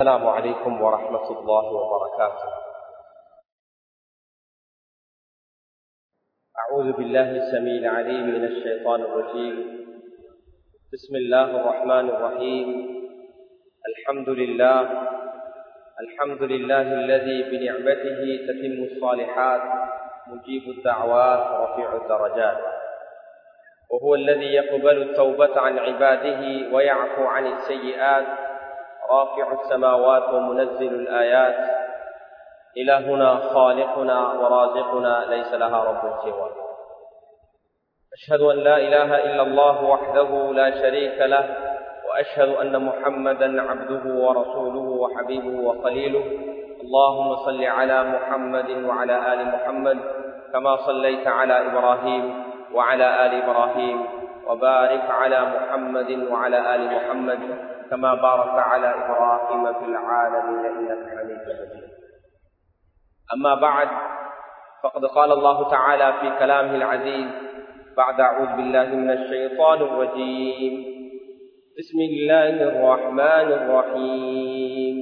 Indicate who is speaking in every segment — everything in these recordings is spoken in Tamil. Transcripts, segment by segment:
Speaker 1: السلام عليكم ورحمة الله وبركاته. أعوذ بالله السميع العليم من الشيطان الرجيم. بسم الله الرحمن الرحيم. الحمد لله. الحمد لله الذي بنعمته تتم الصالحات. مجيب الدعوات ورفيع الدرجات. وهو الذي يقبل التوبة عن عباده ويعفو عن السيئات. رافع السماوات ومنزل الآيات. إلهنا خالقنا ورازقنا ليس لها رب سواه أشهد أن لا إله إلا الله وحده لا شريك له وأشهد أن محمدا عبده ورسوله وحبيبه وخليله. اللهم صل على محمد وعلى آل محمد كما صليت على إبراهيم وعلى آل إبراهيم. وبارك على محمد وعلى آل محمد كما بارك على إبراهيم في العالمين إنك حميد مجيد. أما بعد فقد قال الله تعالى في كلامه العزيز بعد أعوذ بالله من الشيطان الرجيم. بسم الله الرحمن الرحيم.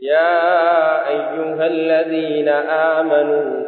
Speaker 1: يا أيها الذين آمنوا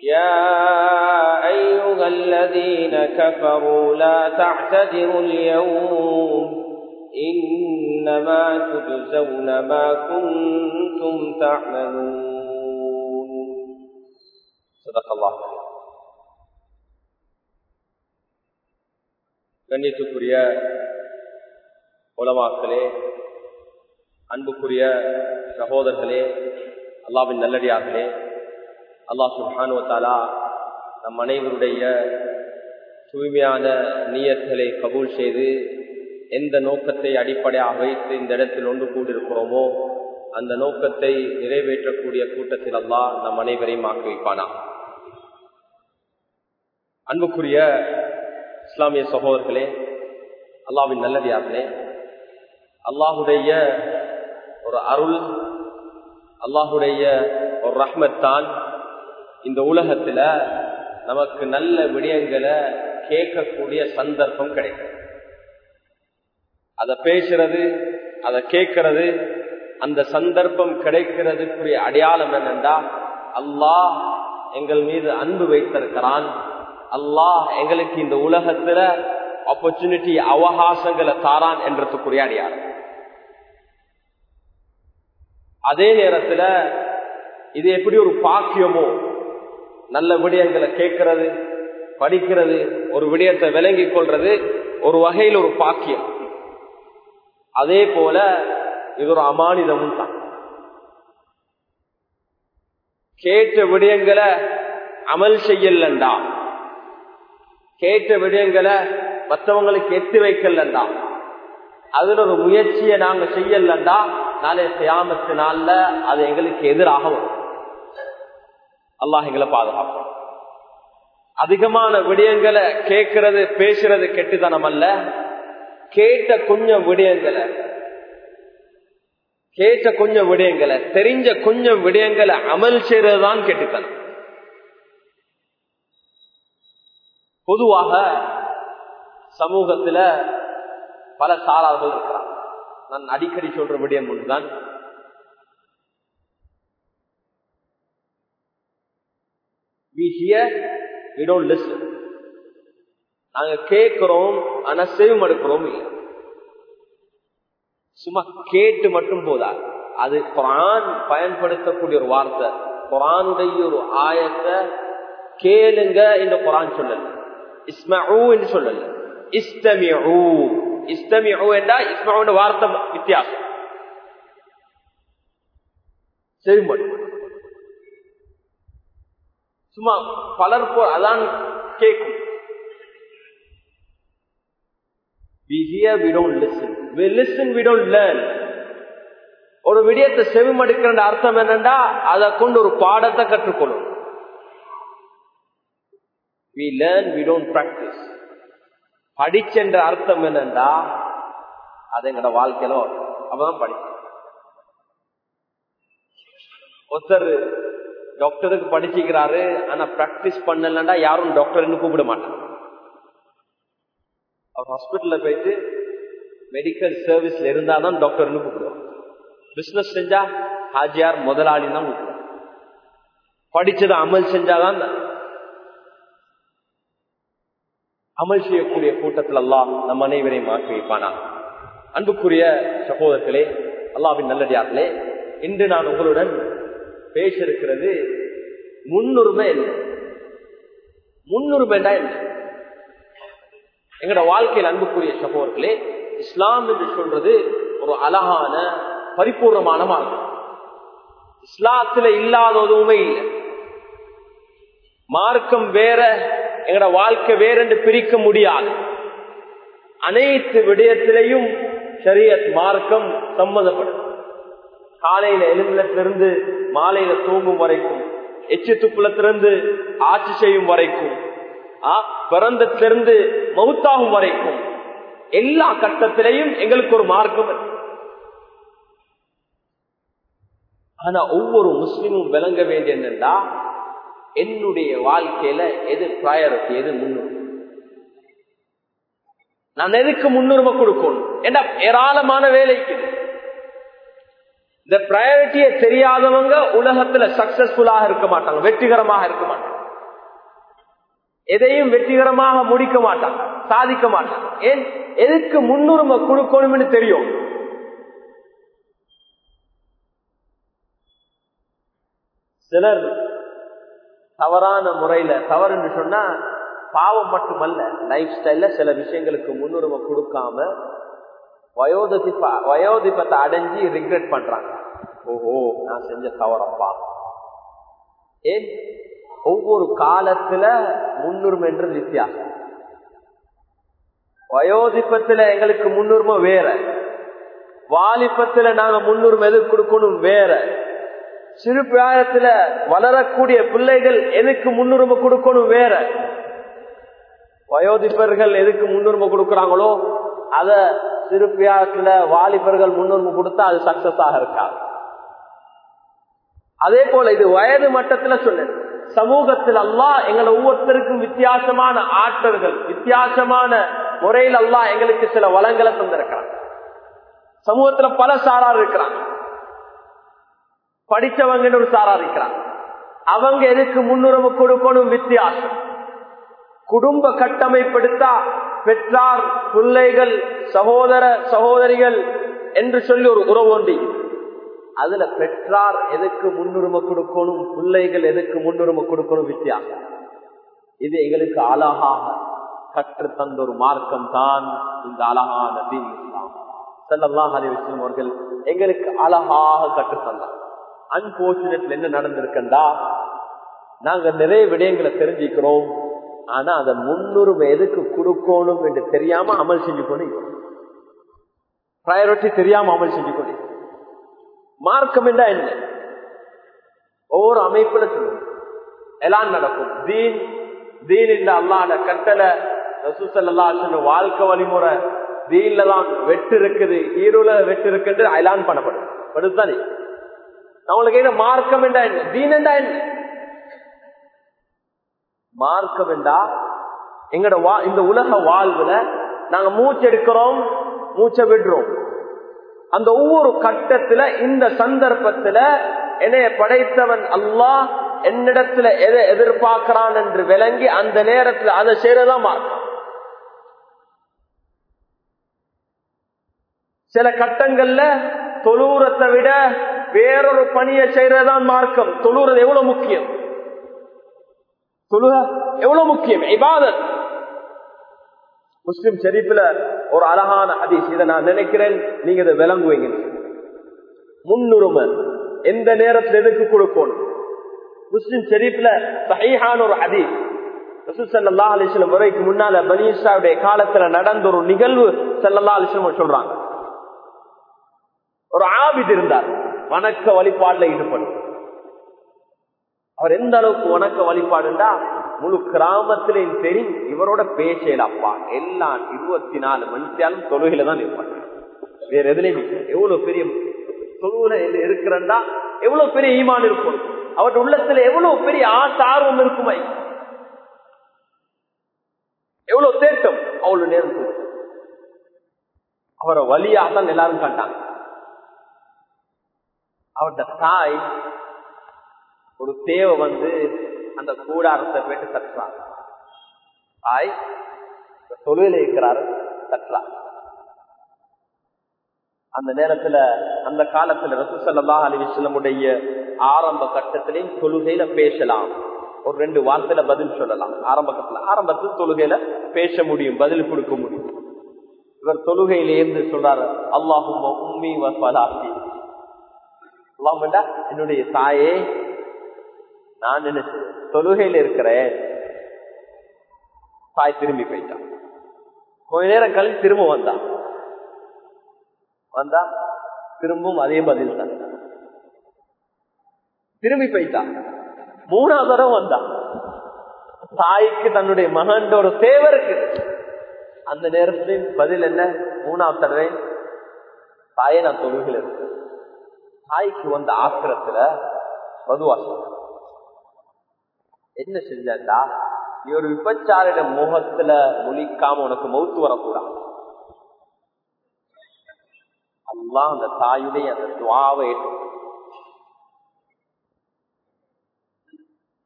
Speaker 1: يا أيها الذين كفروا لا تعتذروا اليوم إنما تجزون ما كنتم تعملون صدق الله கண்ணியத்துக்குரிய உலமாக்களே அன்புக்குரிய சகோதரர்களே அல்லாவின் நல்லடியார்களே அல்லாஹ் சுஹானுவத்தாலா நம் அனைவருடைய தூய்மையான நீயர்களை கபூல் செய்து எந்த நோக்கத்தை அடிப்படையாக வைத்து இந்த இடத்தில் ஒன்று கூடியிருக்கிறோமோ அந்த நோக்கத்தை நிறைவேற்றக்கூடிய கூட்டத்தில் அல்லா நம் அனைவரையும் ஆக்கி வைப்பானா அன்புக்குரிய இஸ்லாமிய சகோதரர்களே அல்லாவின் நல்லதியார்களே அல்லாஹுடைய ஒரு அருள் அல்லாஹுடைய ஒரு ரஹ்மத்தான் இந்த உலகத்துல நமக்கு நல்ல விடயங்களை கேட்கக்கூடிய சந்தர்ப்பம் கிடைக்கும். அதை பேசுறது அதை கேட்கறது அந்த சந்தர்ப்பம் கிடைக்கிறதுக்குரிய அடையாளம் என்னென்றா அல்லாஹ் எங்கள் மீது அன்பு வைத்திருக்கிறான். அல்லாஹ் எங்களுக்கு இந்த உலகத்துல ஆப்பர்ச்சுனிட்டி அவகாசங்களை தாரான் என்றதுக்குரிய அடையாளம். அதே நேரத்துல இது எப்படி ஒரு பாக்கியமோ நல்ல விடயங்களை கேட்கறது படிக்கிறது ஒரு விடயத்தை விளங்கிக் கொள்றது ஒரு வகையில் ஒரு பாக்கியம். அதே போல இது ஒரு அமானிதமும் தான். கேட்ட விடயங்களை அமல் செய்யலண்டா? கேட்ட விடயங்களை மற்றவங்களுக்கு எத்து வைக்கலண்டா? அதுல ஒரு முயற்சியை நாங்க செய்யலண்டா? நாளை சியாமத்து நாள்ல அது எங்களுக்கு எதிராக வரும். அல்லாஹ் எங்களை பாதுகாப்போம் அதிகமான விடயங்களை கேட்கறது பேசுறது கெட்டுத்தனம் அல்ல. கேட்ட கொஞ்சம் விடயங்களை கேட்ட கொஞ்சம் விடயங்களை தெரிஞ்ச கொஞ்சம் விடயங்களை அமல் செய்யறதுதான் கெட்டுத்தனம். பொதுவாக சமூகத்துல பல சாரார்கள் இருக்கிறாங்க. நான் அடிக்கடி சொல்ற விடயம் ஒன்றுதான். We hear we don't listen. நாங்க கேட்கிறோம் ஆனா செவிமடுக்கிறோம் இல்லை. சும்மா கேட்டு மட்டும் போதா? அது குரான் பயன்படுத்தக்கூடிய ஒரு வார்த்தை. குரானுடைய ஒரு ஆயத்தை கேளுங்க என்று குரான் சொல்லல. இஸ்மூ என்று சொல்லல. இஸ்தமியூ இஸ்தமியூ என்றா இஸ்மாவுடைய வார்த்தை வித்தியாசம். செவிமடு சும்மா பலர் போ அதான் கேட்கும் we hear we don't listen. We listen we don't learn. ஒரு விடயத்தை செவிமடுக்கிற அர்த்தம் என்னண்டா? அதை கொண்டு ஒரு பாடத்தை கற்றுக்கொள்ளும். We learn we don't practice. படிச்சென்ற அர்த்தம் என்னண்டா? அது எங்கட வாழ்க்கையில வரும். அப்பதான் படிக்கும் ஒருத்தர் டாக்டருக்கு படிச்சுக்கிறாரு ஆனா பிராக்டிஸ் பண்ணலன்னா யாரும் டாக்டர்னு கூப்பிட மாட்டாங்க. அவர் ஹாஸ்பிட்டல்ல போயிட்டு மெடிக்கல் சர்வீஸ்ல இருந்தாதான் டாக்டர்னு கூப்பிடுவாங்க பிசினஸ் செஞ்சா ஹாஜியார் முதலாளி தான் கூப்பிடுவாங்க படிச்சதை அமல் செஞ்சாதான் அமல் செய்யக்கூடிய கூட்டத்தில் அல்லா நம் அனைவரையும் மாற்றி வைப்பானா அன்புக்குரிய சகோதரர்களே அல்லாவின் நல்லடியார்களே இன்று நான் உங்களுடன் பேச இருக்கிறது முன்னுரிமை என்ன முன்னுரிமைண்டா என்ன எங்களோட வாழ்க்கையில் அன்புக்குரிய சகோதரர்களே இஸ்லாம் என்று சொல்றது ஒரு அழகான பரிபூர்ணமான மார்க்கம். இஸ்லாத்துல இல்லாத எதுவுமே இல்லை. மார்க்கம் வேற எங்களோட வாழ்க்கை வேற என்று பிரிக்க முடியாது. அனைத்து விடயத்திலையும் சரியத் மார்க்கம் சம்மந்தப்படும் காலையில எழுந்தத்திலிருந்து மாலையில தூங்கும் வரைக்கும் எச்சு துப்புலத்திலிருந்து ஆட்சி செய்யும் வரைக்கும் பிறந்தத்திலிருந்து மவுத்தாகும் வரைக்கும் எல்லா கட்டத்திலையும் எங்களுக்கு ஒரு மார்க்கம் ஆனா ஒவ்வொரு முஸ்லிமும் விளங்க வேண்டிய என்னன்னா என்னுடைய வாழ்க்கையில எது ப்ரையாரிட்டி எது முன்னுரிமை? நான் எதுக்கு முன்னுரிமை கொடுக்கணும்? ஏன்னா ஏராளமான வேலைக்கு இந்த ப்ரையாரிட்டியை தெரியாதவங்க உலகத்துல சக்சஸ்ஃபுல்லாக இருக்க மாட்டாங்க வெற்றிகரமாக இருக்க மாட்டாங்க. எதையும் வெற்றிகரமாக முடிக்க மாட்டாங்க சாதிக்க மாட்டாங்க. ஏன்? எதுக்கு முன்னுரிமை கொடுக்கணும்னு தெரியும்? சிலர் தவறான முறையில தவறுன்னு சொன்னா பாவம் மட்டுமல்ல லைஃப் ஸ்டைல்ல சில விஷயங்களுக்கு முன்னுரிமை கொடுக்காம வயோதிப்ப வயோதிப்பத்தை அடைஞ்சு ரிக்ரெட் பண்றாங்க. ஓஹோ நான் செஞ்ச தவறப்பா. ஏன்? ஒவ்வொரு காலத்துல முன்னுரிமை என்று வித்தியாசம். வயோதிப்பத்துல எங்களுக்கு முன்னுரிமை வேற. வாலிபத்துல நாங்க முன்னுரிமை எது கொடுக்கணும்? வேற. சிறு பிராயத்துல வளரக்கூடிய பிள்ளைகள் எதுக்கு முன்னுரிமை கொடுக்கணும்? வேற. வயோதிபர்கள் எதுக்கு முன்னுரிமை கொடுக்கிறாங்களோ அத சிறு வாலிபர்கள் முன்னுரிமை கொடுத்தா அது சக்சஸ் ஆக இருக்காது. அதே போல இது வயது மட்டத்துல சொல்லு. சமூகத்தில் அல்லா எங்களை ஒவ்வொருத்தருக்கும் வித்தியாசமான ஆற்றல்கள் வித்தியாசமான முறையில் அல்லா எங்களுக்கு சில வளங்களை தந்திருக்கிறான். சமூகத்துல பல சாரார் இருக்கிறாங்க. படிச்சவங்க ஒரு சாரார் இருக்கிறாங்க. அவங்க எதுக்கு முன்னுரிமை கொடுக்கணும் வித்தியாசம். குடும்ப கட்டமைப்படுத்தா பெற்றார் பிள்ளைகள் சகோதர சகோதரிகள் என்று சொல்லி ஒரு உறவோண்டி அதுல பெற்றார் எதுக்கு முன்னுரிமை கொடுக்கணும் பிள்ளைகள் எதுக்கு முன்னுரிமை கொடுக்கணும் வித்தியாசம். இது எங்களுக்கு அழகாக கற்று தந்த ஒரு மார்க்கம் தான் இந்த அழகான தீன் இஸ்லாம். செல்லல்லாம் ஹரி விஸ்லம் அவர்கள் எங்களுக்கு அழகாக கற்று தந்தார். அன்போர்ச்சுனேட்ல என்ன நடந்திருக்கண்டா? நாங்க நிறைய விடயங்களை தெரிஞ்சுக்கிறோம். ஆனா அதை முன்னுரிமை எதுக்கு கொடுக்கணும் என்று தெரியாம அமல் செஞ்சு கொண்டு ப்ரையாரிட்டி தெரியாம அமல் செஞ்சு கொண்டு மார்க்கம் என்றா என்ன? ஒவ்வொரு அமைப்புல சொல்லும் எல்லாம் நடக்கும். தீன் தீன் இந்த அல்லாட கட்டளை ரசூசல்லா சொன்ன வாழ்க்கை வழிமுறை தீன்ல தான் வெட்டு இருக்குது ஈரோல வெட்டு இருக்குன்னு ஐலான் பண்ணப்படும். படுத்தானே நம்மளுக்கு என்ன மார்க்கம் என்றா என்ன? தீன் என்றா என்ன? மார்க்கம் என்றா எங்கட வா இந்த உலக வாழ்வுல நாங்க மூச்சு எடுக்கிறோம் மூச்சை விடுறோம். அந்த ஒவ்வொரு கட்டத்துல இந்த சந்தர்ப்பத்துல என்னைய படைத்தவன் அல்லாஹ் என்னிடத்துல எதை எதிர்பார்க்கிறான் என்று விளங்கி அந்த நேரத்துல அதை செய்யறதான் மார்க்கம். சில கட்டங்கள்ல தொழுறத்தை விட வேறொரு பணியை செய்யறதான் மார்க்கம். தொழுறது எவ்வளவு முக்கியம்? தொழுக எவ்வளவு முக்கியம்? இபாதத். முஸ்லிம் ஷெரீப்ல ஒரு அழகான ஹதீஸ். இதை நான் நினைக்கிறேன் நீங்க இதை விளங்குவீங்க. முன்னுரிமை. எந்த நேரத்தில் எதுக்கு கொடுக்கணும்? முஸ்லிம் ஷெரீப்ல சஹீஹான ஒரு ஹதீஸ். செல்லல்லா அலிஸ்லம் முறைக்கு முன்னால பனீஷாவுடைய காலத்துல நடந்த ஒரு நிகழ்வு செல்லல்லா அலிஸ்லம் சொல்றாங்க. ஒரு ஆபித் இருந்தார். வணக்க வழிபாடுல ஈடுபடும் அவர் எந்த அளவுக்கு வணக்க வழிபாடுண்டா? முழு கிராமத்திலையும் தெரியும். இவரோட பேசலப்பா எல்லாம் இருபத்தி நாலு மணித்தாலும் தொழுகையில தான் இருப்பாங்க வேற எதுலையும் எவ்வளவு பெரிய தொழுவுல இருக்கிறண்டா எவ்வளவு பெரிய ஈமான் இருக்கும்? அவருடைய உள்ளத்துல எவ்வளவு பெரிய ஆசை ஆர்வம் இருக்குமை? எவ்வளவு தேட்டம்? அவ்வளவு நேரம். அவரை வழியாக தான் எல்லாரும் கண்டாங்க அவருடைய தாய் ஒரு தேவை வந்து அந்த கூடாரத்தை போயிட்டு தட்டுறான் தாய் தொழில இருக்கிறாரு தட்டுறான் அந்த நேரத்துல அந்த காலத்துல ரசூசல்லா அலிவிஸ்லமுடைய ஆரம்ப கட்டத்திலையும் தொழுகையில பேசலாம். ஒரு ரெண்டு வார்த்தையில பதில் சொல்லலாம். ஆரம்ப கட்டத்துல ஆரம்பத்தில் தொழுகையில பேச முடியும் பதில் கொடுக்க முடியும். இவர் தொழுகையில இருந்து சொல்றாரு அல்லாஹும் உம்மி வலாசி என்னுடைய தாயே நான் என்ன தொழுகையில் இருக்கிறேன். தாய் திரும்பி போயிட்டான் கொஞ்ச நேரம் கழிச்சு திரும்ப வந்தான் வந்தா திரும்பவும் அதே பதில் தான். திரும்பி போயிட்டான் மூணாவது தடவை வந்தான் தாய்க்கு தன்னுடைய மகன் ஒரு தேவை இருக்கு. அந்த நேரத்திலையும் பதில் என்ன? மூணாவது தடவை தாயை நான் தொழுகையில் இருக்கு தாய்க்கு வந்த ஆத்திரத்துல மதுவாசம் என்ன செஞ்சா நீ ஒரு விபச்சாரிட முகத்துல முழிக்காம உனக்கு மௌத்து வரக்கூடாது. அல்லா அந்த தாயுடைய அந்த துவாவை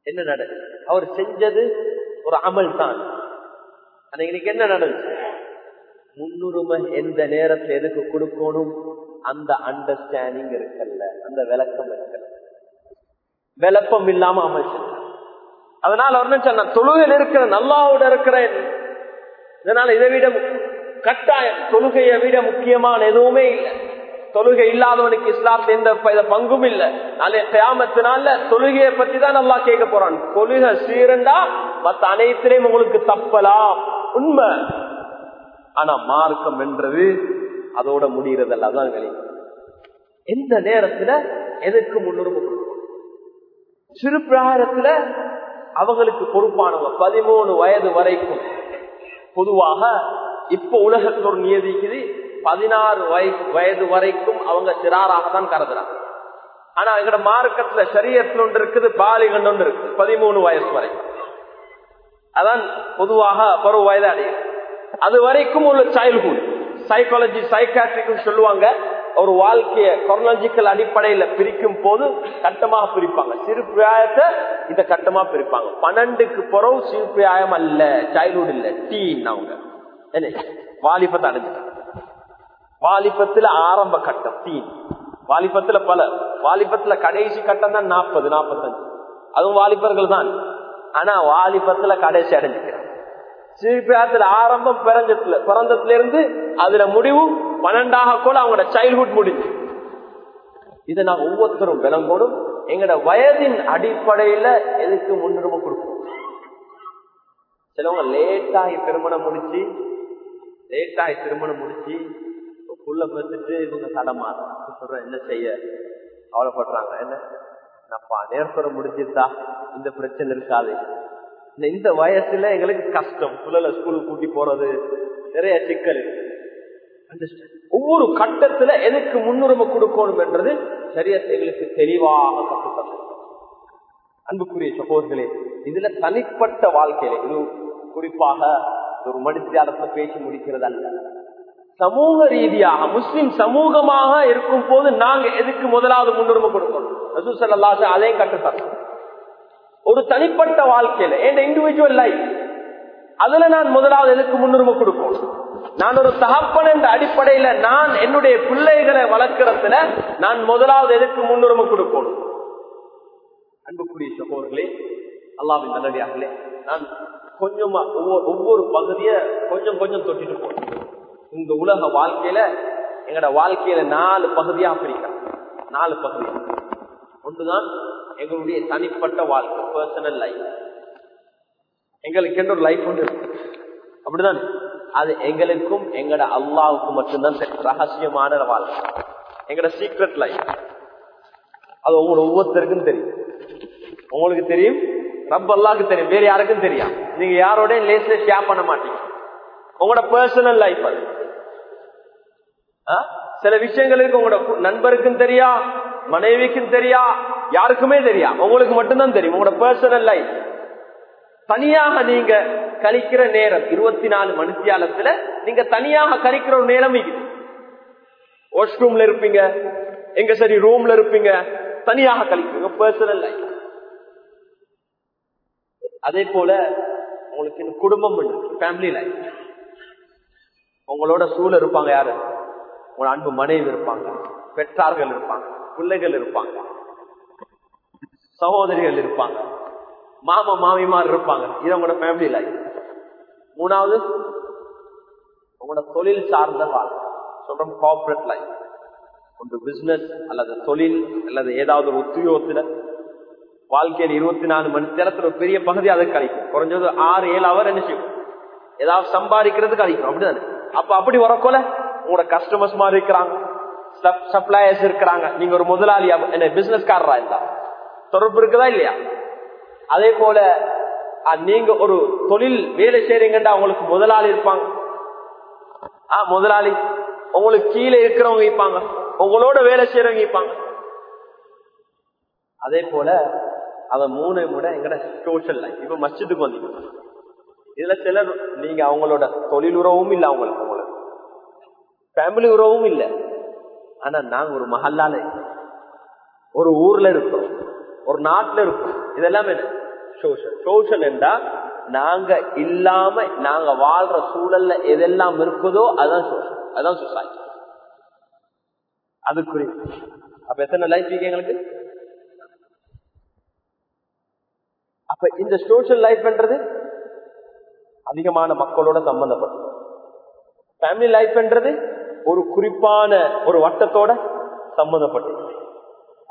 Speaker 1: என்ன நட அவர் செஞ்சது ஒரு அமல் தான். இன்னைக்கு என்ன நடந்துச்சு? முன்னுரிமை எந்த நேரத்தில் எதுக்கு கொடுக்கணும்? அந்த அண்டர்ஸ்டாண்டிங் இருக்கல்ல அந்த விளக்கம் இருக்கல விளப்பம் இல்லாம அமல் அதனால அவர் சொன்ன தொழுகையில் இருக்கிற நல்லாவோட இருக்கிறேன் இதனால இதை விட கட்டாயம் தொழுகையை விட முக்கியமான எதுவுமே இல்லை. தொழுகை இல்லாதவனுக்கு இஸ்லாத்துல எந்த பங்கும் இல்லை. நாளைய கியாமத்தினால தொழுகையை பத்தி தான் நல்லா கேட்க போறான். தொழுகை சீரண்டா மத்த அனைத்திலையும் உங்களுக்கு தப்பலாம். உண்மை. ஆனா மார்க்கம் என்றது அதோட முடிகிறதல்ல. அதான் வெளி எந்த நேரத்துல எதுக்கு முன்னுரிமை சிறு பிராயத்துல அவங்களுக்கு பொறுப்பானவங்க பதிமூணு வயது வரைக்கும். பொதுவாக இப்ப உலகத்தில் ஒரு நியதிக்குது பதினாறு வயது வரைக்கும் அவங்க சிறாராக தான் கருதுறாங்க. ஆனா எங்கட மார்க்கத்துல சரியத்தில் ஒன்று இருக்குது பாலிகன் ஒன்று இருக்குது. பதிமூணு வயசு வரைக்கும். அதான் பொதுவாக பருவ வயது அது வரைக்கும் உள்ள சைல்ட்ஹுட் சைக்காலஜி சைக்காட்ரிக் சொல்லுவாங்க. ஒரு வாழ்க்கைய கொரோனாஜிக்கல் அடிப்படையில பிரிக்கும் போது கட்டமாக பிரிப்பாங்க. சிறு பிராயத்தை இந்த கட்டமா பிரிப்பாங்க. பன்னெண்டுக்கு பிறகு சிறு பிராயம் அல்ல சைல்ட்ஹுட் இல்ல டீன் அவங்க. என்ன? வாலிபத்தை அடைஞ்சிட்டாங்க. வாலிபத்துல ஆரம்ப கட்டம் டீன் வாலிபத்துல பல. வாலிபத்துல கடைசி கட்டம் தான் நாற்பது நாற்பத்தஞ்சு அதுவும் வாலிபர்கள் தான். ஆனா வாலிபத்துல கடைசி அடைஞ்சுக்கிறாங்க. சிறுபிராயத்துல ஆரம்பம் பிறந்தத்துல பிறந்தத்துல இருந்து அதுல முடிவும் பன்னெண்டாக கூட அவங்களோட சைல்ட்ஹுட் முடிஞ்சு. இதை நான் ஒவ்வொருத்தரும் விளங்கணும். எங்களோட வயதின் அடிப்படையில எதுக்கு முன்னுரிமை கொடுப்போம்? சிலவங்க லேட்டாகி திருமணம் முடிச்சு லேட்டாகி திருமணம் முடிச்சு புள்ள பெற்றுட்டு இவங்க தடமாற சொல்ற என்ன செய்ய? கவலைப்படுறாங்க. என்ன? நப்பா நேர்ப்புற முடிஞ்சிருந்தா இந்த பிரச்சனை இருக்காது. இந்த வயசுல எங்களுக்கு கஷ்டம். புள்ளல ஸ்கூலுக்கு கூட்டி போறது நிறைய சிக்கல். ஒவ்வொரு கட்டத்துல எதுக்கு முன்னுரிமை கொடுக்கணும் என்றது சரியா எங்களுக்கு தெளிவாக கற்றுத்தர அன்புக்குரிய சகோதரர்களே இதுல தனிப்பட்ட வாழ்க்கையில இது குறிப்பாக ஒரு மனுஷியாரத்தை பேசி முடிக்கிறது அல்ல சமூக ரீதியாக முஸ்லிம் சமூகமாக இருக்கும் போது நாங்க எதுக்கு முதலாவது முன்னுரிமை கொடுக்கணும்? ரசூசல்லாச அதையும் கற்றுத்தரணும். ஒரு தனிப்பட்ட வாழ்க்கையில என் இண்டிவிஜுவல் லைஃப் அதுல நான் முதலாவது எதுக்கு முன்னுரிமை கொடுக்கும் நான் ஒரு தகப்பன் என்ற அடிப்படையில நான் என்னுடைய பிள்ளைகளை வளர்க்கறதுல நான் முதலாவது எதுக்கு முன்னுரிமை கொடுக்கணும். அன்புக்குரிய சகோதரர்களே அல்லாவின் நல்லடியார்களே நான் கொஞ்சமா ஒவ்வொரு ஒவ்வொரு பகுதிய கொஞ்சம் கொஞ்சம் தொட்டிட்டு போனேன் இந்த உலக வாழ்க்கையில எங்கட வாழ்க்கையில நாலு பகுதியா பிரிக்கலாம் நாலு பகுதி. ஒன்றுதான் எங்களுடைய தனிப்பட்ட வாழ்க்கை பர்சனல் லைஃப்
Speaker 2: எங்களுக்கு என்று ஒரு லைஃப் ஒன்று அப்படிதான். அது எங்களுக்கும் எங்கட அல்லாவுக்கும் மட்டும்தான் ரகசியமான வாழ்க்கை. எங்கட சீக்ரெட் லைஃப் அது உங்களோட ஒவ்வொருத்தருக்கும் தெரியும். உங்களுக்கு தெரியும். ரப்ப அல்லாவுக்கு தெரியும். வேற யாருக்கும் தெரியும் நீங்க யாரோட லேஸ்ல ஷேர் பண்ண மாட்டீங்க. உங்களோட பர்சனல் லைஃப் அது. ஆ? சில விஷயங்களுக்கு உங்களோட நண்பருக்கும் தெரியா? மனைவிக்கும் தெரியா? யாருக்குமே தெரியா? உங்களுக்கு மட்டும்தான் தெரியும். உங்களோட பர்சனல் லைஃப் தனியாக நீங்க கழிக்கிற நேரம் இருபத்தி நாலு மனுஷியாலத்துல நீங்க தனியாக கழிக்கிற ஒரு நேரம் வாஷ்ரூம்ல இருப்பீங்க எங்க சரி ரூம்ல இருப்பீங்க தனியாக கழிப்பீங்க பர்சனல் லைஃப் அதே போல உங்களுக்கு குடும்பம் ஃபேமிலி லைஃப் உங்களோட சூழ இருப்பாங்க யாரு? உங்களோட அன்பு மனைவி இருப்பாங்க பெற்றார்கள் இருப்பாங்க பிள்ளைகள் இருப்பாங்க சகோதரிகள் இருப்பாங்க. மாமா மாமிமார் இருப்பாங்க. இது உங்களோட ஃபேமிலி லைஃப் மூணாவது உங்களோட தொழில் சார்ந்த வாழ்க்கை. சொல்றோம் கார்பரேட் லைஃப் ஒன்று பிசினஸ் அல்லது தொழில் அல்லது ஏதாவது ஒரு உத்தியோகத்துல வாழ்க்கையில் இருபத்தி நாலு மணி நேரத்துல ஒரு பெரிய பகுதி அதை கழிக்கும். குறைஞ்சது ஆறு ஏழு அவர் என்ன செய்யும்? ஏதாவது சம்பாதிக்கிறது கழிக்கும் அப்படிதானே? அப்ப அப்படி வரக்கோல உங்களோட கஸ்டமர்ஸ் மாதிரி இருக்கிறாங்க. சப்ளையர்ஸ் இருக்கிறாங்க. நீங்க ஒரு முதலாளி என்ன பிசினஸ்காரரா இருந்தா? தொடர்பு இருக்குதா இல்லையா? அதே போல நீங்க ஒரு தொழில் வேலை செய்றீங்கன்னா உங்களுக்கு முதலாளி இருப்பாங்க. ஆ முதலாளி. உங்களுக்கு கீழே இருக்கிறவங்க இருப்பாங்க. உங்களோட வேலை செய்யறவங்க இருப்பாங்க. அதே போல அத மூணு முறை எங்கட சோஷியல் லைஃப் இப்ப மஸ்ஜிதுக்கு வந்தீங்க. இதுல சிலர் நீங்க அவங்களோட தொழில் உறவும் இல்ல அவங்களுக்கு உங்களுக்கு. ஃபேமிலி உறவும் இல்ல. ஆனா நாங்க ஒரு மஹல்லால ஒரு ஊர்ல இருக்கிறோம் ஒரு நாட்டுல இருக்கும். இதெல்லாம் என்ன? சோஷியல் சோஷியல் என்றா நாங்க இல்லாம நாங்க வாழ்ற சூழல்ல எதெல்லாம் இருக்குதோ அதான் சோஷியல் அதான் சொசைட்டி அதுக்குரிய. அப்ப எத்தனை லைஃப் இருக்கு எங்களுக்கு? அப்ப இந்த சோஷியல் லைஃப் பண்றது அதிகமான மக்களோட சம்பந்தப்படும் ஃபேமிலி லைஃப் பண்றது ஒரு குறிப்பான ஒரு வட்டத்தோட சம்பந்தப்பட்டிருக்கு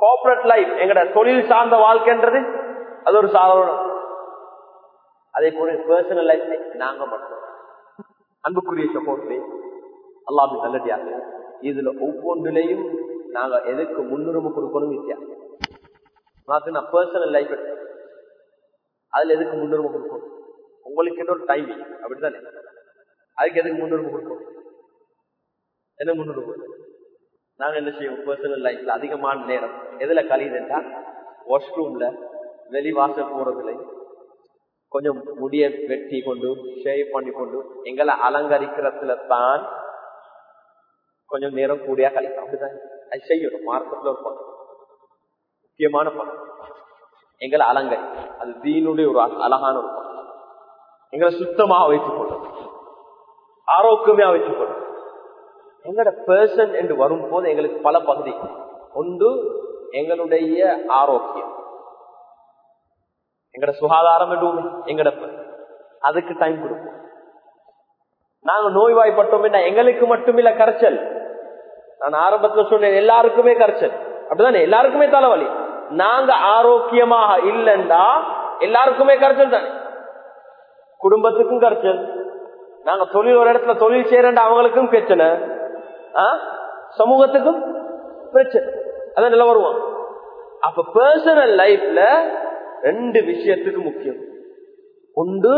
Speaker 2: கார்பரேட் லைஃப் எங்கட தொழில் சார்ந்த வாழ்க்கைன்றது அது ஒரு சாதாரணம் அதே போல பர்சனல் லைஃப் நாங்க மட்டும். அன்புக்குரிய சப்போர்ட்லே அல்லாஹ் நல்லடியாக இதுல ஒவ்வொன்றிலையும் நாங்க எதுக்கு முன்னுரிமை கொடுக்கணும் வித்தியாசம் நான் பர்சனல் லைஃப் அதுல எதுக்கு முன்னுரிமை கொடுக்கணும்? உங்களுக்கு என்ன ஒரு டைமிங் அப்படித்தானே? அதுக்கு எதுக்கு முன்னுரிமை கொடுக்கணும்? என்ன முன்னுரிமை? நாங்க என்ன செய்வோம்? பர்சனல் லைஃப்ல அதிகமான நேரம். எதுல கழியுதுன்னா வாஷ்ரூம்ல வெளிவாசல் போறதுல கொஞ்சம் முடிய வெட்டி கொண்டு ஷேவ் பண்ணி கொண்டு எங்களை அலங்கரிக்கிறதுல தான் கொஞ்சம் நேரம் கூடியா கழிக்கும் அப்படிதான் அது செய்யணும். மார்க்கத்துல ஒரு பணம் முக்கியமான பணம் எங்களை அலங்கரி. அது தீனுடைய ஒரு அழகான ஒரு பணம் எங்களை சுத்தமாக வைத்துக் கொள்ளும். ஆரோக்கியமா வைத்துக் கொள்ளும். எங்களோட பர்சன் என்று வரும்போது எங்களுக்கு பல பகுதி. ஒன்று எங்களுடைய ஆரோக்கியம். எங்கட சுகாதாரம் என்று எங்கட அதுக்கு டைம் கொடுப்போம். நாங்க நோய்வாய்ப்பட்டோம் எங்களுக்கு மட்டுமில்ல கரைச்சல். நான் ஆரம்பத்தில் சொன்னேன் எல்லாருக்குமே கரைச்சல். அப்படிதானே? எல்லாருக்குமே தலைவலி. நாங்க ஆரோக்கியமாக இல்லைண்டா எல்லாருக்குமே கரைச்சல் தானே? குடும்பத்துக்கும் கரைச்சல். நாங்க தொழில் ஒரு இடத்துல தொழில் செய்யறேன் அவங்களுக்கும் பிரச்சனை. சமூகத்துக்கும் பிரச்சனை அதான் நல்லா வருவான் அப்ப பர்சனல் லைஃப்ல ரெண்டு விஷயத்துக்கு முக்கியம் ஒன்று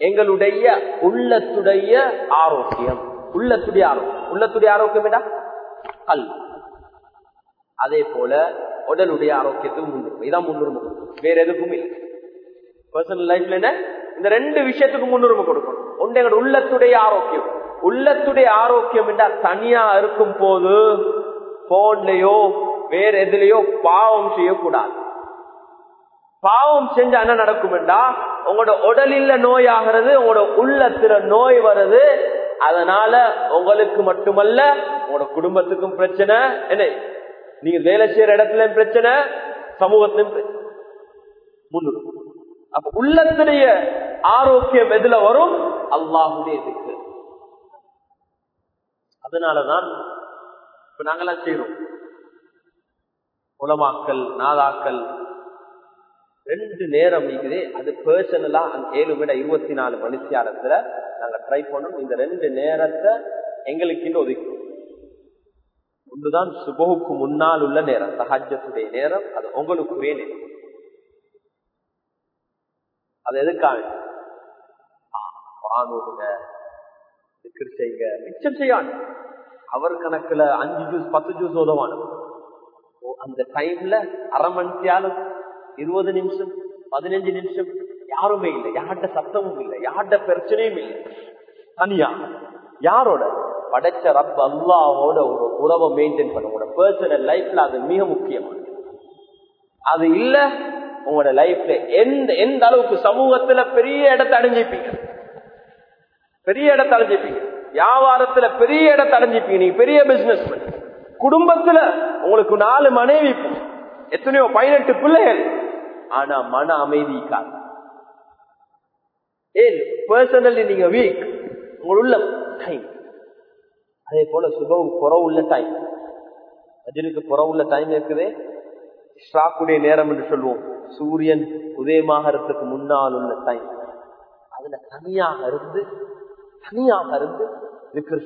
Speaker 2: எங்களுடைய உள்ளத்துடைய ஆரோக்கியம் உள்ளத்துடைய ஆரோக்கியம் உள்ளத்துடைய ஆரோக்கியம் என்ன கல் அதே போல உடலுடைய ஆரோக்கியத்துக்கு முன்னுரிமை இதான் முன்னுரிமை வேற எதுக்கும் இல்லை பர்சனல் லைஃப்ல என்ன இந்த ரெண்டு விஷயத்துக்கு முன்னுரிமை கொடுக்கணும் ஒன்று எங்களோட உள்ளத்துடைய ஆரோக்கியம் உள்ளத்துடைய ஆரோக்கியம் என்றா தனியா இருக்கும் போது போன்லயோ வேற எதுலயோ பாவம் செய்யக்கூடாது. பாவம் செஞ்சா என்ன நடக்கும் என்றா உங்களோட உடலில் நோய் ஆகிறது உங்களோட உள்ளத்துல நோய் வருது அதனால உங்களுக்கு மட்டுமல்ல உங்களோட குடும்பத்துக்கும் பிரச்சனை என்ன? நீங்க வேலை செய்யற இடத்துலயும் பிரச்சனை சமூகத்திலும் பிரச்சனை. அப்ப உள்ளத்துடைய ஆரோக்கியம் எதுல வரும்? அல்லாஹுடைய இதுக்கு அதனாலதான் இப்ப நாங்கெல்லாம் செய்யறோம் உலமாக்கல் நாதாக்கள் ரெண்டு நேரம் இருக்குது. அது பர்சனலா ஏழு விட இருபத்தி நாலு மனுஷியாரத்துல நாங்க ட்ரை பண்ணோம். இந்த ரெண்டு நேரத்தை எங்களுக்கு ஒதுக்கி. ஒன்றுதான் சுபகுக்கு முன்னால் உள்ள நேரம். சஹஜத்துடைய நேரம் அது உங்களுக்குரிய நேரம். அது எதுக்காக? வானூருங்க செய்யுங்க மிச்சம் செய்யான் அவர் கணக்குல அஞ்சு ஜூஸ் பத்து ஜூஸ் உதவான. அந்த டைம்ல அரை மணித்தியாலும் இருபது நிமிஷம் பதினஞ்சு நிமிஷம் யாருமே இல்லை. யார்கிட்ட சத்தமும் இல்லை. யார்கிட்ட பிரச்சனையும் இல்லை. தனியா. யாரோட? படைச்ச ரப் அல்லாவோட ஒரு உறவை மெயின்டைன் பண்ண உங்களோட பர்சனல் லைஃப்ல அது மிக முக்கியமானது. அது இல்ல உங்களோட லைஃப்ல எந்த எந்த அளவுக்கு சமூகத்துல பெரிய இடத்தை அடைஞ்சிப்பீங்க பெரிய இடத்தை அடைஞ்சிப்பீங்க. வியாபாரத்துல பெரிய இடத்தை அடைஞ்சிப்பீங்க. நீங்க பெரிய பிசினஸ் குடும்பத்துல உங்களுக்கு நாலு மனைவி எத்தனையோ? பதினெட்டு பிள்ளைகள். ஆனா மன அமைதிக்கா ஏன்? பர்சனலி நீங்க வீக் உங்களுள்ள டைம் அதே போல சுபம் குறவுள்ள டைம் அஜனுக்கு குறவுள்ள டைம் இருக்குது? ஷாக்குடைய நேரம் என்று சொல்லுவோம் சூரியன் உதயமாகறதுக்கு முன்னால் உள்ள டைம் அதுல தனியாக இருந்து தனியாக இருந்து விக்கிர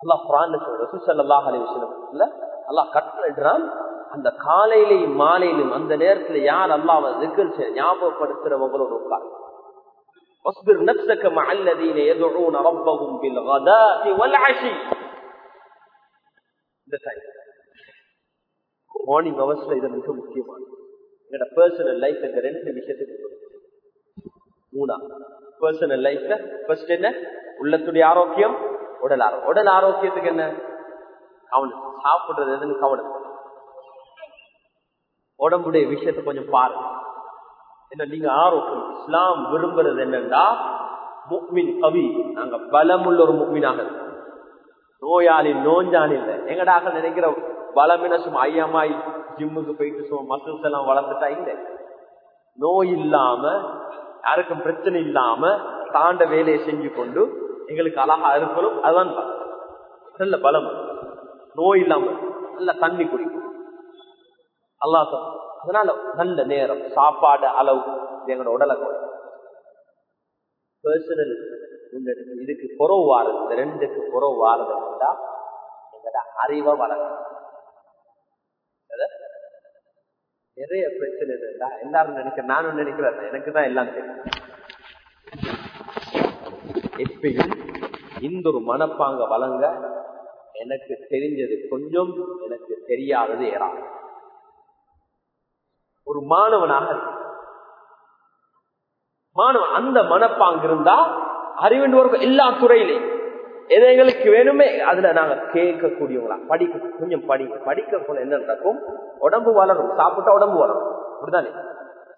Speaker 2: அல்லாஹ் குரான் ரசூசல்லாஹ் அலி விஷயம் அல்லாஹ் கட்டளைறான் அந்த காலையிலையும் மாலையிலும் அந்த நேரத்துல யார் அல்லாஹ் விக்கிர ஞாபகப்படுத்துறவங்களோட உட்கார் واصبر نفسك مع الذين يدعون ربهم بالغداة والعشي இந்த டைம் மார்னிங் அவர்ஸ்ல இது மிக முக்கியமானது எங்களோட பர்சனல் லைஃப் இந்த ரெண்டு விஷயத்துக்கு மூணா பர்சனல் லைஃப்ல ஃபர்ஸ்ட் என்ன? உள்ளத்துடைய ஆரோக்கியம் உடல் ஆரோக்கியம் உடல் ஆரோக்கியத்துக்கு என்ன? கவனம் சாப்பிடுறது எதுன்னு கவனம் உடம்புடைய விஷயத்த கொஞ்சம் பாருங்க. என்ன நீங்க ஆரோக்கியம் இஸ்லாம் விரும்புறது என்னன்னா முக்மின் கவி. நாங்க பலமுள்ள ஒரு முக்மீனாக நோயாளி நோஞ்சாளி இல்லை. எங்கடாக நினைக்கிற பலமின சும்மா ஐயமாய் ஜிம்முக்கு போயிட்டு சும்மா மசில்ஸ் எல்லாம் வளர்ந்துட்டா இல்லை நோய் இல்லாம யாருக்கும் பிரச்சனை இல்லாம தாண்ட வேலையை செஞ்சு கொண்டு எங்களுக்கு அழகா இருக்கணும் அதுதான் நல்ல பலம். நோய் இல்லாம நல்ல தண்ணி குடிக்கும். அல்லா அதனால நல்ல நேரம் சாப்பாடு அளவு எங்களோட உடலை பர்சனல் இதுக்கு புறவு வாரது ரெண்டுக்கு புறவு வாரது எங்களோட அறிவை வளர்க்கணும். நிறைய பிரச்சனை இருந்தா எல்லாரும் நினைக்கிற நானும் நினைக்கிறேன். எனக்கு தான் எல்லாம் தெரியும். எப்பயும் இந்த ஒரு மனப்பாங்க வழங்க எனக்கு தெரிஞ்சது கொஞ்சம் எனக்கு தெரியாதது ஏறாது. ஒரு மாணவனாக மாணவன் அந்த மனப்பாங்க இருந்தா அறிவின் எல்லா துறையிலையும் எது எங்களுக்கு வேணுமே அதுல நாங்க கேட்கக்கூடியவங்களா? படிக்க கொஞ்சம் படி படிக்க போல என்ன நடக்கும்? உடம்பு வளரும். சாப்பிட்டா உடம்பு வளரும். அப்படிதானே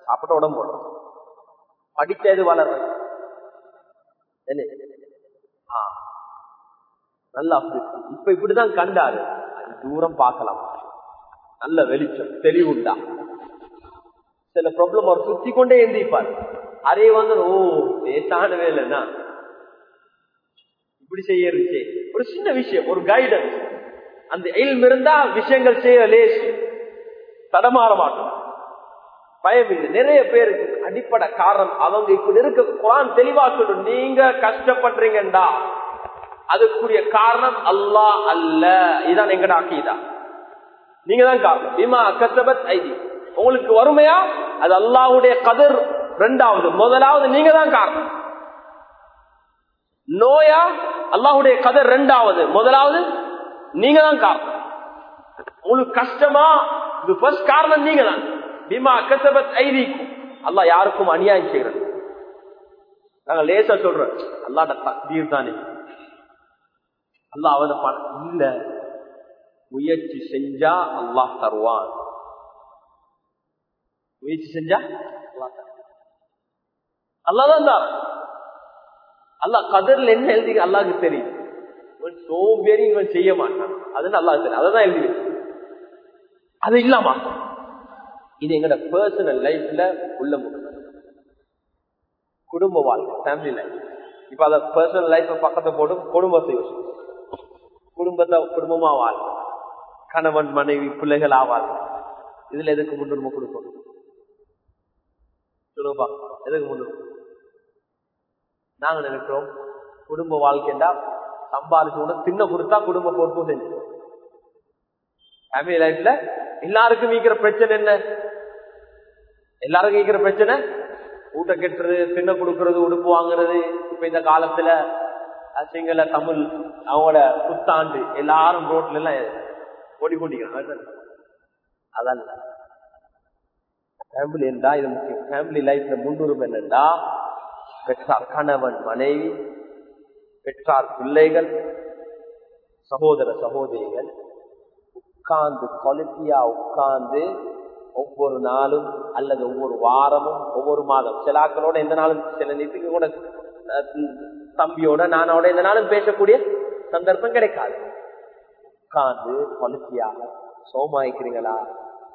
Speaker 2: சாப்பிட்டா உடம்பு வளரும். படித்த எது வளரும்? என்ன? நல்லா இப்ப இப்படிதான் கண்டாரு. தூரம் பார்க்கலாம். நல்ல வெளிச்சம் தெளிவுண்டா. சில ப்ராப்ளம் அவர் சுத்தி கொண்டே எந்திரிப்பார். அரே வந்து ஓ லேசான வேலைன்னா இப்படி செய்யறது ஒரு சின்ன விஷயம் ஒரு கைடன்ஸ் அந்த எயில் இருந்தா விஷயங்கள் செய்ய லேஸ் தடமாற மாட்டோம் பயம் இல்லை. நிறைய பேருக்கு அடிப்படை காரணம் அவங்க இப்படி இருக்க. குரான் தெளிவா சொல்லும் நீங்க கஷ்டப்படுறீங்கடா அதுக்குரிய காரணம் அல்லா அல்ல. இதான் எங்கட ஆக்கிதா நீங்க தான் காரணம். இமா கசபத் ஐதி. உங்களுக்கு வறுமையா? அது அல்லாவுடைய கதிர். ரெண்டாவது. முதலாவது நீங்க தான் காரணம். நோயா அல்லாஹுடைய கதர் ரெண்டாவது. முதலாவது நீங்க தான் காரணம். உங்களுக்கு கஷ்டமா இது ஃபர்ஸ்ட் காரணம் நீங்க தான் பீமா கசபத் ஐதீக்கும். அல்லா யாருக்கும் அநியாயம் செய்யறது. நாங்க லேசா சொல்றோம். அல்லாட தீர் தானே. அல்லா அவனை இல்ல. முயற்சி செஞ்சா அல்லாஹ் தருவான். முயற்சி செஞ்சா அல்லாதான் தான் அல்லா கதர்ல என்ன எழுதி அல்லாக்கு தெரியும். சோம்பேறி இவன் செய்ய மாட்டான். அது நல்லா தெரியும். அதான் எழுதி அது இல்லாம இது எங்கட பர்சனல் லைஃப்ல உள்ள குடும்ப வாழ்க்கை ஃபேமிலி லைஃப் இப்ப அத பர்சனல் லைஃப் பக்கத்தை போட்டு குடும்பத்தை யோசிக்கும் குடும்பத்தை குடும்பமா வாழ்க்கை கணவன் மனைவி பிள்ளைகள் ஆவாது இதுல எதுக்கு முன்னுரிமை கொடுக்கணும்? எதுக்கு முன்னுரிமை? நாங்க நினைக்கிறோம் குடும்ப வாழ்க்கைண்டா சம்பாதிச்சு கூட சின்ன கொடுத்தா குடும்ப பொறுப்பு செஞ்சு. ஃபேமிலி லைஃப்ல எல்லாருக்கும் இருக்கிற பிரச்சனை என்ன? எல்லாருக்கும் இருக்கிற பிரச்சனை? ஊட்ட கெட்டுறது தின்ன கொடுக்கறது உடுப்பு வாங்குறது. இப்ப இந்த காலத்துல சிங்கள தமிழ் அவங்களோட புத்தாண்டு எல்லாரும் ரோட்ல எல்லாம் ஓடி கொண்டிக்கிறாங்க அதான். ஃபேமிலி என்றா இது முக்கியம். ஃபேமிலி லைஃப்ல முன்னுரிமை என்னண்டா பெற்றார் கணவன் மனைவி பெற்றார் பிள்ளைகள் சகோதர சகோதரிகள். உட்கார்ந்து குவாலிட்டியா உட்கார்ந்து ஒவ்வொரு நாளும் அல்லது ஒவ்வொரு வாரமும் ஒவ்வொரு மாதம் சிலாக்களோட எந்த நாளும் சில நிதிக்கு கூட தம்பியோட நானோட எந்த நாளும் பேசக்கூடிய சந்தர்ப்பம் கிடைக்காது. உட்கார்ந்து குவாலிட்டியாக சோமாயிக்கிறீங்களா?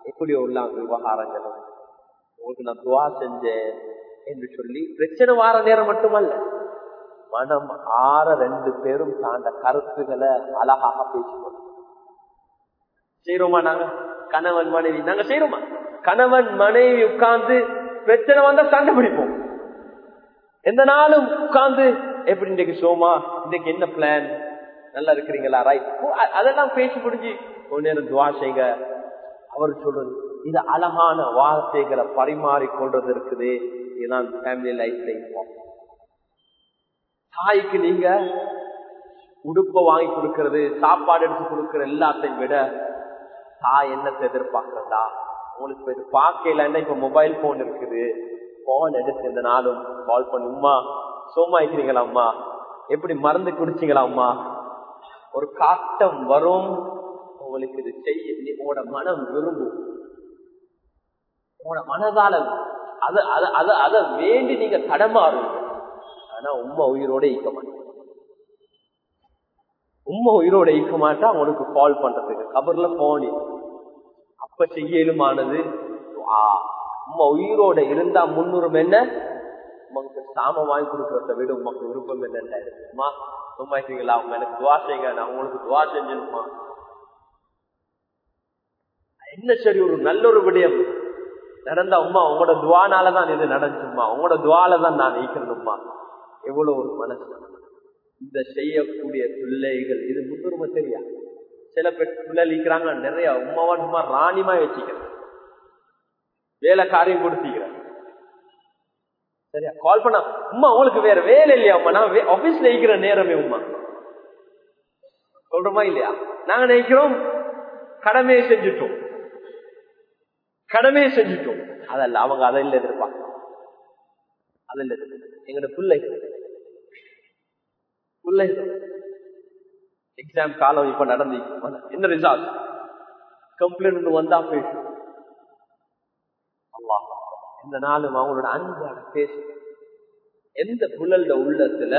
Speaker 2: எப்படி உள்ள விவகாரங்களும். உங்களுக்கு நான் துவா செஞ்சேன். என்று சொல்லி பிரச்சனை வார நேரம் மட்டுமல்ல. மனம் ஆற ரெண்டு பேரும் தாண்ட கருத்துக்களை அழகாக பேசிக்கணும் செய்யறோமா நாங்க? கணவன் மனைவி. நாங்க செய்யறோமா கணவன் மனைவி உட்கார்ந்து பிரச்சனை வந்தா சண்டை பிடிப்போம். எந்த நாளும் உட்கார்ந்து எப்படி இன்றைக்கு சோமா? இன்றைக்கு என்ன பிளான் நல்லா இருக்கிறீங்களா? ரைட் அதெல்லாம் பேசி முடிஞ்சு கொஞ்ச நேரம் துவா செய்யுங்க அவர் சொல்றது இது அழகான வார்த்தைகளை பரிமாறி இருக்குது இதுதான் ஃபேமிலி லைஃப்ல தாய்க்கு நீங்க உடுப்ப வாங்கி கொடுக்கறது சாப்பாடு எடுத்து கொடுக்கற எல்லாத்தையும் விட தாய் என்னத்தை எதிர்பார்க்கறதா? உங்களுக்கு இது பார்க்கல இப்ப மொபைல் போன் இருக்குது. போன் எடுத்து இந்த நாளும் கால் பண்ணி உமா சோமா இருக்கிறீங்களா அம்மா எப்படி மறந்து குடிச்சீங்களா அம்மா ஒரு காட்டம் வரும். உங்களுக்கு இது செய்ய உங்களோட மனம் விரும்பும். உங்களோட மனதால அத அத அத அத வேண்டி நீங்க தடமாறுங்க. ஆனா உண்மை உயிரோட ஈக்க மாட்டேன். உண்மை உயிரோட ஈக்க மாட்டா உனக்கு கால் பண்றதுக்கு. கபர்ல போனி. அப்ப செய்யலுமானது? உண்மை உயிரோட இருந்தா முன்னுரிமை என்ன? உமக்கு சாம வாங்கி கொடுக்கறத விட உமக்கு விருப்பம் என்னமா சும்மா இருக்கீங்களா அவங்க எனக்கு துவா செய்யுங்க. நான் உங்களுக்கு துவா செஞ்சணுமா என்ன சரி ஒரு நல்ல ஒரு விடயம். நடந்தா உமா உங்களோட துவானாலதான் இது நடந்துச்சுமா உங்களோட துவாலதான் நான் நீக்கணுமா எவ்வளவு ஒரு மனசு. இந்த செய்யக்கூடிய பிள்ளைகள் இது முன்னுரிமை தெரியா சில பேர் பிள்ளை இருக்கிறாங்க நிறைய உமாவா சும்மா ராணிமா வச்சுக்கிறேன் வேலை காரியம் கொடுத்திக்கிறேன் சரியா? கால் பண்ணா உமா உங்களுக்கு வேற வேலை இல்லையா உமா நான் ஆபீஸ்ல இருக்கிற நேரமே உமா சொல்றோமா இல்லையா? நாங்க நினைக்கிறோம் கடமையை செஞ்சுட்டோம். கடமையை செஞ்சுட்டோம். அதல்ல அவங்க அதில் எதிர்ப்பாங்க. அதில் எங்களோட பிள்ளை பிள்ளை எக்ஸாம் காலம் இப்ப நடந்து என்ன ரிசால்ட் கம்ப்ளைண்ட் வந்தா பேசும் அல்லா இந்த நாளும் அவங்களோட அன்பான பேசு எந்த புழல்ட உள்ளத்துல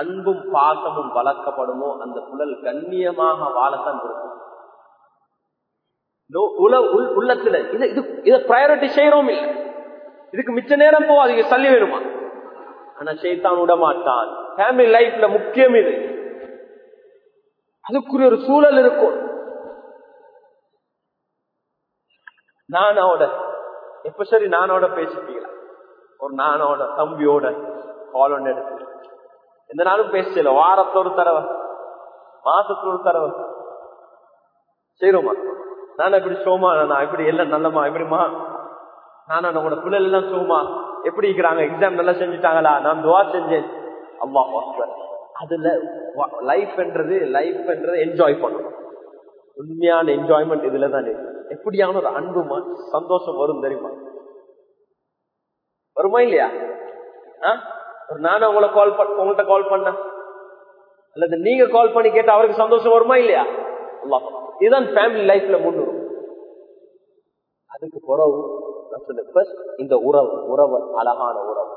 Speaker 2: அன்பும் பாசமும் வளர்க்கப்படுமோ அந்த புழல் கண்ணியமாக வாழத்தான் இருக்கும். உள்ளத்துல. இது இது இதை ப்ரையாரிட்டி செய்யறோம் இல்லை. இதுக்கு மிச்ச நேரம் போவாதீங்க தள்ளி வேணுமா ஆனா செய்தான் விடமாட்டான் ஃபேமிலி லைஃப்ல முக்கியம் இது. அதுக்குரிய ஒரு சூழல் இருக்கும். நானோட எப்ப சரி நானோட பேசிப்பீங்களா ஒரு நானோட தம்பியோட கால் ஒன்று எடுத்து எந்த நாளும் பேசல. வாரத்துல ஒரு தடவை மாசத்துல ஒரு தடவை. செய்யறோமா நான் இப்படி சோமா? நான் இப்படி எல்லாம் நல்லமா இப்படிமா நானா நம்மளோட பிள்ளைல எல்லாம் சோமா? எப்படி இருக்கிறாங்க? எக்ஸாம் நல்லா செஞ்சுட்டாங்களா? நான் துவா செஞ்சேன். அம்மா அதுல லைஃப்ன்றது லைஃப்ன்றது என்ஜாய் பண்ணணும். உண்மையான என்ஜாய்மெண்ட் இதுல தான் எப்படியான ஒரு அன்புமா சந்தோஷம் வரும் தெரியுமா? வருமா இல்லையா? ஒரு நானும் உங்களை கால் உங்கள்கிட்ட கால் பண்ண அல்லது நீங்க கால் பண்ணி கேட்டா அவருக்கு சந்தோஷம் வருமா இல்லையா? இதுதான் ஃபேமிலி லைஃப்ல முன்னு. அதுக்கு உறவு இந்த உறவு உறவு அழகான உறவு.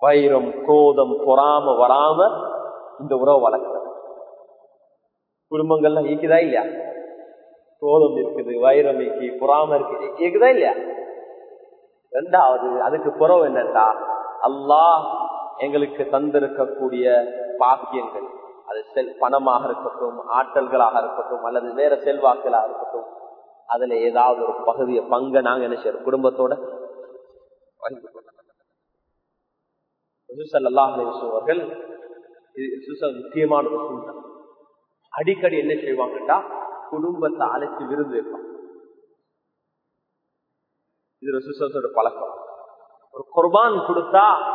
Speaker 2: வைரம் கோதம் பொறாம வராம இந்த உறவு வளர்க்கிறது குடும்பங்கள்லாம் ஈக்குதா இல்லையா? கோதம் இருக்குது வைரம் இக்கி பொறாம இருக்குது இயக்குதா இல்லையா? ரெண்டாவது அதுக்கு புறவு என்னண்டா அல்லாஹ் எங்களுக்கு தந்திருக்கக்கூடிய பாக்கியங்கள். அது செல் பணமாக இருக்கட்டும் ஆற்றல்களாக இருக்கட்டும் அல்லது வேற செல்வாக்களாக இருக்கட்டும் அதுல ஏதாவது ஒரு பகுதியை பங்க நாங்க என்ன செய்யறோம்? குடும்பத்தோட பகிர்ந்து அவர்கள் இது முக்கியமான ஒரு சூழ்நிலை. அடிக்கடி என்ன செய்வாங்கட்டா? குடும்பத்தை அழைச்சி விருந்து வைப்பாங்க. இது ரசூசோட பழக்கம். ஒரு குர்பான் கொடுத்தா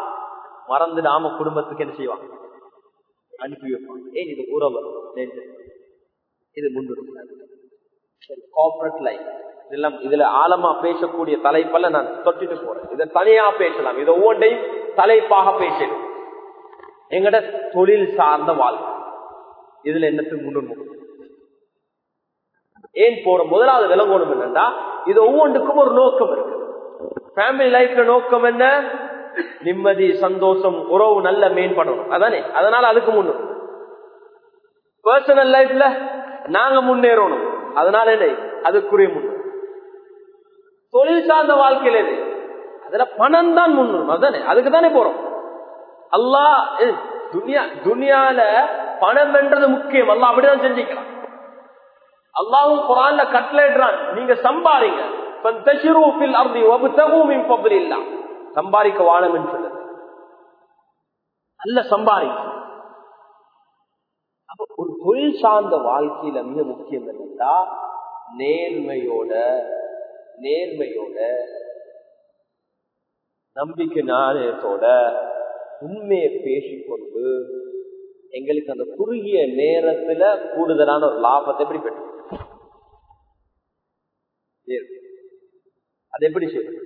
Speaker 2: மறந்துடாம குடும்பத்துக்கு என்ன செய்வாங்க? அனுப்பி வைப்பாங்க. ஏன்? இது உறவு. இது முன்னுரிமை. கார்பரேட் லைஃப் இதெல்லாம் இதுல ஆழமா பேசக்கூடிய தலைப்பெல்லாம் நான் தொட்டிட்டு போறேன். இதை தனியா பேசலாம். இது ஒவ்வொன்றையும் தலைப்பாக பேசணும் எங்கட தொழில் சார்ந்த வாழ்க்கை. இதுல என்னத்துக்கு முன்னுரிமை ஏன் போற முதலாவது விளங்கணும் என்னன்னா இது ஒவ்வொன்றுக்கும் ஒரு நோக்கம் இருக்கு. ஃபேமிலி லைஃப்ல நோக்கம் என்ன? நிம்மதி சந்தோஷம் உறவு நல்ல மேம்படணும் அதானே? அதனால அதுக்கு முன்னும். பர்சனல் லைஃப்ல நாங்க முன்னேறணும். அதனால இல்லை அதுக்குரிய முன்னுரிமை. தொழில் சார்ந்த வாழ்க்கையில இல்லை அதுல பணம் தான் முன்னுரிமை. அதுதானே. அதுக்கு தானே போறோம் அல்லா துனியா துனியால பணம் என்றது முக்கியம். அல்லா அப்படிதான் செஞ்சுக்கிறான். அல்லாவும் குரான்ல கட்டளைடுறான் நீங்க சம்பாதிங்க. சம்பாதிக்க வாழம் சொல்லுது அல்ல சம்பாதிக்க அப்ப ஒரு தொழில் சார்ந்த வாழ்க்கையில மிக முக்கியம் என்ன? என்னன்னா நேர்மையோட நேர்மையோட நம்பிக்கை நாணயத்தோட உண்மையை பேசிக்கொண்டு எங்களுக்கு அந்த குறுகிய நேரத்துல கூடுதலான ஒரு லாபத்தை எப்படி பெற்று அது எப்படி செய்யும்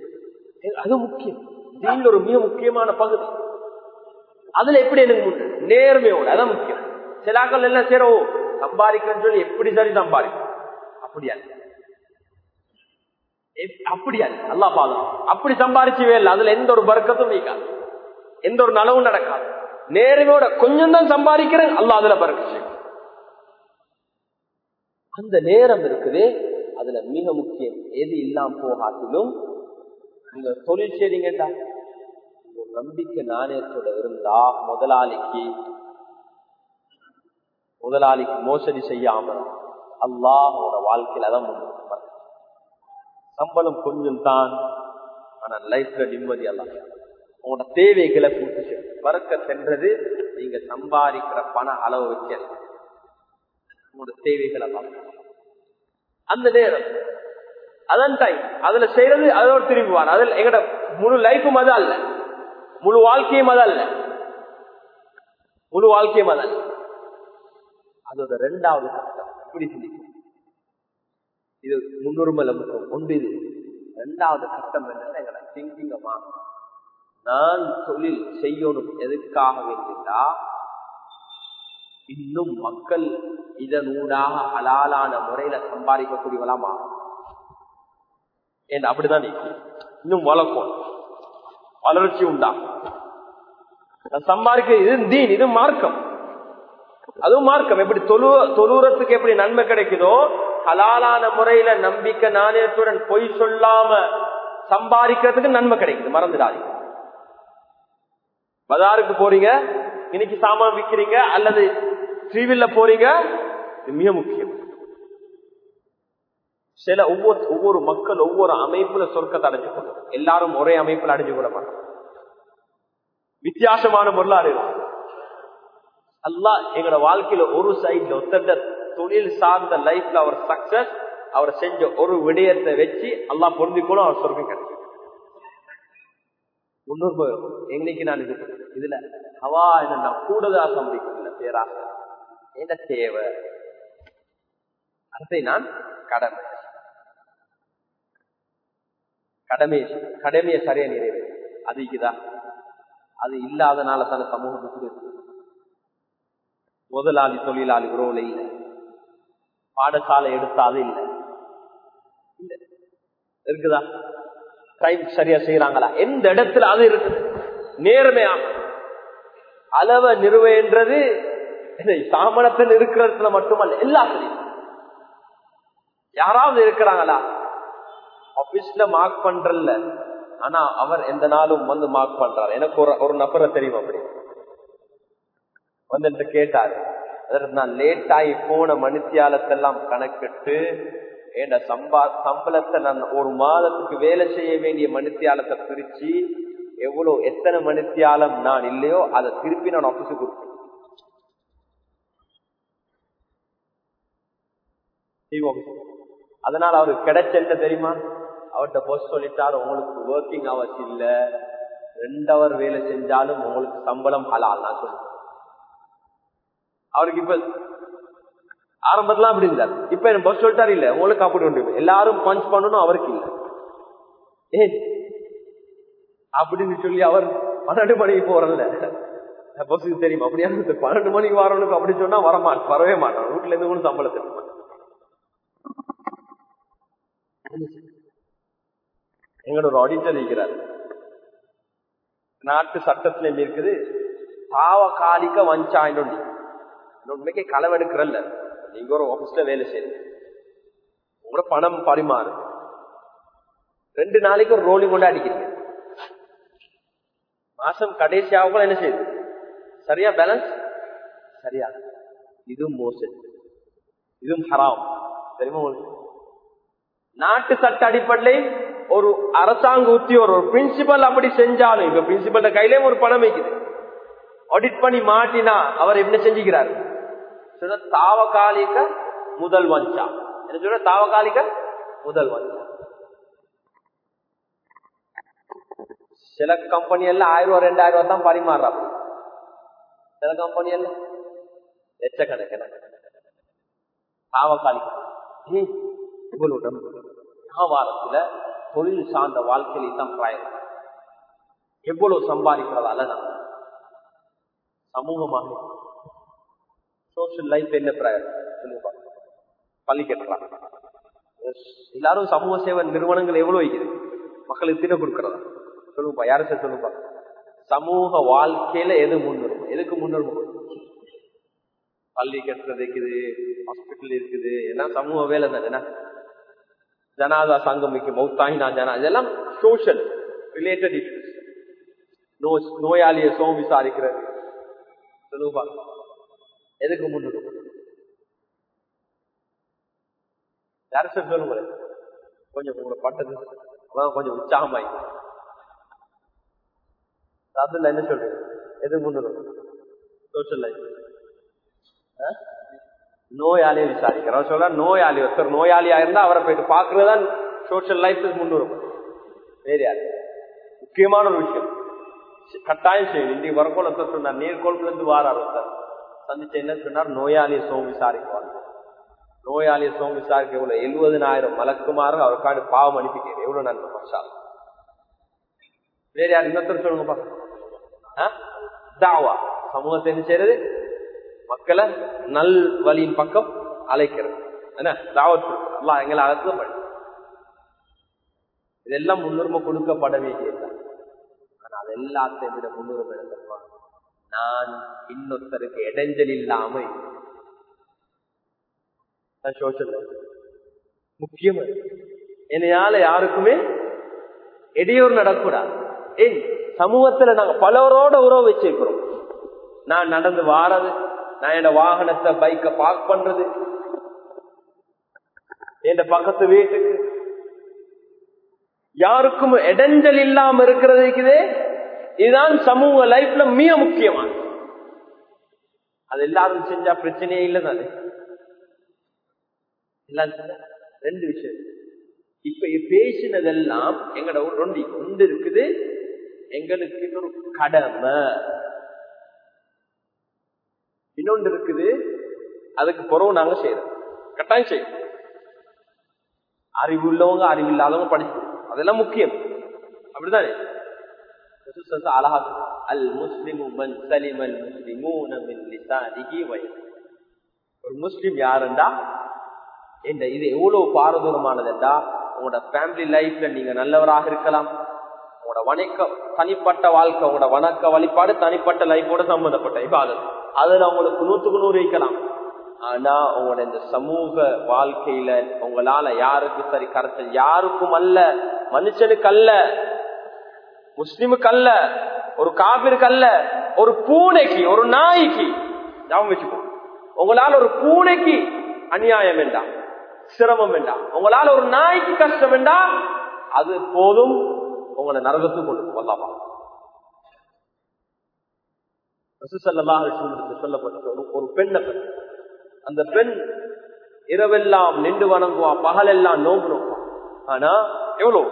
Speaker 2: அது முக்கியம். தீன்ல ஒரு மிக முக்கியமான பகுதி. அதுல எப்படி எனக்கு நேர்மையோட அதான் முக்கியம். சிலாக்கள் எல்லாம் சரி ஓ சம்பாதிக்கிறேன்னு சொல்லி எப்படி சரி சம்பாதிக்கும் அப்படியா? எப்- அப்படியா? நல்லா பாதம் அப்படி சம்பாரிச்சவே இல்லை. அதுல எந்த ஒரு பறக்கத்தும் நீக்காது. எந்த ஒரு நலவும் நடக்காது. நேர்மையோட கொஞ்சம் தான் சம்பாதிக்கிறேன் அல்ல அதுல பறக்க அந்த நேரம் இருக்குது. அதுல மிக முக்கியம். எது இல்லாம போகாட்டிலும் நீங்க தொழில் செய்றீங்கடா. உங்க நம்பிக்கை நாணயத்தோட இருந்தா முதலாளிக்கு முதலாளிக்கு மோசடி செய்யாம அல்லாஹோட வாழ்க்கையில தான் முன்னுக்கு சம்பளம் கொஞ்சம் தான் ஆனா லைஃப்ல நிம்மதி அல்ல. உங்களோட தேவைகளை பூர்த்தி செய்யும் பறக்க சென்றது நீங்க சம்பாதிக்கிற பண அளவு வைக்க உங்களோட தேவைகளை அந்த நேரம் அதன் டைம் அதுல செய்யறது அதோட திரும்புவார் அதில் எங்கட முழு லைஃபும் அது அல்ல முழு வாழ்க்கையும் அது அல்ல முழு வாழ்க்கையும் அது அல்ல அதோட ரெண்டாவது கட்டம் அப்படி சிந்திக்கும் இது முன்னுரிமை நமக்கு ஒன்று இது ரெண்டாவது கட்டம் என்ன எங்கட திங்கிங்கமா நான் தொழில் செய்யணும் எதுக்காக வேண்டியதா இன்னும் மக்கள் இதனூடாக அலாலான முறையில சம்பாதிக்கக்கூடியவளாமா ஏன் அப்படிதான் இன்னும் வளர்க்கும் வளர்ச்சி உண்டா சம்பாதிக்க இது தீன் இது மார்க்கம். அதுவும் மார்க்கம். எப்படி தொழு தொழுறதுக்கு எப்படி நன்மை கிடைக்குதோ ஹலாலான முறையில நம்பிக்கை நாணயத்துடன் பொய் சொல்லாம சம்பாதிக்கிறதுக்கு நன்மை கிடைக்குது. மறந்துடாதீங்க. பஜாருக்கு போறீங்க இன்னைக்கு சாமான் விக்கிறீங்க அல்லது ஸ்ரீவில்ல போறீங்க மிக முக்கியம். சில ஒவ்வொரு ஒவ்வொரு மக்கள் ஒவ்வொரு அமைப்புல சொர்க்கத்தை அடைஞ்சு கொள்ளும் எல்லாரும் ஒரே அமைப்புல அடைஞ்சு கொள்ள மாட்டாங்க வித்தியாசமான பொருளாறு அல்லா எங்களோட வாழ்க்கையில ஒரு சைட்ல ஒத்தந்த தொழில் சார்ந்த லைஃப்ல அவர் சக்சஸ் அவர் செஞ்ச ஒரு விடயத்தை வச்சு அல்லா பொருந்திக்கணும் அவர் சொர்க்கம் கிடைக்கும் முன்னூறு என்னைக்கு நான் இது இதுல ஹவா என்ன நான் கூடுதலா சம்பளிக்கல பேராசை. என்ன தேவை? அதை நான் கடமை. கடமை கடமையை சரியா நிறைவேறு அது இருக்குதா அது இல்லாதனால தானே சமூகத்துக்கு முதலாளி தொழிலாளி உறவுல இல்லை. பாடசாலை எடுத்தா அது இல்லை. இல்ல. இருக்குதா? கிரைம் சரியா செய்யறாங்களா எந்த இடத்துல அது இருக்குது? நேர்மையா அளவை நிறுவன்றது சாமணத்தில் இருக்கிறதுல மட்டுமல்ல எல்லாத்துலையும். யாராவது இருக்கிறாங்களா? ஆபீஸ்ல மார்க் பண்றல ஆனா அவர் எந்த நாளும் வந்து மார்க் பண்றாரு. எனக்கு ஒரு ஒரு நபரை தெரியும் அப்படி. வந்து கேட்டாரு. அதற்கு நான் லேட் ஆகி போன மனுஷியாலத்தெல்லாம் கணக்கிட்டு என் சம்பா சம்பளத்தை நான் ஒரு மாதத்துக்கு வேலை செய்ய வேண்டிய மனுஷியாலத்தை பிரிச்சு எவ்வளவு எத்தனை மனுஷியாலம் நான் இல்லையோ அதை திருப்பி நான் ஆபீஸுக்கு கொடுப்பேன் அதனால அவருக்கு கிடைச்ச என்ன தெரியுமா? அவர்கிட்ட போஸ்ட் சொல்லிட்டாரு உங்களுக்கு ஒர்க்கிங் அவர்ஸ் இல்லை. ரெண்டு அவர் வேலை செஞ்சாலும் உங்களுக்கு சம்பளம் ஹலால் நான் சொல்லுவேன் அவருக்கு இப்ப ஆரம்பத்துல அப்படி இருந்தார் இப்ப எனக்கு பஸ் சொல்லிட்டாரு இல்ல உங்களுக்கு அப்படி உண்டு எல்லாரும் பஞ்ச் பண்ணணும் அவருக்கு இல்ல. ஏ அப்படின்னு சொல்லி அவர் பன்னெண்டு மணிக்கு போறல பஸ்ஸுக்கு தெரியும்? அப்படியா பன்னெண்டு மணிக்கு வரவனுக்கு அப்படி சொன்னா வரமாட்டான் வரவே மாட்டான். வீட்டுல இருந்து கூட சம்பளம் தெரியும் எங்களோட ஒரு ஆடிட்டர் இருக்கிறார். நாட்டு சட்டத்துல இருக்குது பாவகாலிக்க வஞ்சாயின்னு உண்மைக்கு களவெடுக்கிறல்ல. நீங்க ஒரு ஆபீஸ்ல வேலை செய்யுங்க உங்களோட பணம் பரிமாறு. ரெண்டு நாளைக்கு ஒரு ரோலி கொண்டு அடிக்கிறீங்க. மாசம் கடைசி ஆகும் என்ன செய்யுது? சரியா பேலன்ஸ் சரியா. இதுவும் மோசடி. இதுவும் ஹராம் தெரியுமா நாட்டு சட்ட அடிப்படையில் ஒரு அரசாங்க உத்தியோர் ஒரு பிரின்சிபல் அப்படி செஞ்சாலும் இப்ப பிரின்சிபல் கையிலேயும் ஒரு பணம் வைக்குது. ஆடிட் பண்ணி மாட்டினா அவர் என்ன செஞ்சுக்கிறார்? தாவகாலிக முதல் வஞ்சா என்ன சொல்ற? தாவகாலிக முதல் வஞ்சா சில கம்பெனி எல்லாம் ஆயிரம் ரூபாய் ரெண்டாயிரம் ரூபாய் தான் பரிமாறுறாங்க. சில கம்பெனி எல்லாம் லட்சக்கணக்கின தாவகாலிக. இவளுடன் வியாபாரத்துல தொழில் சார்ந்த வாழ்க்கையில தான் பிராயம். எவ்வளவு சம்பாதிக்கிறதால நான் சமூகமாக சோசியல் லைஃப் என்ன பிரயணம் பள்ளி கட்டலாம் எல்லாரும் சமூக சேவை நிறுவனங்கள் எவ்வளவு வைக்குது? மக்களுக்கு தின கொடுக்கறதா? சொல்லுப்பா. யாரும் சார் சொல்லுப்பா? சமூக வாழ்க்கையில எது முன்னுரிமை? எதுக்கு முன்னுரிமை பள்ளி கட்டுறது இருக்குது ஹாஸ்பிட்டல் இருக்குது ஏன்னா சமூக வேலை தான் என்ன? ஜனாதா சங்கம் சங்கமிக்கு மௌத்தாயினா ஜனா இதெல்லாம் சோஷியல் ரிலேட்டட் இஷ்யூஸ் நோ நோயாளிய சோம் விசாரிக்கிறது. சொல்லுப்பா. எதுக்கு முன்னுரிமை யாரு சொல்லுங்க கொஞ்சம் உங்களை பட்டது. அதான் கொஞ்சம் உற்சாகமாயி. அதுல என்ன சொல்றீங்க எது முன்னுரிமை சோஷியல் லைஃப் நோயாளியை விசாரிக்கிறோம். சொல்ல நோயாளி ஒருத்தர் நோயாளியா இருந்தா அவரை போயிட்டு பாக்குறதுதான் சோசியல் லைஃப் முன்னுரிமை வேற யாரு? முக்கியமான ஒரு விஷயம். கட்டாயம் செய்யணும். இன்றைக்கு வரக்கோள் ஒருத்தர் சொன்னார் நீர்கோள்ல இருந்து வாரார் ஒருத்தர். சந்திச்சு என்ன சொன்னார். நோயாளிய சோம் விசாரிக்குவாங்க நோயாளிய சோம் விசாரிக்க எவ்வளவு? எழுபதுனாயிரம் மலக்குமாறு அவருக்காடு பாவம் அனுப்பிக்கிறேன் எவ்வளவு நன்மை மஷா வேற யார்? இன்னொருத்தர் சொல்லுங்கப்பா தாவா. சமூகத்தை என்ன செய்யறது? மக்களை நல் வழியின் பக்கம் அழைக்கிறது. என்ன? தாவத்து எல்லாம் எங்களை அகத்துல பண்ணி இதெல்லாம் முன்னுரிமை கொடுக்கப்பட வேண்டியது ஆனா அது எல்லாத்தையும் விட முன்னுரிமை எடுத்துருமா நான் இன்னொருத்தருக்கு இடைஞ்சல் இல்லாம சோஷல் முக்கியம் என்னையால யாருக்குமே இடையூறு நடக்கூடாது ஏன் சமூகத்துல நாங்க பலரோட உறவு வச்சிருக்கிறோம். நான் நடந்து வாரது நான் என் வாகனத்தை பைக்க பார்க் பண்றது என் பக்கத்து வீட்டுக்கு. யாருக்கும் இடைஞ்சல் இல்லாம இருக்கிறதுக்குதே இதுதான் சமூக லைஃப்ல மிக முக்கியமான அது எல்லாரும் செஞ்சா பிரச்சனையே இல்லை தானே ரெண்டு விஷயம். இப்ப பேசினதெல்லாம் எங்கட ரெண்டு ஒன்று இருக்குது. எங்களுக்கு இன்னொரு கடமை. இன்னொன்று இருக்குது. அதுக்கு பிறகு நாங்க செய்யறோம் கட்டாயம் செய்யும் அறிவு உள்ளவங்க அறிவு இல்லாதவங்க படிச்சு அதெல்லாம் முக்கியம். அப்படிதானே அழகா அல் முஸ்லிமு மன் சலிமல் முஸ்லிமூன மின் லிசானிஹி வயது ஒரு முஸ்லிம் யாருண்டா இந்த இது எவ்வளவு பாரதூரமானதுண்டா உங்களோட ஃபேமிலி லைஃப்ல நீங்க நல்லவராக இருக்கலாம். உங்களோட வணக்க தனிப்பட்ட வாழ்க்கை உங்களோட வணக்க வழிபாடு தனிப்பட்ட லைஃபோட சம்பந்தப்பட்ட இப்ப அதுல உங்களுக்கு நூத்துக்கு நூறு வைக்கலாம். ஆனா உங்களோட இந்த சமூக வாழ்க்கையில உங்களால யாருக்கு சரி கரைச்சல் யாருக்கும் அல்ல மனுஷனுக்கு அல்ல முஸ்லிமுக்கு அல்ல ஒரு காபிற்கு அல்ல ஒரு பூனைக்கு ஒரு நாய்க்கு ஞாபகம் வச்சுக்கோ. உங்களால் ஒரு பூனைக்கு அநியாயம் வேண்டாம் சிரமம் வேண்டாம் உங்களால் ஒரு நாய்க்கு கஷ்டம் வேண்டாம் அது போதும் உங்களை நரகத்துக்கு கொண்டு வல்லாமா சொல்லப்பட்ட ஒரு ஒரு பெண்ணை பெண் அந்த பெண் இரவெல்லாம் நின்று வணங்குவா பகலெல்லாம் நோம்பு நோம்பா ஆனா எவ்வளவு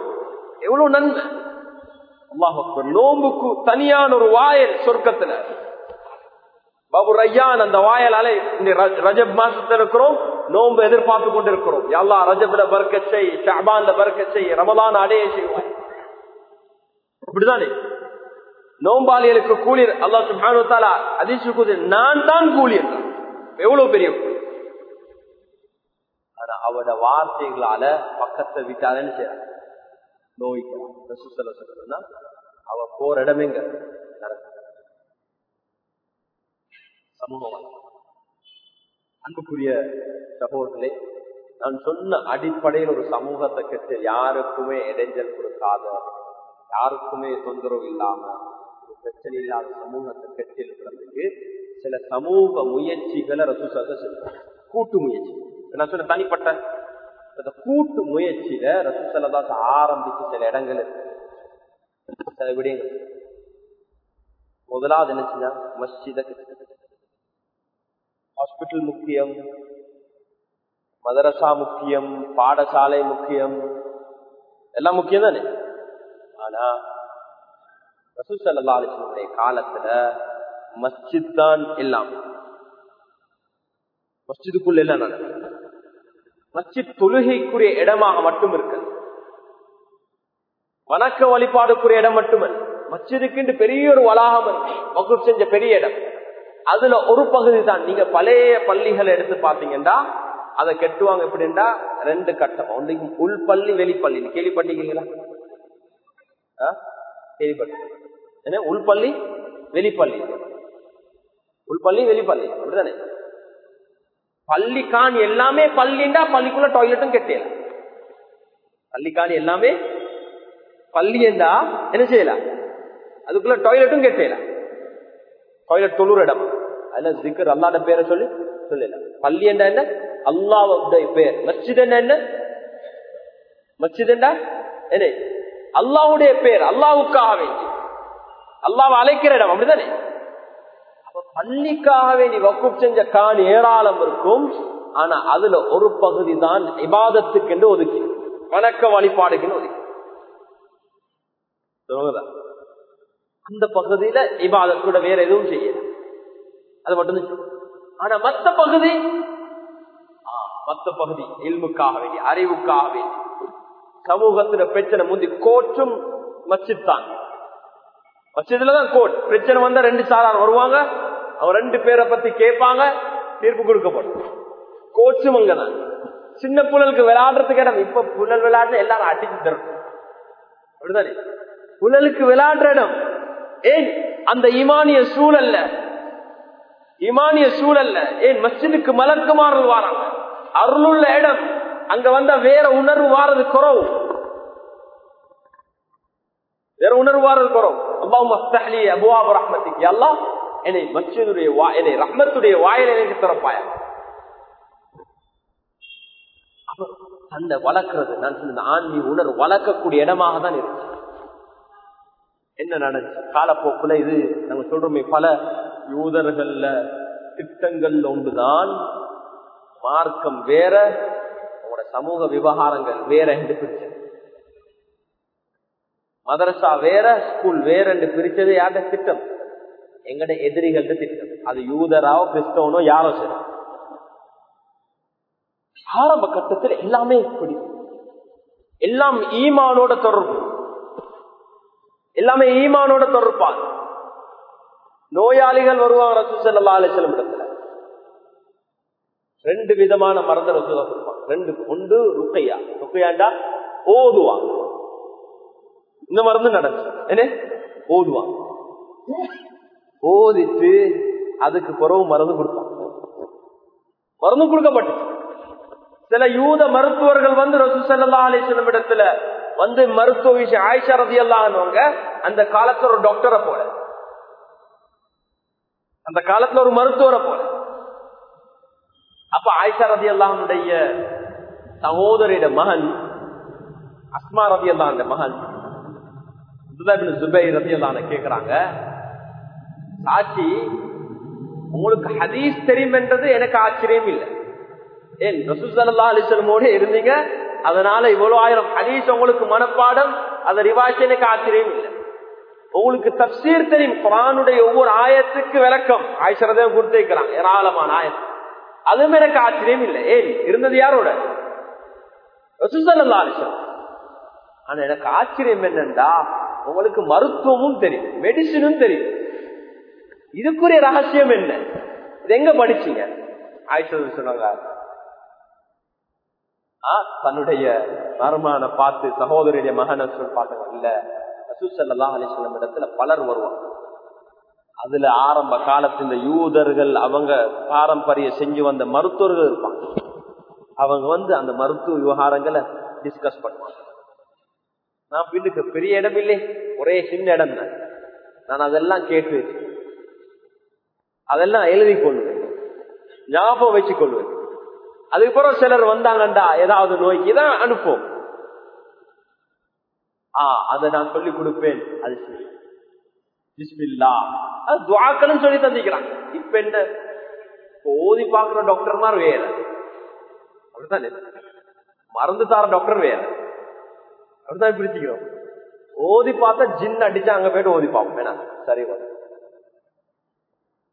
Speaker 2: எவ்வளவு நன்மை அல்லாஹ் நோம்புக்கு தனியான ஒரு வாயல் சொர்க்கத்துல. பாபு ரையான் அந்த வாயலால இந்த ரஜப் மாசத்துல இருக்கிறோம் நோன்பு எதிர்பார்த்து கொண்டிருக்கிறோம். எல்லா ரஜப்ல பறக்க செய் ஷாபான்ல பறக்க செய் ரமலான் அடைய செய்வாய். அப்படிதானே? நோம்பாளிகளுக்கு கூலியர் அல்லா சுபானு அதிர்ச்சி நான் தான் கூலியர். எவ்வளவு பெரிய ஆனா அவட வார்த்தைகளால பக்கத்தை விட்டாலன்னு செய்யறாங்க நோய்க்கலாம் அவ போற இடமேங்க சமூகம் அன்புக்குரிய சகோதரர்களே நான் சொன்ன அடிப்படையில் ஒரு சமூகத்தை கெட்டு யாருக்குமே இடைஞ்சல் கொடுக்காத யாருக்குமே தொந்தரவு இல்லாம ஒரு பிரச்சனை இல்லாத சமூகத்தை கற்றிருக்கிறதுக்கு சில சமூக முயற்சிகளை ரசூசாக சொல்றேன் கூட்டு முயற்சி. நான் சொன்ன தனிப்பட்ட அந்த கூட்டு முயற்சியில ரசூசலதாஸ் ஆரம்பிச்சு சில இடங்கள். இருக்கு சில விடயங்கள். முதலாவது என்ன மஸ்ஜித ஹாஸ்பிட்டல் முக்கியம் மதரசா முக்கியம் பாடசாலை முக்கியம் எல்லாம் முக்கியம் தானே? ஆனா ரசூசல்லா அலிஸ்லமுடைய காலத்துல மஸ்ஜித் தான் எல்லாம் மஸ்ஜிதுக்குள்ள எல்லாம் நடக்கும் மஸ்ஜித் தொழுகைக்குரிய இடமாக மட்டும் இருக்கு வணக்க வழிபாடுக்குரிய இடம் மட்டுமல்ல. மச்சிதுக்கு பெரிய ஒரு வளாகம் வகுப்பு செஞ்ச பெரிய இடம். அதுல ஒரு பகுதி தான். நீங்க பழைய பள்ளிகளை எடுத்து பாத்தீங்கன்னா அதை கெட்டுவாங்க எப்படின்னா ரெண்டு கட்டம். ஒன்றைக்கு உள் பள்ளி வெளிப்பள்ளி கேள்விப்பட்டீங்களா கேள்விப்பட்ட உள்பள்ளி வெளிப்பள்ளி உள்பள்ளி வெளிப்பள்ளி அப்படிதானே பள்ளிக்கான் எல்லாமே பள்ளிண்டா பள்ளிக்குள்ள டாய்லெட்டும் கெட்டியல. பள்ளிக்கான் எல்லாமே பள்ளி என்ன செய்யல? அதுக்குள்ள டாய்லெட்டும் கெட்டியலாம் டாய்லெட் தொழுற இடம். அதுல சிக்கர் அல்லாட பேரை சொல்லி சொல்லல. பள்ளி என்றா என்ன? அல்லாவுடைய பேர். மஸ்ஜித் என்ன என்ன? மஸ்ஜித் என்றா என்ன அல்லாவுடைய பேர். அல்லாவுக்காக வேண்டி. அல்லாவை அழைக்கிற இடம். அப்படிதானே பள்ளிக்காகவே நீ வக்குப் செஞ்ச காணி ஏராளம் இருக்கும். ஆனா அதுல ஒரு பகுதி தான் இபாதத்துக்கு என்று ஒதுக்கி. வணக்க வழிபாடுக்குன்னு ஒதுக்கி. அந்த பகுதியில இபாதத்தோட வேற எதுவும் செய்யல. அது மட்டும் ஆனா மத்த பகுதி மத்த பகுதி இல்முக்காக வேண்டி அறிவுக்காக வேண்டி. சமூகத்துல பிரச்சனை முந்தி கோற்றும் மச்சித்தான் மச்சதுலதான் கோட் பிரச்சனை வந்தா ரெண்டு சாரார் வருவாங்க அவன் ரெண்டு பேரை பத்தி கேட்பாங்க தீர்ப்பு கொடுக்கப்படும். கோச்சும் அங்கதான் சின்ன புழலுக்கு விளையாடுறதுக்கு இடம். இப்ப புழல் விளையாட்டு எல்லாரும் அடிச்சு தரும் அப்படிதானே புழலுக்கு விளையாடுற இடம். ஏன்? அந்த இமானிய சூழல்ல. இமானிய சூழல்ல. ஏன்? மஸ்ஜிதுக்கு மலர்க்குமாறு வாராங்க. அருளுள்ள இடம். அங்க வந்த வேற உணர்வு வாரது குறவு. வேற உணர்வு வாரது குறவு. அல்லாஹ் அபுவாபு ரஹ்மத்திக்கு எல்லாம் என்னை மஸ்ஜிதுடைய என்னை ரஹ்மத்துடைய வாயில் எனக்கு திறப்பாய? அந்த வளர்க்கிறது. நான் சொன்ன ஆன்மீக உணர்வு வளர்க்கக்கூடிய இடமாக தான் இருக்கு. என்ன நடந்துச்சு? காலப்போக்குல இது நாங்க சொல்றோமே பல யூதர்கள்ல திட்டங்கள்ல ஒன்றுதான் மார்க்கம் வேற உங்களோட சமூக விவகாரங்கள் வேற என்று பிரிச்சது. மதரசா வேற ஸ்கூல் வேற என்று பிரிச்சது யார்ட திட்டம்? எங்கட எதிரிகள்ட்ட திட்டம். அது யூதராவோ கிறிஸ்தவனோ யாரோ சரி. ஆரம்ப கட்டத்தில் எல்லாமே இப்படி. எல்லாம் ஈமானோட தொடர்பு. எல்லாமே ஈமானோட தொடர்பான் நோயாளிகள் வருவாங்க ரசூ செல்லா அலிசலம் இடத்துல. ரெண்டு விதமான மருந்து ரசூலா கொடுப்பான். ரெண்டு ஒன்று ருக்கையா. ருக்கையாண்டா ஓதுவான் இந்த மருந்து நடந்துச்சு. என்ன? ஓதுவான் ஓதிட்டு அதுக்கு குறவு மருந்து கொடுத்தான் மருந்து கொடுக்கப்பட்டு சில யூத மருத்துவர்கள் வந்து ரசூ செல்லா இடத்துல வந்து மருத்துவ விஷயம் ஆயிஷா ரதி எல்லாம் அந்த காலத்துல ஒரு டாக்டரை போல. அந்த காலத்துல ஒரு மருத்துவரை போல. அப்ப ஆயிஷா ரதி சகோதரியோட சகோதரிட மகன் அஸ்மா ரதி அல்லாஹ் மகன் ரதி அல்லான கேக்குறாங்க சாட்சி உங்களுக்கு ஹதீஸ் தெரியும் என்றது எனக்கு ஆச்சரியம் இல்லை. ஏன் ரசூசல்லா அலிசல்மோட இருந்தீங்க அதனால இவ்வளவு ஆயிரம் ஹதீஸ் உங்களுக்கு மனப்பாடம் அந்த ரிவாய்ஸ் எனக்கு ஆச்சரியம் இல்லை. உங்களுக்கு தப்சீர் தெரியும் குரானுடைய ஒவ்வொரு ஆயத்துக்கு விளக்கம். ஆயிஷரதம் கொடுத்திருக்கிறான் ஏராளமான ஆயத்து அதுவும் எனக்கு ஆச்சரியம் இல்லை. ஏன் இருந்தது யாரோட? ரசூசல்லா அலிசல் ஆனா எனக்கு ஆச்சரியம் என்னண்டா உங்களுக்கு மருத்துவமும் தெரியும் மெடிசினும் தெரியும். இதுக்குரிய ரகசியம் என்ன? இது எங்க படிச்சீங்க? ஆயிஷா சொன்னாங்க. தன்னுடைய மருமான பார்த்து சகோதரியுடைய மகனை பார்த்தாங்க இல்ல ரசூசல்லா அலிஸ்லாம் இடத்துல பலர் வருவாங்க. அதுல ஆரம்ப காலத்து இந்த யூதர்கள் அவங்க பாரம்பரிய செஞ்சு வந்த மருத்துவர்கள் இருப்பாங்க. அவங்க வந்து அந்த மருத்துவ விவகாரங்களை டிஸ்கஸ் பண்ணுவாங்க. நான் வீட்டுக்கு பெரிய இடம் இல்லை ஒரே சின்ன இடம் தான். நான் அதெல்லாம் கேட்டு அதெல்லாம் எழுதி கொள்வேன் ஞாபகம் வச்சு கொள்வேன் அதுக்கப்புறம் சிலர் வந்தாங்கண்டா ஏதாவது நோய்க்கு தான் அனுப்புவோம். ஆஹ் அதை நான் சொல்லி கொடுப்பேன். அது சரி. பிஸ்மில்லா. அது துவாக்களும் சொல்லி தந்திக்கிறான். இப்ப என்ன? ஓதி பாக்குற மாதிரி வேற. அப்படித்தானே? மருந்து தார டாக்டர் வேற. அப்படித்தான் பிரிச்சுக்கிறோம். ஓதி பார்த்தா ஜின் அடிச்சா அங்க போயிட்டு ஓதி பார்ப்போம். வேணா சரி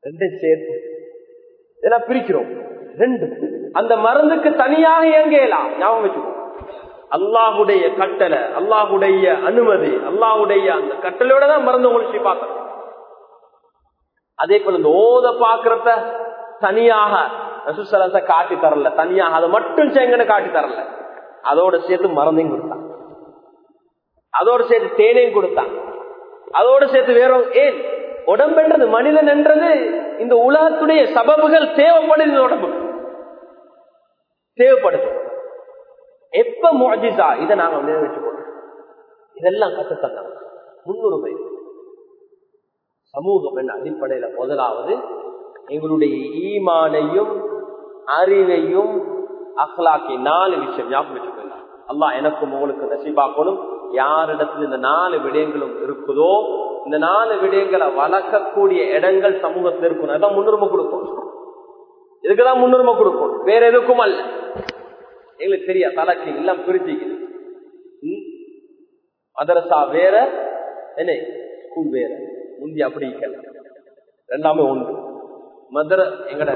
Speaker 2: ரெண்டும் சேர்த்து. இதெல்லாம் பிரிக்கிறோம். ரெண்டு. அந்த மருந்துக்கு தனியாக இயங்கலாம். ஞாபகம் வச்சுக்கோ. அல்லாஹுடைய கட்டளை அல்லாஹுடைய அனுமதி அல்லாஹுடைய அந்த கட்டளையோட தான் மருந்து உங்களுக்கு பார்க்கணும். அதே போல இந்த ஓத பாக்குறத தனியாக ரசூசலத்தை காட்டி தரல. தனியாக அதை மட்டும் செங்கன்னு காட்டி தரல. அதோட சேர்த்து மருந்தையும் கொடுத்தான். அதோட சேர்த்து தேனையும் கொடுத்தான். அதோட சேர்த்து வேற ஏன்? உடம்பென்றது மனிதன் என்றது இந்த உலகத்துடைய சபபுகள் தேவைப்படுது உடம்பு. தேவைப்படுது. எப்ப மோஜிசா? இதை நாங்க நிறைவேற்றிக்கொள்றோம் இதெல்லாம் கத்துத்தந்தாங்க முன்னுரிமை. சமூகம் என்ற அடிப்படையில முதலாவது எங்களுடைய ஈமானையும் அறிவையும் அஹ்லாக்கி நாலு விஷயம் ஞாபகம் வச்சுக்கோங்க. அல்லா எனக்கும் உங்களுக்கு நசிபாக்கணும். யாரிடத்தில் இந்த நாலு விடயங்களும் இருக்குதோ இந்த நாலு விடயங்களை வளர்க்கக்கூடிய இடங்கள் சமூகத்தில் இருக்கணும். அதான் முன்னுரிமை கொடுக்கணும் இதுக்குதான் முன்னுரிமை கொடுக்கணும் வேற எதுக்கும் அல்ல. எங்களுக்கு தெரியா தலைக்கு எல்லாம் பிரிச்சுக்குது மதரசா வேற? என்ன? ஸ்கூல் வேற. முந்தி அப்படி ரெண்டாமே ஒன்று. மதுரை எங்கட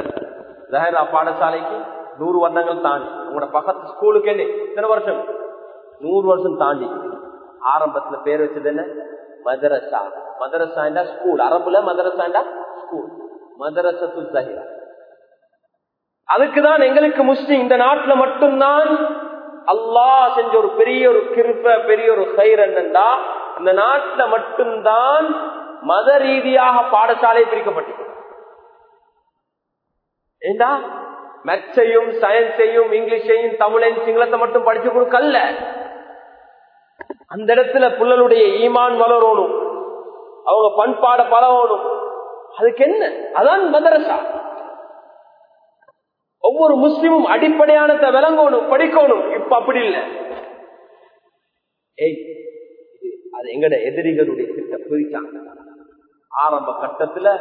Speaker 2: ஜஹரா பாடசாலைக்கு நூறு வருடங்கள் தாண்டி. உங்களோட பக்கத்து ஸ்கூலுக்கு என்ன? இத்தனை வருஷம்? நூறு வருஷம் தாண்டி. ஆரம்பத்துல பேர் வச்சது என்ன? மதரசா மதரசாண்டா ஸ்கூல் அரபுல மதரசாண்டா ஸ்கூல் மதரசத்து ஜஹிரா அதுக்குதான் எங்களுக்கு முஸ்லிம் இந்த நாட்டுல மட்டும்தான் அல்லாஹ் செஞ்ச ஒரு பெரிய ஒரு கிருப்ப பெரிய ஒரு கயிறு என்னண்டா இந்த நாட்டுல மட்டும்தான் மத ரீதியாக பாடசாலை பிரிக்கப்பட்டிருக்கு ஏண்டா மேத்ஸையும் சயின்ஸையும் இங்கிலீஷையும் தமிழையும் சிங்களத்தை மட்டும் படிச்சு கொடுக்கல்ல அந்த இடத்துல புள்ளலுடைய ஈமான் வளரணும். அவங்க பண்பாட பழகணும் அதுக்கு என்ன? அதான் மதரசா. ஒவ்வொரு முஸ்லிமும் அடிப்படையானத்தை விளங்கணும் படிக்கணும். இப்ப அப்படி இல்லை. ஏய் அது எங்கட எதிரிகளுடைய திட்டம்? பிரிச்சாங்க. ஆரம்ப கட்டத்துல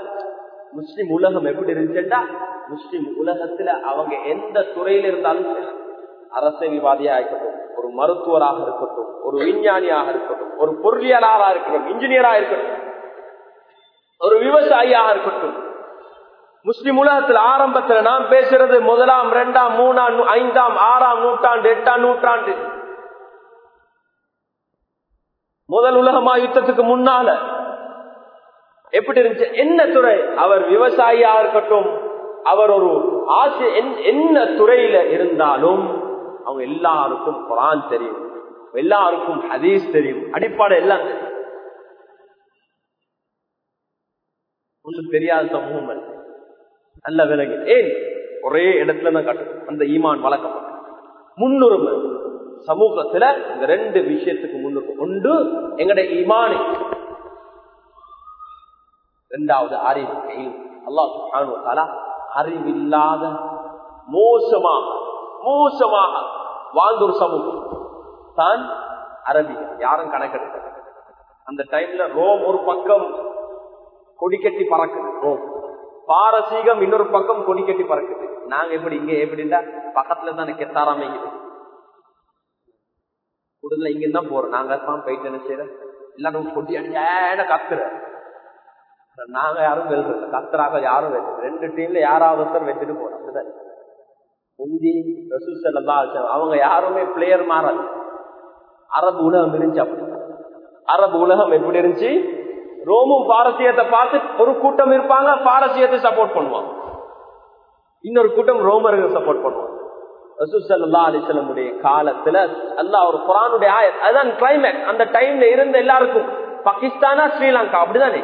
Speaker 2: முஸ்லிம் உலகம் எப்படி இருந்துச்சுன்னா முஸ்லிம் உலகத்துல அவங்க எந்த துறையில இருந்தாலும் சரி. அரசியல்வாதியா இருக்கட்டும் ஒரு மருத்துவராக இருக்கட்டும் ஒரு விஞ்ஞானியாக இருக்கட்டும் ஒரு பொருளியலாளராக இருக்கட்டும் இன்ஜினியராக இருக்கட்டும் ஒரு விவசாயியாக இருக்கட்டும். முஸ்லிம் உலகத்தில் ஆரம்பத்தில் நாம் பேசுறது முதலாம் இரண்டாம் மூணாம் ஐந்தாம் ஆறாம் நூற்றாண்டு எட்டாம் நூற்றாண்டு. முதல் உலகமா யுத்தத்துக்கு முன்னால. எப்படி இருந்துச்சு? என்ன துறை? அவர் விவசாயியா இருக்கட்டும் அவர் ஒரு ஆசை என்ன துறையில இருந்தாலும் அவங்க எல்லாருக்கும் குரான் தெரியும். எல்லாருக்கும் ஹதீஸ் தெரியும். அடிப்படை எல்லாம் தெரியும். ஒன்றும் தெரியாத சமூகம் நல்ல விலகு ஏன்? ஒரே இடத்துல தான் கட்டணும் அந்த ஈமான் வளர்க்கப்பட்ட முன்னுரிமை. சமூகத்துல இந்த ரெண்டு விஷயத்துக்கு முன்னுக்கு ஒன்று எங்கட ஈமானை. இரண்டாவது அறிவு. அல்லாஹ் அறிவில்லாத மோசமாக மோசமாக வாழ்ந்த ஒரு சமூகம். தான் அரபிகள் யாரும் கணக்கெடுக்க அந்த டைம்ல ரோம் ஒரு பக்கம் கொடி கட்டி பறக்குது ரோம். பாரசீகம் இன்னொரு பக்கம் கொடி கட்டி பறக்குது. நாங்க எப்படி இங்க எப்படின்னா பக்கத்துல தான் கெத்தாராமைக்குது கூடுதல இங்க தான் போறோம். நாங்க தான் போயிட்டு என்ன செய்யற எல்லாரும் கொட்டி அடியான கத்துற. நாங்க யாரும் வெல்றது கத்துறாங்க யாரும் வெல்றது ரெண்டு டீம்ல யாராவது ஒருத்தர் வச்சுட்டு போறோம் அப்படிதான் முந்தி ரசூல் ஸல்லல்லாஹு அவங்க யாருமே பிளேயர் மாறாது. அரபு உலகம் இருந்துச்சு அப்படி. அரபு உலகம் எப்படி இருந்துச்சு? ரோமும் பாரசீகத்தை பார்த்து ஒரு கூட்டம் இருப்பாங்க பாரசீகத்தை சப்போர்ட் பண்ணுவாங்க. இன்னொரு கூட்டம் ரோமர்கள் சப்போர்ட் பண்ணுவாங்க. ரசூசல்லா அலிசல்லமுடைய காலத்துல அல்லா ஒரு குரானுடைய ஆயத் அதுதான் கிளைமேக்ஸ் அந்த டைம்ல இருந்த எல்லாருக்கும் பாகிஸ்தானா ஸ்ரீலங்கா அப்படிதானே?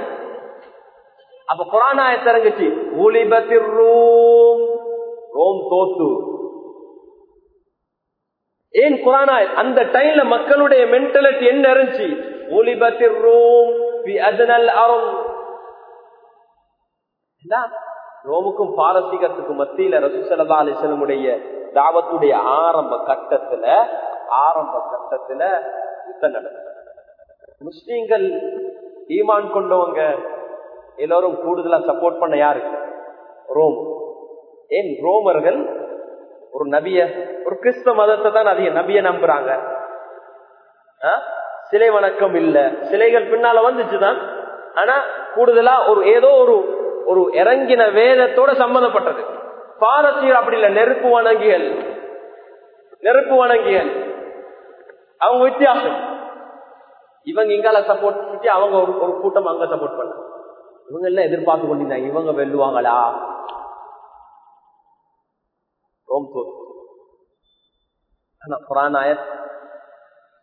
Speaker 2: அப்ப குரான் ஆயத் இறங்குச்சு. ஊலிபத்திர் ரூம். ரோம் தோத்து. ஏன் குரானாய்? அந்த டைம்ல மக்களுடைய மென்டாலிட்டி என்ன இருந்துச்சு? ஒலிபத்தில் ரோம் பி அறம் என்ன? ரோமுக்கும் பாரசீகத்துக்கும் மத்தியில ரசூசல்லா அலிசலமுடைய தாவத்துடைய ஆரம்ப கட்டத்துல ஆரம்ப கட்டத்துல யுத்தம் நடந்தது. முஸ்லீம்கள் ஈமான் கொண்டவங்க எல்லாரும் கூடுதலா சப்போர்ட் பண்ண யாரு? ரோம். ஏன் ரோமர்கள் ஒரு நபிய ஒரு கிறிஸ்தவ மதத்தை தான் அதிக நபிய நம்புறாங்க. ஆ? சிலை வணக்கம் இல்ல. சிலைகள் பின்னால வந்துச்சுதான். ஆனா கூடுதலா ஒரு ஏதோ ஒரு ஒரு இறங்கின வேதத்தோட சம்பந்தப்பட்டது. பாரசீகர் அப்படி இல்ல. நெருப்பு வணங்கியல். நெருப்பு வணங்கியல். அவங்க வித்தியாசம். இவங்க இங்கால சப்போர்ட் அவங்க ஒரு ஒரு கூட்டம் அங்க சப்போர்ட் பண்ண. இவங்க எல்லாம் எதிர்பார்த்து கொண்டிருந்தாங்க. இவங்க வெல்லுவாங்களா? ரோம் ரோம்பூர் ஆனா குரான் ஆயத்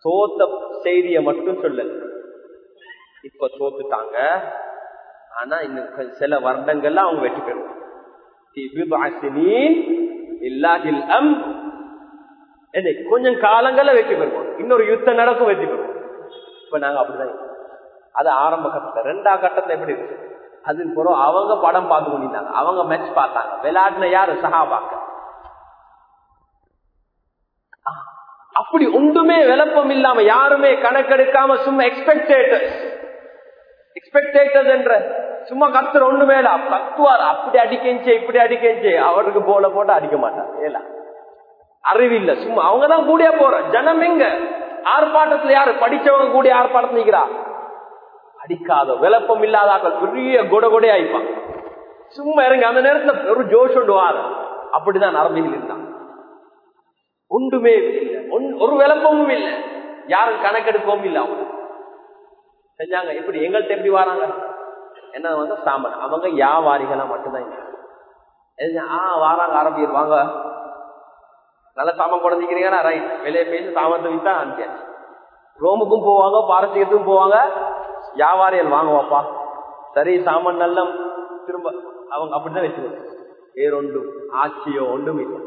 Speaker 2: தோத்த செய்திய மட்டும் சொல்ல. இப்ப தோத்துட்டாங்க. ஆனா இன்னும் சில வருடங்கள்ல அவங்க வெற்றி பெறுவாங்க. கொஞ்சம் காலங்கள்ல வெற்றி பெறுவோம் இன்னொரு யுத்தம் நடக்கும் வெற்றி பெறுவோம் இப்ப நாங்க அப்படிதான் அது ஆரம்ப கட்டத்துல. ரெண்டாம் கட்டத்துல எப்படி இருக்கு? அது பிறகு அவங்க படம் பார்த்து கொண்டிருந்தாங்க. அவங்க மேட்ச் பார்த்தாங்க. விளையாடின யாரு? சஹாபாக்க அப்படி ஒன்றுமே விளப்பம் இல்லாம யாருமே கணக்கெடுக்காம சும்மா எக்ஸ்பெக்டேட்டர் எக்ஸ்பெக்டேட்டர் என்ற சும்மா கத்துற ஒண்ணுமே இல்ல. கத்துவார். அப்படி அடிக்கஞ்சே இப்படி அடிக்கஞ்சே. அவருக்கு போல போட்டு அடிக்க மாட்டார். ஏலா. அறிவில்ல சும்மா அவங்கதான் கூடிய போற. ஜனம் எங்க? ஆர்ப்பாட்டத்துல யாரு? படிச்சவங்க கூடிய ஆர்ப்பாட்டத்துல நிக்கிறா? அடிக்காத விளப்பம் இல்லாத பெரிய கொட ஆயிப்பான் சும்மா இறங்க அந்த நேரத்துல பெரும் ஜோஷ் ஒன்று வாரு. அப்படிதான் அரபிகள் இருந்தான். ஒன்றுமே இல்லை. ஒரு விளம்பமும் இல்லை. யாரும் கணக்கெடுக்கவும் இல்லை அவங்க. செஞ்சாங்க. எப்படி? எங்கள்கிட்ட எப்படி வராங்க? என்ன வந்து சாமன் அவங்க வியாபாரிகளா மட்டும்தான் ஆ வாராங்க ஆரம்பியர் வாங்க. நல்ல சாமான் குறைஞ்சிக்கிறீங்கன்னா ரைட் வெளியே பேசி சாமத்தை வித்தா அனுப்பியாச்சு. ரோமுக்கும் போவாங்க பாரசீகத்துக்கும் போவாங்க. வியாபாரிகள் வாங்குவாப்பா. சரி சாமான் நல்ல திரும்ப அவங்க அப்படிதான் வச்சுக்கணும். வேறொன்றும் ஆட்சியோ ஒன்றும் இல்லை.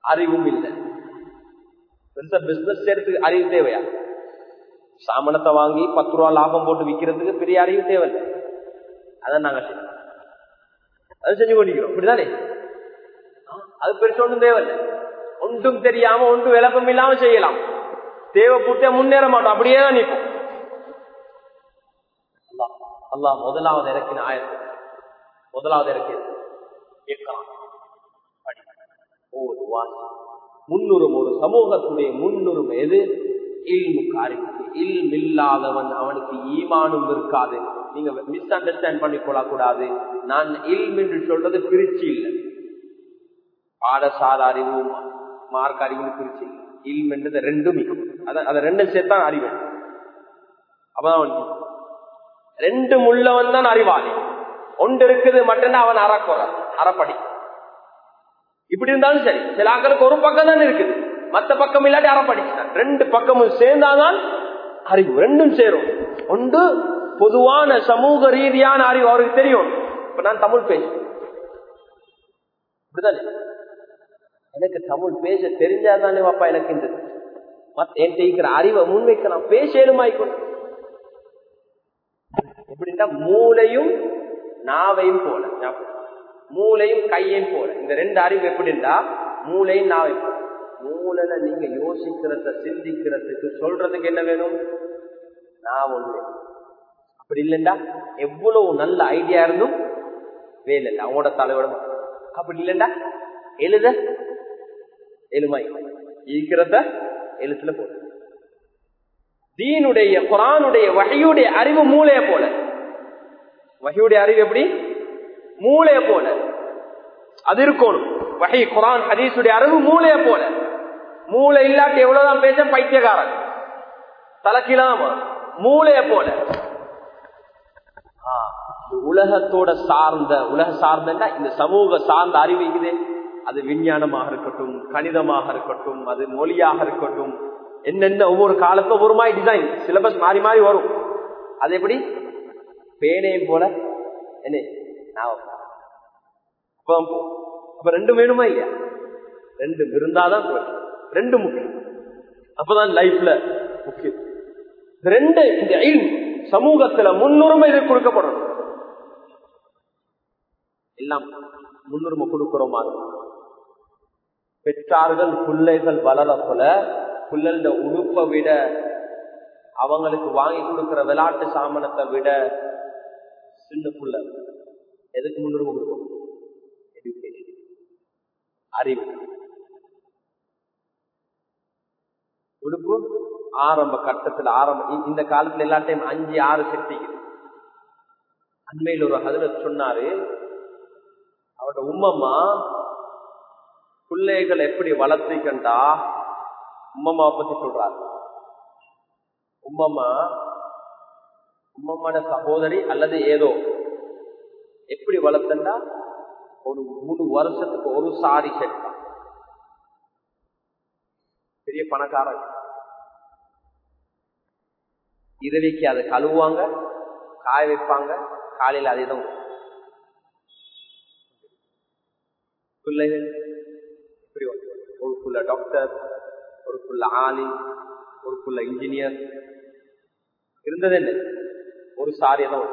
Speaker 2: அறிவும் இல்லை. பெருசா பிசினஸ் செய்யறதுக்கு அறிவு தேவையா? சாமனத்தை வாங்கி பத்து ரூபா லாபம் போட்டு விக்கிறதுக்கு பெரிய அறிவு தேவையில்லை. அதான் நாங்க செய்யணும் அது செஞ்சு கொண்டிருக்கிறோம். இப்படிதானே? அது பெருசு ஒன்றும் தேவையில்லை. ஒன்றும் தெரியாம ஒன்றும் விளக்கம் இல்லாம செய்யலாம். தேவைப்பட்ட முன்னேற மாட்டோம். அப்படியே தான் நிற்போம். அல்லா முதலாவது இறக்கின ஆயிரத்தி முதலாவது இறக்கியது. இக்ராம். படி. வாசி முன்னுரிமை ஒரு சமூகத்துடைய முன்னுரிமை எது? இல்முக்கு அறிவு இல்ம் இல்லாதவன் அவனுக்கு ஈமானும் இருக்காது. நீங்க மிஸ் அண்டர்ஸ்டாண்ட் பண்ணிக்கொள்ள கூடாது. நான் இல்ம் என்று சொல்றது பிரிச்சு இல்லை. பாடசார அறிவும் மார்க் அறிவும் பிரிச்சு இல்லை. இல்ம் என்றது ரெண்டும் இருக்கும் அத- அதை ரெண்டும் சேர்த்தான் அறிவு அப்பதான் அவன் ரெண்டும் உள்ளவன் தான் அறிவாளி. ஒன்று இருக்குது மட்டும்தான் அவன் அறக்குற அறப்படி. இப்படி இருந்தாலும் சரி. சில ஆக்களுக்கு ஒரு பக்கம் தான் இருக்குது. மத்த பக்கம் இல்லாட்டி அறப்படிச்சான் ரெண்டு பக்கமும் சேர்ந்தாதான் அறிவு. ரெண்டும் சேரும். ஒன்று பொதுவான சமூக ரீதியான அறிவு. அவருக்கு தெரியும். இப்ப நான் தமிழ் பேசுறேன். எனக்கு தமிழ் பேச தெரிஞ்சாதானே பாப்பா எனக்கு இந்த மத்த என்கிட்ட இருக்கிற அறிவை முன்வைக்கலாம் பேசலுமாய்க்கணும் எப்படின்னா மூளையும் நாவையும் போல. ஞாபகம். மூளையும் கையையும் போல. இந்த ரெண்டு அறிவு எப்படின்னா மூளையும் நாவை போல. மூளைல நீங்க யோசிக்கிறத சிந்திக்கிறதுக்கு சொல்றதுக்கு என்ன வேணும்? நான் ஒண்ணு அப்படி இல்லைண்டா? எவ்வளவு நல்ல ஐடியா இருந்தும் வேலை இல்லை. அவங்களோட தலையோட அப்படி இல்லைண்டா? எழுத. எலுமை ஈக்கிறத எழுத்துல போட்டு தீனுடைய குரானுடைய வகையுடைய அறிவு மூளைய போல. வகையுடைய அறிவு எப்படி? மூளைய போல. அது இருக்கணும். வகை குரான் ஹதீசுடைய அறிவு மூளைய போல. மூளை இல்லாட்டி எவ்வளவுதான் பேச பைத்தியக்காரன். தலைக்கிலாம மூளைய போல. உலகத்தோட சார்ந்த உலக சார்ந்தா இந்த சமூக சார்ந்த அறிவு இது அது விஞ்ஞானமாக இருக்கட்டும் கணிதமாக இருக்கட்டும் அது மொழியாக இருக்கட்டும். என்னென்ன ஒவ்வொரு காலத்தும் ஒவ்வொரு மாதிரி டிசைன் சிலபஸ் மாறி மாறி வரும். அது எப்படி? பேனையும் போல. என்ன? அப்ப ரெண்டும் வேணுமா இல்லையா? ரெண்டு இருந்தாதான் ரெண்டு முக்கியம். அப்பதான் லைஃப்ல முக்கியம். ரெண்டு இந்த சமூகத்துல முன்னுரிமை இது கொடுக்கப்படணும். எல்லாம் முன்னுரிமை கொடுக்கிறோமா? பெற்றார்கள் பிள்ளைகள் வளர போல பிள்ளைகள உழுப்பை விட அவங்களுக்கு வாங்கி கொடுக்கிற விளையாட்டு சாமனத்தை விட சின்ன பிள்ளை. எதுக்கு முன்னுரிமை கொடுக்கும் எஜுகேஷன் அறிவு. உடுப்பு ஆரம்ப கட்டத்துல ஆரம்ப இந்த காலத்துல எல்லா டைம் அஞ்சு ஆறு செட்டிக்குது அண்மையில் ஒரு ஹதரத் சொன்னாரு அவரோட உம்மம்மா பிள்ளைகள் எப்படி வளர்த்திக்கண்டா உம்மம்மா பத்தி சொல்றாரு. உம்மம்மா உம்மம்மான சகோதரி அல்லது ஏதோ. எப்படி வளர்த்தண்டா ஒரு மூணு வருஷத்துக்கு ஒரு சாரி செட்டான் பெரிய பணக்காரங்க இரவிக்கு அதை கழுவுவாங்க காய வைப்பாங்க காலையில் அதே தான். பிள்ளைகள் இப்படி ஒரு புள்ள டாக்டர் ஒரு புள்ள ஆலி ஒரு புள்ள இன்ஜினியர் இருந்தது என்ன ஒரு சாரியை தான்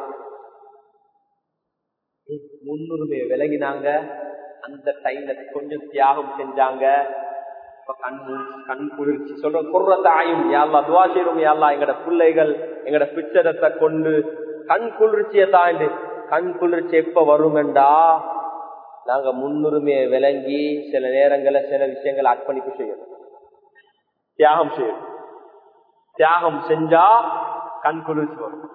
Speaker 2: முன்னுரிமையை விளங்கினாங்க அந்த டைம்ல கொஞ்சம் தியாகம் செஞ்சாங்க. கண் கண் குளிர்ச்சி சொல்ற குர்றத்தாயும் யாழ்லா துவா செய்யறோம் யாழ்லா எங்கட பிள்ளைகள் எங்கட பிச்சரத்தை கொண்டு கண் குளிர்ச்சியை தாண்டி கண் குளிர்ச்சி எப்ப வருமெண்டா நாங்க முன்னுரிமையை விளங்கி சில நேரங்களில் சில விஷயங்களை அர்ப்பணிப்பு செய்யணும். தியாகம் செய்யணும். தியாகம் செஞ்சா கண் குளிர்ச்சி வரும்.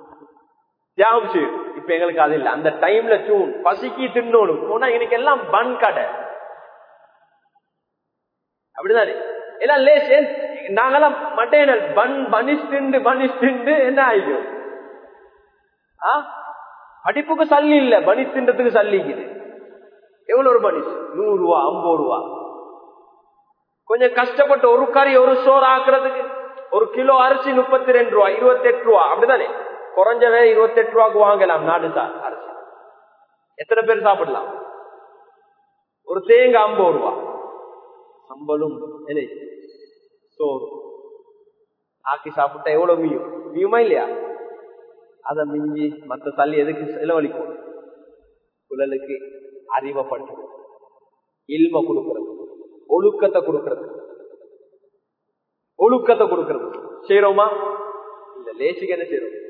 Speaker 2: தியாகம் செய்யணும். இப்ப எங்களுக்கு அது இல்லை. அந்த டைம்ல சூன் பசிக்கு தின்னோடும் போனா எனக்கு எல்லாம் பன் கடை. அப்படிதானே எல்லாம் லேஸ் நாங்கெல்லாம் மட்டையனல் பன் பனிஷ் திண்டு பனிஷ் திண்டு என்ன ஆகிக்கும்? படிப்புக்கு சல்லி இல்ல. பனிஷ் தின்றதுக்கு சல்லிக்குது எவ்வளவு ஒரு பனிஷ் நூறு ரூபா ஐம்பது ரூபா. கொஞ்சம் கஷ்டப்பட்டு ஒரு கறி ஒரு சோறு ஆக்குறதுக்கு ஒரு கிலோ அரிசி முப்பத்தி ரெண்டு ரூபா இருபத்தி எட்டு ரூபா. அப்படிதானே? குறைஞ்சவே இருபத்தி எட்டு ரூபாய்க்கு வாங்கலாம் நாடு சார் அரசு. எத்தனை பேர் சாப்பிடலாம்? ஒரு தேங்காய் ஐம்பது ரூபா. சம்பளும் சோறு. ஆக்கி சாப்பிட்டா எவ்வளவு மீயும்? மீயுமா இல்லையா? அதை மிஞ்சி மத்த தள்ளி எதுக்கு செலவழிக்கும்? குழலுக்கு அறிவைப்படுத்துறது இல்ம கொடுக்கறது. ஒழுக்கத்தை கொடுக்கறது. ஒழுக்கத்தை கொடுக்கறது. செய்யறோமா இல்ல லேசிக்கு என்ன செய்யறோம்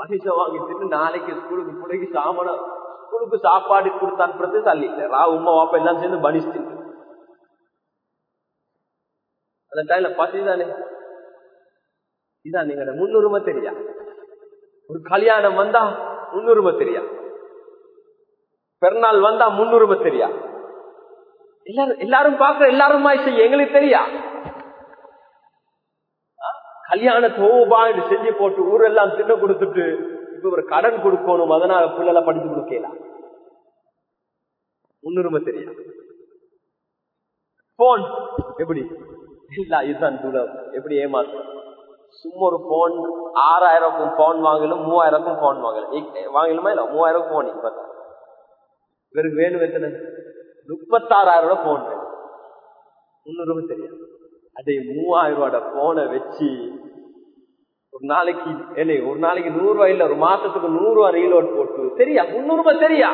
Speaker 2: பரிசை வாங்கி தின்னு நாளைக்கு ஸ்கூலுக்கு பிள்ளைக்கு சாமணம் ஸ்கூலுக்கு சாப்பாடு கொடுத்து அனுப்புறது தள்ளி. ரா உமா வாப்பா எல்லாம் சேர்ந்து பனிச்சு அந்த டைம்ல பசி தானே? இதான் நீங்க முன்னுரிமை தெரியா? ஒரு கல்யாணம் வந்தா முன்னுரிமை தெரியா? பெருநாள் வந்தா முன்னுரிமை தெரியா? எல்லாரும் எல்லாரும் பாக்குற எல்லாருமா செய்ய எங்களுக்கு தெரியா? கல்யாணத்தை ஓபாண்டு செஞ்சு போட்டு ஊரெல்லாம் தின்ன கொடுத்துட்டு இப்ப ஒரு கடன் கொடுக்கணும் அதனால பிள்ளைல படிச்சு கொடுக்கலாம் முன்னுரிமை தெரியா போன் எப்படி? இல்ல இதுதான் தூரம் எப்படி ஏமாத்தும் சும்மா ஒரு போன் ஆறாயிரம் போன் வாங்கலும் மூவாயிரம் போன் வாங்கலாம். வாங்கலுமா இல்ல மூவாயிரம் போன் இப்ப இவருக்கு வேணும் எத்தனை? முப்பத்தாறாயிரம் போன் வேணும். தெரியாது. அதே மூவாயிரம் ரூபாட போனை வச்சு ஒரு நாளைக்கு இல்லை ஒரு நாளைக்கு நூறு ரூபாய் இல்ல ஒரு மாசத்துக்கு நூறு ரூபாய் ரீலோட் போட்டு. சரியா முன்னூறு ரூபாய் சரியா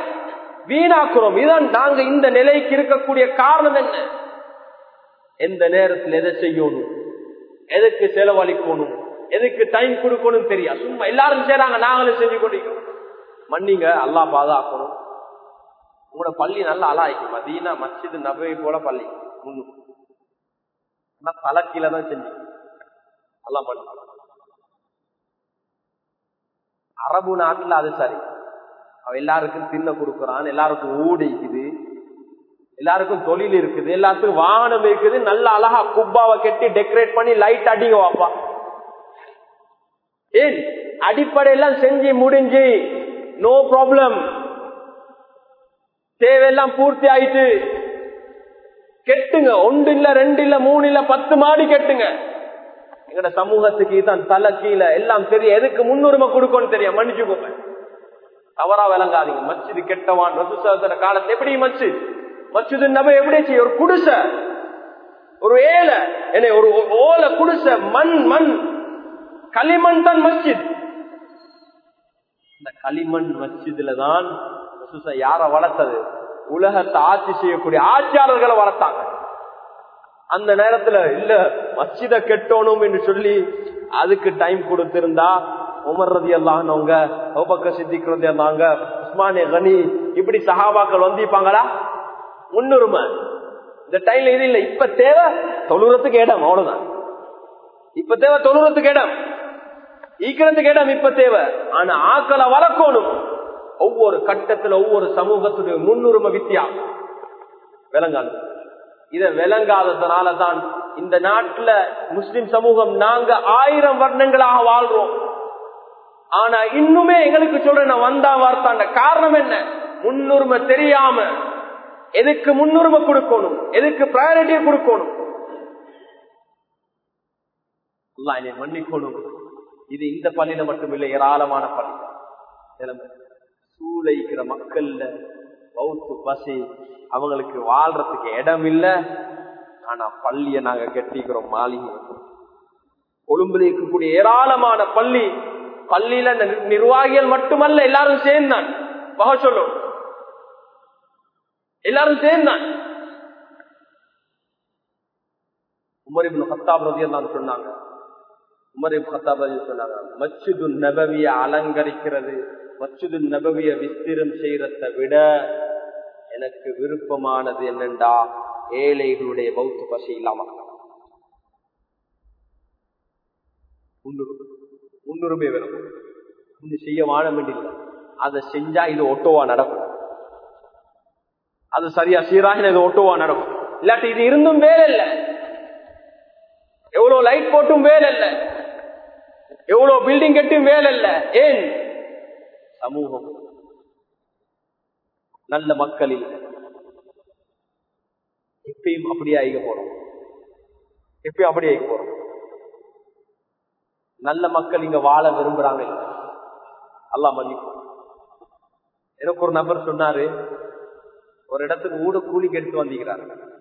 Speaker 2: வீணாக்குறோம். இதான் நாங்க இந்த நிலைக்கு இருக்கக்கூடிய காரணம் என்ன? எந்த நேரத்தில் எதை செய்யணும்? எதுக்கு செலவழிக்கணும்? எதுக்கு டைம் கொடுக்கணும் தெரியா? சும்மா எல்லாரும் செய்றாங்க. நாங்களும் செஞ்சு கொண்டிருக்கோம் மன்னிங்க அல்லா பாதுகாக்கணும். உங்களோட பள்ளி நல்லா அலாய்க்கும் மதீனா மஸ்ஜித் நபை போல பள்ளி. முன்னு ஆனா தலை கீழே தான் செஞ்சு. அல்லா அரபு நாட்டுல அது சரி. அவன் எல்லாருக்கும் தின்ன கொடுக்குறான் எல்லாருக்கும் ஊடு இருக்குது எல்லாருக்கும் தொழில் இருக்குது எல்லாத்துக்கும் வாகனம் இருக்குது நல்ல அழகா குப்பாவை கட்டி டெக்கரேட் பண்ணி லைட் அடிங்க வாப்பா. ஏன் அடிப்படையெல்லாம் செஞ்சு முடிஞ்சு நோ ப்ராப்ளம் தேவையெல்லாம் பூர்த்தி ஆயிட்டு கெட்டுங்க. ஒன்று இல்ல ரெண்டு இல்ல மூணு இல்ல பத்து மாடி கெட்டுங்க. எங்கட சமூகத்துக்கு தான் தலை கீழே. எல்லாம் தெரியும். எதுக்கு முன்னுரிமை கொடுக்கணும் தெரியும். மன்னிச்சுக்கோங்க. தவறா விளங்காதீங்க. மச்சிது கெட்டவான். ரசூசர காலத்தை எப்படி மச்சு மச்சுது நபை எப்படி செய்ய? ஒரு குடிசை. ஒரு ஏழை என்ன ஒரு ஓலை குடிசை. மண் மண். களிமண் தான் மஸ்ஜித். இந்த களிமண் மஸ்ஜிதுல தான் யார வளர்த்தது? உலகத்தை ஆட்சி செய்யக்கூடிய ஆட்சியாளர்களை வளர்த்தாங்க. அந்த நேரத்துல இல்ல மச்சித கெட்டோனும் என்று சொல்லி அதுக்கு டைம் கொடுத்திருந்தா உமர் ரதி அல்லாஹ்னவங்க ஓபக்க சித்திக் ரதி அல்லாங்க உஸ்மானே கனி இப்படி சஹாபாக்கள் வந்திருப்பாங்களா? முன்னுரிமை. இந்த டைம்ல இது இல்ல. இப்ப தேவை தொழுறதுக்கு இடம் அவ்வளவுதான். இப்ப தேவை தொழுறதுக்கு இடம். ஈக்கிறதுக்கு இடம் இப்ப தேவை. ஆனா ஆக்களை வளர்க்கணும். ஒவ்வொரு கட்டத்துல ஒவ்வொரு சமூகத்துடைய முன்னுரிமை வித்தியாசம். விளங்காது. இத விளங்காததுனாலதான் இந்த நாட்டுல முஸ்லிம் சமூகம் நாங்க ஆயிரம் வருடங்களாக வாழ்றோம். ஆனா இன்னுமே எங்களுக்கு சொல்றேன் வந்தா வார்த்தாண்ட காரணம் என்ன? முன்னுரிமை தெரியாம எதுக்கு முன்னுரிமை கொடுக்கணும்? எதுக்கு ப்ரையாரிட்டியை கொடுக்கணும்? மன்னிக்கணும். இது இந்த பள்ளியில மட்டுமில்லை ஏராளமான பள்ளி சூளைக்கிற மக்கள்ல பௌத்து பசி அவங்களுக்கு வாழ்றதுக்கு இடம் இல்லை ஆனா பள்ளிய நாங்க கட்டிக்கிறோம் மாளிகை கொழும்புல இருக்கக்கூடிய ஏராளமான பள்ளி பள்ளியில நிர்வாகிகள் மட்டுமல்ல எல்லாரும் சேர்ந்தான். பக சொல்லும். எல்லாரும் சேர்ந்தான். உமரிபின் ஹத்தாப் ரதியம் தான் சொன்னாங்க. உமரிப் ஹத்தாப் சொன்னாங்க மச்சிது நபவிய அலங்கரிக்கிறது மச்சுது நபவிய விஸ்திரம் செய்யறத விட எனக்கு விருப்பமானது என்னண்டா ஏழைகளுடைய பௌத்த பசி இல்லாம முன்னுரிமை வேணும். இது செய்ய வாழ வேண்டியது அதை செஞ்சா இது ஒட்டோவா நடக்கும். அது சரியா சீராக இது ஒட்டோவா நடக்கும். இல்லாட்டி இது இருந்தும் வேலை இல்லை. எவ்வளவு லைட் போட்டும் வேலை இல்லை. எவ்வளவு பில்டிங் கட்டும் வேலை இல்லை. ஏன்? சமூகம் நல்ல மக்களில் எப்பயும் அப்படியே ஆக போறோம். எப்பயும் அப்படியே ஆக போறோம். நல்ல மக்கள் இங்க வாழ விரும்புறாங்க. அல்லா மன்னிக்கும். எனக்கு ஒரு நபர் சொன்னாரு ஒரு இடத்துக்கு ஊட கூலிக்கு எடுத்து வந்திருக்கிறாரு.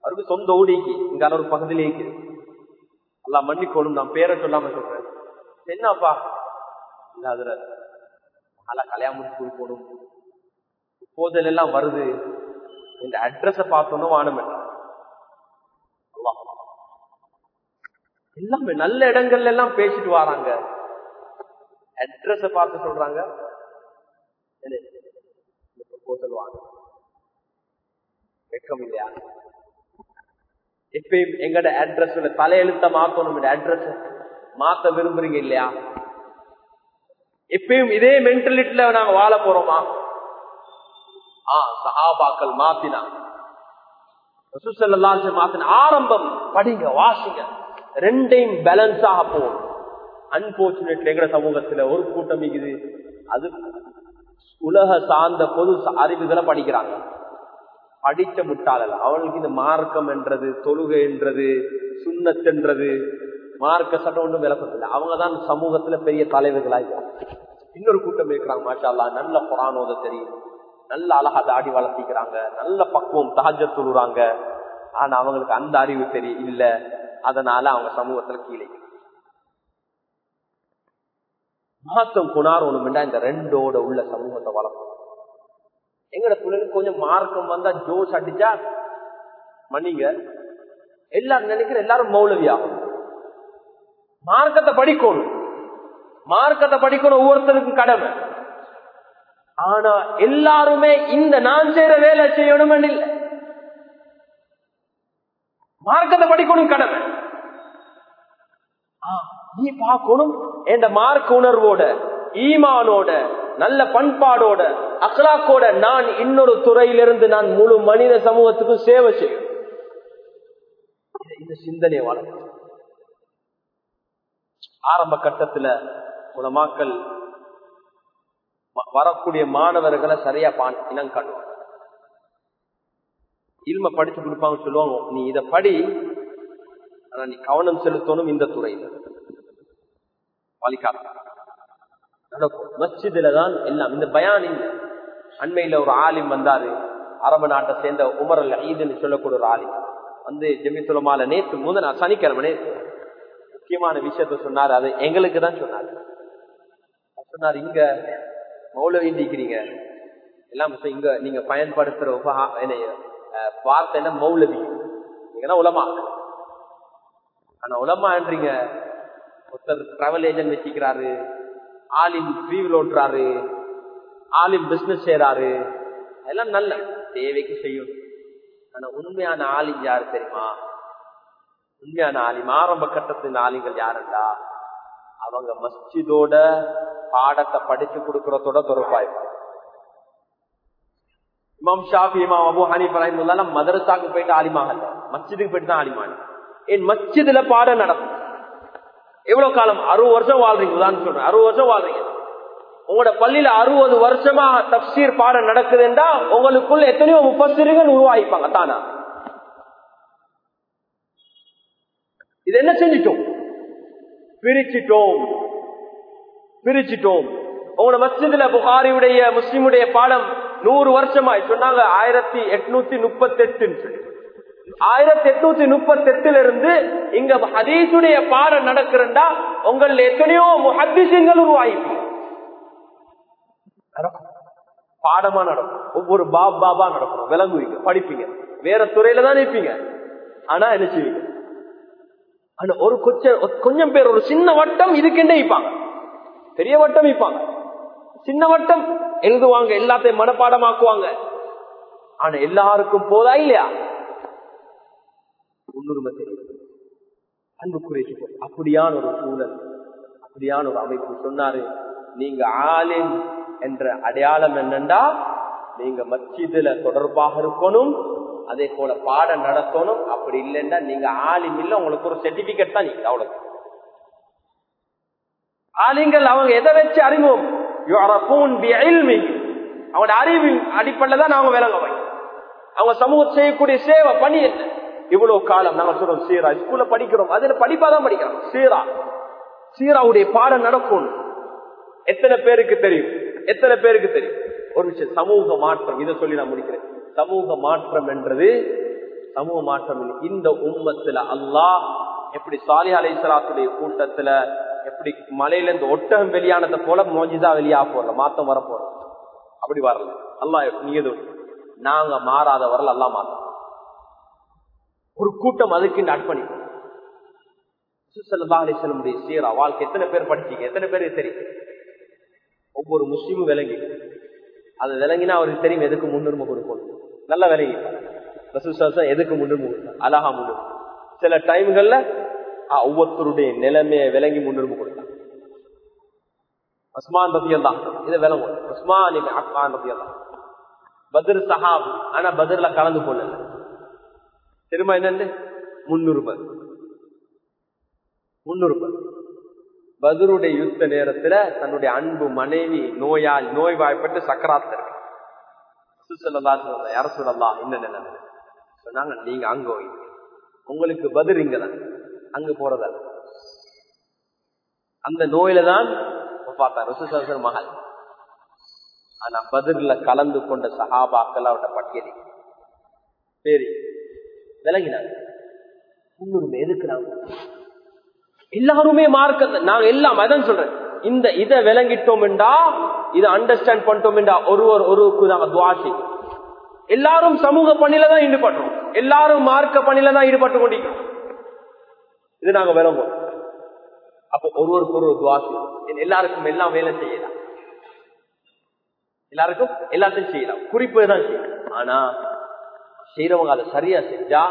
Speaker 2: அவருக்கு சொந்த ஊடிக்கு இங்க ஒரு பகுதியிலே இருக்குது அல்லா மன்னிக்கணும் நான் பேரை சொல்லாம சொல்றேன். என்னப்பா? இல்லாத நல்லா கல்யாணம் கூலி போடும் போதல் எல்லாம் வருது. இந்த அட்ரஸ பார்த்தோன்னு வானம் எல்லாமே நல்ல இடங்கள்ல எல்லாம் பேசிட்டு வராங்க. அட்ரஸ பார்த்து சொல்றாங்க. ப்ரொபோசல் வாங்க. வெக்கம் இல்லையா? எப்பயும் எங்கட அட்ரஸ் தலையெழுத்த மாத்தணும். அட்ரஸ் மாத்த விரும்புறீங்க இல்லையா? எப்பயும் இதே மென்டலிட்டில நாங்க வாழ போறோமா? ஆ சஹாபாக்கள் மாத்தினா. மாத்தின. ஆரம்பம் படிங்க வாசிங்க. ரெண்டையும் பேலன்ஸாக போகும். அன்போர்ச்சுனேட்லி எங்க சமூகத்துல ஒரு கூட்டம் இருக்குது. அது உலக சார்ந்த பொது அறிவுகளை படிக்கிறாங்க. படிச்ச முட்டாளர் அவனுக்கு இந்த மார்க்கம் என்றது தொழுகை என்றது சுண்ணத்தென்றது மார்க்க சட்டம் ஒன்றும் விளக்கத்தில்லை அவங்க தான் சமூகத்துல பெரிய தலைவர்களாக. இன்னொரு கூட்டம் இருக்கிறாங்க மாஷால்லா நல்ல புறானோத தெரியும். நல்ல அழகா தாடி வளர்த்திக்கிறாங்க. நல்ல பக்குவம் தகஜ துழுறாங்க. ஆனா அவங்களுக்கு அந்த அறிவு தெரியும் இல்ல. அதனால அவங்க சமூகத்துல கீழே. மாத்தம் குணார் ஒண்ணுமெண்டா இந்த ரெண்டோட உள்ள சமூகத்தை வளர்க்கும் எங்கட பிள்ளைங்க கொஞ்சம் மார்க்கம் வந்தா ஜோஸ் அடிச்சா மன்னிங்க. எல்லாரும் நினைக்கிற எல்லாரும் மௌலவி ஆகும் மார்க்கத்தை படிக்கணும். மார்க்கத்தை படிக்கணும் ஒவ்வொருத்தருக்கும் கடமை. ஆனா எல்லாருமே இந்த நான் செய்யற வேலை செய்யணும் இல்லை மார்க்கத்தை படிக்கணும் கடமை. நீ பார்க்கணும். என்ற மார்க் உணர்வோட ஈமானோட நல்ல பண்பாடோட அக்லாக்கோட நான் இன்னொரு துறையிலிருந்து நான் முழு மனித சமூகத்துக்கும் சேவை செய்யும் இந்த சிந்தனை வளர்க்கணும். ஆரம்ப கட்டத்துல உலமாக்கள் வரக்கூடிய மாணவர்களை சரியா இனம் காட்டுவாங்க. இல்ம படிச்சு கொடுப்பாங்க சொல்லுவாங்க. நீ இத படி ஆனா நீ கவனம் செலுத்தணும் இந்த துறையில. வழிகாட்டு நடக்கும். மஸ்ஜிதுல தான் எல்லாம். இந்த பயானி அண்மையில ஒரு ஆலிம் வந்தாரு. அரபு நாட்டை சேர்ந்த உமரல் அல் ஈதுன்னு சொல்லக்கூடிய ஒரு ஆலிம். வந்து ஜெமித்துலமால நேற்று முதல் சனிக்கிழமை நேற்று முக்கியமான விஷயத்த சொன்னார். அது எங்களுக்கு தான் சொன்னார். சொன்னார் இங்க மௌலவி நீக்கிறீங்க எல்லாம் இங்க நீங்க பயன்படுத்துற உபஹா என்ன, வார்த்தை என்ன? மௌலவி. நீங்கன்னா உலமா. ஆனா உலமான்றீங்க. ஒருத்தர் டிராவல் ஏஜென்ட் வச்சுக்கிறாரு. ஆளின் ட்ரீவில் ஓட்டுறாரு. ஆளின் பிசினஸ் செய்யறாரு அதெல்லாம் நல்ல. தேவைக்கு செய்யும். ஆனா உண்மையான ஆளின் யாரு தெரியுமா? உண்மையான ஆலிம் ஆரம்ப கட்டத்தின் ஆலிங்கள் யாருண்டா? அவங்க மஸ்ஜிதோட பாடத்தை படிச்சு கொடுக்கறதோட தொடர்பாயிருப்பாங்க இமாம் ஷாஃபி இமாம் அபு ஹனீஃப் ரஹிமுல்லா மதரசாக்கு போயிட்டு ஆலிமாகல மஸ்ஜிதுக்கு போயிட்டு தான் ஆலிமான. என் மஸ்ஜிதுல பாடம் நடக்கும்? எவ்வளவு காலம்? அறுபது வருஷம் வாழ்றீங்க. உதாரணம் சொல்றேன். அறுபது வருஷம் வாழ்றீங்க. உங்களோட பள்ளியில அறுபது வருஷமா தப்சீர் பாடம் நடக்குதுன்றா உங்களுக்குள்ள எத்தனையோ முப்பத்திரிகள் உருவாகிப்பாங்க தானா? இது என்ன செஞ்சிட்டோம். பிரிச்சிட்டோம். பிரிச்சிட்டோம். உங்களோட மஸ்ஜிதுல புகாரியுடைய முஸ்லிமுடைய பாடம் நூறு வருஷமாய். சொன்னாங்க ஆயிரத்தி எட்நூத்தி முப்பத்தி எட்டுன்னு சொல்லி. ஆயிரத்தி எட்நூத்தி முப்பத்தி எட்டுல இருந்து இங்க ஹதீசுடைய பாடம் நடக்கிறண்டா உங்கள எத்தனையோ முஹத்திசிங்கள் உருவாயிப்பீங்க பாடமா நடக்கும். ஒவ்வொரு பாப் பாபா நடக்கும் விளங்குவீங்க படிப்பீங்க. வேற துறையில தான் இருப்பீங்க ஆனா என்ன செய்வீங்க? ஆனா ஒரு கொஞ்சம் கொஞ்சம் பேர் ஒரு சின்ன வட்டம் இதுக்கெண்டே இப்பாங்க. பெரிய வட்டம் இப்பாங்க. சின்ன வட்டம் எழுதுவாங்க எல்லாத்தையும் மனப்பாடமாக்குவாங்க. ஆனா எல்லாருக்கும் போதா இல்லையா? முன்னுரிமை தெரியும். அன்புக்குரிய அப்படியான ஒரு சூழல் அப்படியான ஒரு அமைப்பு சொன்னாரு. நீங்க ஆலிம் என்ற அடையாளம் என்னண்டா? நீங்க மச்சிதுல தொடர்பாக இருக்கணும் அதே போல பாடம் நடத்தணும். அப்படி இல்லைன்னா நீங்க ஆலிம் இல்ல உங்களுக்கு ஒரு சர்டிபிகேட் தான் நீங்க அவ்வளவு ஆலிங்கள் அவங்க எதை வச்சு அறிவோம்? அவங்களோட அறிவு அடிப்படையில தான் அவங்க விளங்க அவங்க சமூகம் செய்யக்கூடிய சேவை பணி என்ன? இவ்வளவு காலம் நாங்க சொல்றோம் சீரா. ஸ்கூல்ல படிக்கிறோம். அதுல படிப்பா தான் படிக்கிறோம். சீரா. சீராவுடைய பாடம் நடக்கும். எத்தனை பேருக்கு தெரியும்? எத்தனை பேருக்கு தெரியும்? ஒரு விஷயம் சமூக மாற்றம். இதை சொல்லி நான் முடிக்கிறேன். சமூக மாற்றம் என்றது சமூக மாற்றம் இந்த உம்மத்துல அல்லாஹ் எப்படி சாலி அலைசலாத்துடைய கூட்டத்துல எப்படி மலையில இருந்து ஒட்டகம் வெளியானதை போல மோஞ்சிதா வெளியா போறல மாத்தம் வர போறோம் அப்படி வரல. அல்லாஹ் நீங்க நாங்க மாறாத வரல எல்லாம் மாத்தோம். ஒரு கூட்டம் அதுக்கு அர்ப்பணிக்கும் அலிசலமுடைய சீரா வாழ்க்கை எத்தனை பேர் படிச்சீங்க? எத்தனை பேருக்கு தெரியும்? ஒவ்வொரு முஸ்லீமும் விளங்கி. அது விளங்கினா அவருக்கு தெரியும் எதுக்கு முன்னுரிமை கொடுக்கணும். நல்ல விளங்கி ரசூசம் எதுக்கு முன்னுரிமை அழகா முன்னுரிமை சில டைம்கள்ல ஆஹ், ஒவ்வொருத்தருடைய நிலைமையை விளங்கி முன்னுரிமை கொடுத்தாங்க உஸ்மான் ரத்தியம் தான் இதை விளங்கும் உஸ்மான் இப்னு ரத்தியம் தான் பத்ர் சஹாப் ஆனா பத்ர்ல கலந்து கொள்ளல. திரும்ப என்னன்னு? முன்னுரிமை முன்னுரிமை பதருடைய யுத்த நேரத்துல தன்னுடைய அன்பு மனைவி நோயால் நோய்வாய்ப்பட்டு சக்கராத்துல யார சொல்லலாம்? என்ன நிலைமை? சொன்னாங்க நீங்க அங்க போய். உங்களுக்கு பதில் இங்கதான். அங்க போறதால அந்த நோயில தான் மகள். ஆனா பதிர்ல கலந்து கொண்ட சகாபாக்கள் அவரோட பட்டியலி. சரி விலகினாங்க. முன்னுரிமை எதுக்குறாங்க? எல்லாருமே மார்க்க நாங்க எல்லாம் அதான் சொல்றேன். இந்த இதை விளங்கிட்டோம்டா இதை அண்டர்ஸ்டாண்ட் பண்ணிட்டோம்டா ஒருவர் ஒருவருக்கு நாங்க துவாசி எல்லாரும் சமூக பணியில தான் ஈடுபடுறோம். எல்லாரும் மார்க்க பணியில தான் ஈடுபட்டு கொண்டிருக்கோம் இது நாங்க விளங்குவோம். அப்போ ஒருவருக்கு ஒரு துவாசி எல்லாருக்கும் எல்லாம் வேலை செய்யலாம். எல்லாருக்கும் எல்லாத்தையும் செய்யலாம். குறிப்பு தான் செய்யலாம் ஆனா செய்யறவங்க அதை சரியா செஞ்சா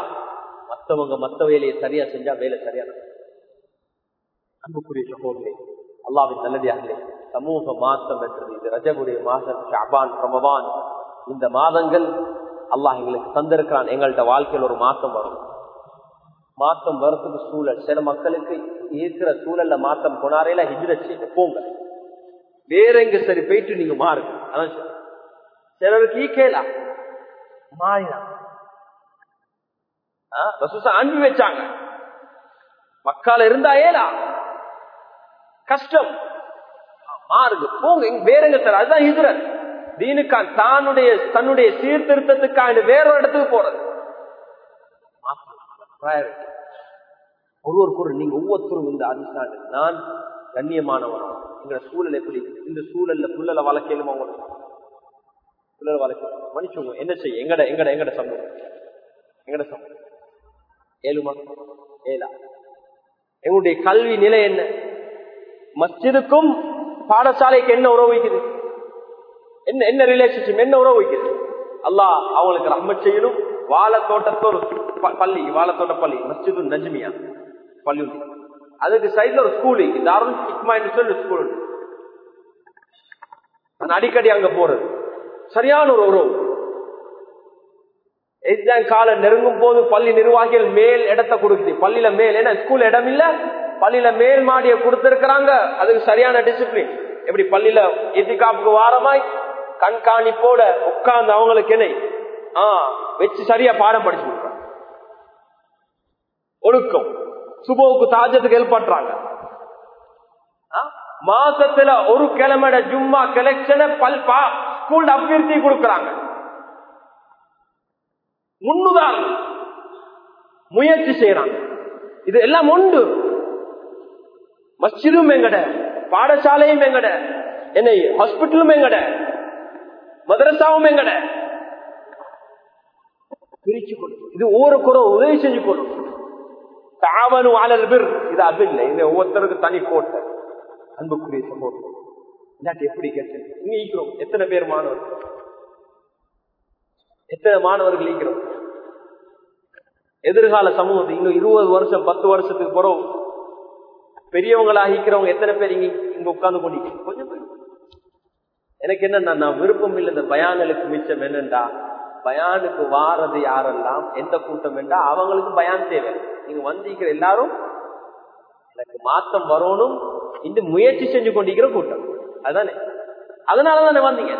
Speaker 2: மத்தவங்க மத்த வேலையை சரியா செஞ்சா வேலை சரியா அன்புக்குரிய சகோதரே அல்லாவின் நல்லடியார்களே சமூக மாற்றம் என்றது. இது ரஜகுடைய மாதம் ஷாபான் ரமவான். இந்த மாதங்கள் அல்லாஹ் எங்களுக்கு தந்திருக்கிறான். எங்கள்ட்ட வாழ்க்கையில் ஒரு மாற்றம் வரும். மாற்றம் வரத்துக்கு சூழல். சில மக்களுக்கு இருக்கிற சூழல்ல மாற்றம் போனாரேல ஹிஜ்ரத் போங்க. வேற எங்க சரி போயிட்டு நீங்க மாறுங்க. அதான் சிலருக்கு ஈக்கேலா மாறினா. ரசூசா அனுப்பி வச்சாங்க. மக்கால இருந்தா ஏலா. கஷ்டம். மாறுங்க போங்க இங்க வேற சார்? அதுதான் ஹிஜ்ரத். தீனுக்கான் தானுடைய தன்னுடைய சீர்திருத்தத்துக்காக வேறொரு இடத்துக்கு போறது. ஒருவருக்கு ஒரு நீங்க ஒவ்வொருத்தரும் இந்த அதிர்ஷ்டாண்டு நான் கண்ணியமானவன்? எங்க சூழல் எப்படி இந்த சூழல்ல புள்ளல வளர்க்கலுமா உங்களுக்கு புள்ளல வளர்க்க மன்னிச்சுங்க என்ன செய்ய? எங்கட எங்கட எங்கட சமூகம்? எங்கட சமூகம்? ஏழுமா? ஏலா எங்களுடைய கல்வி நிலை என்ன? மஸ்ஜிதுக்கும் பாடசாலைக்கு என்ன உறவு வைக்குது? என்ன என்ன ரிலேஷன்ஷிப் என்ன உறவு வைக்குது? அல்லாஹ் அவங்களுக்கு ரஹ்மத் செய்யணும். வாழத்தோட்டத்தோர் ப- பள்ளி வாழத்தோட்ட பள்ளி மஸ்ஜிது நஜ்மியா பள்ளி அதுக்கு சைட்ல ஒரு ஸ்கூல் தாருல் ஹிக்மா என்று சொல்லி ஸ்கூல் உண்டு. நான் அடிக்கடி அங்க போறது. சரியான ஒரு உறவு. எக்ஸாம் காலம் நெருங்கும் போது பள்ளி நிர்வாகிகள் மேல் இடத்தை கொடுக்குது. பள்ளியில மேல் ஏன்னா ஸ்கூல் இடம் இல்ல. பள்ளியில மேல் மாடிய கொடுத்திருக்கிறாங்க. அதுக்கு சரியான டிசிப்ளின் எப்படி பள்ளியில எத்திகாப்புக்கு வாரமாய் கண்காணிப்போட உட்கார்ந்து அவங்களுக்கு என்ன ஆ வச்சு சரியா பாடம் படிச்சு கொடுக்குறாங்க. ஒழுக்கம். சுபோவுக்கு தாஜத்துக்கு ஹெல்ப் பண்றாங்க. மாசத்துல ஒரு கிழமையோட ஜும்மா கலெக்ஷனை பல்பா ஸ்கூல் அபிவிருத்தி கொடுக்கறாங்க. முன்னுதாரணம். முயற்சி செய்யறாங்க இது எல்லாம் உண்டு. மஸ்ஜிதும் எங்கட பாடசாலையும் எங்கட என்னை ஹாஸ்பிட்டலும் எங்கட மதரசாவும் எங்கட. பிரிச்சு கொடு இது ஒவ்வொருக்குற உதவி செஞ்சு கொடு. தாவனு ஆளல் பிர். இது அது இல்லை இது ஒவ்வொருத்தருக்கு தனி கோட்டை. அன்புக்குரிய சம்பவம் இல்லாட்டி எப்படி கேட்டு இங்க ஈக்கிறோம் எத்தனை பேர் மாணவர்கள் எத்தனை மாணவர்கள் ஈக்கிறோம் எதிர்கால சமூகத்தை இன்னும் இருபது வருஷம் பத்து வருஷத்துக்கு பிறகு பெரியவங்களாகிக்கிறவங்க எத்தனை பேர் இங்க இங்க உட்கார்ந்து கொண்டீங்க கொஞ்சம் பேர். எனக்கு என்ன நான் விருப்பம் இல்லை இந்த பயான்களுக்கு மிச்சம் என்னண்டா பயானுக்கு வாரது யாரெல்லாம் எந்த கூட்டம் என்றா அவங்களுக்கு பயான் தேவை. நீங்க வந்திருக்கிற எல்லாரும் எனக்கு மாத்தம் வரணும் இந்த முயற்சி செஞ்சு கொண்டிருக்கிற கூட்டம். அதுதானே அதனாலதானே வந்தீங்க.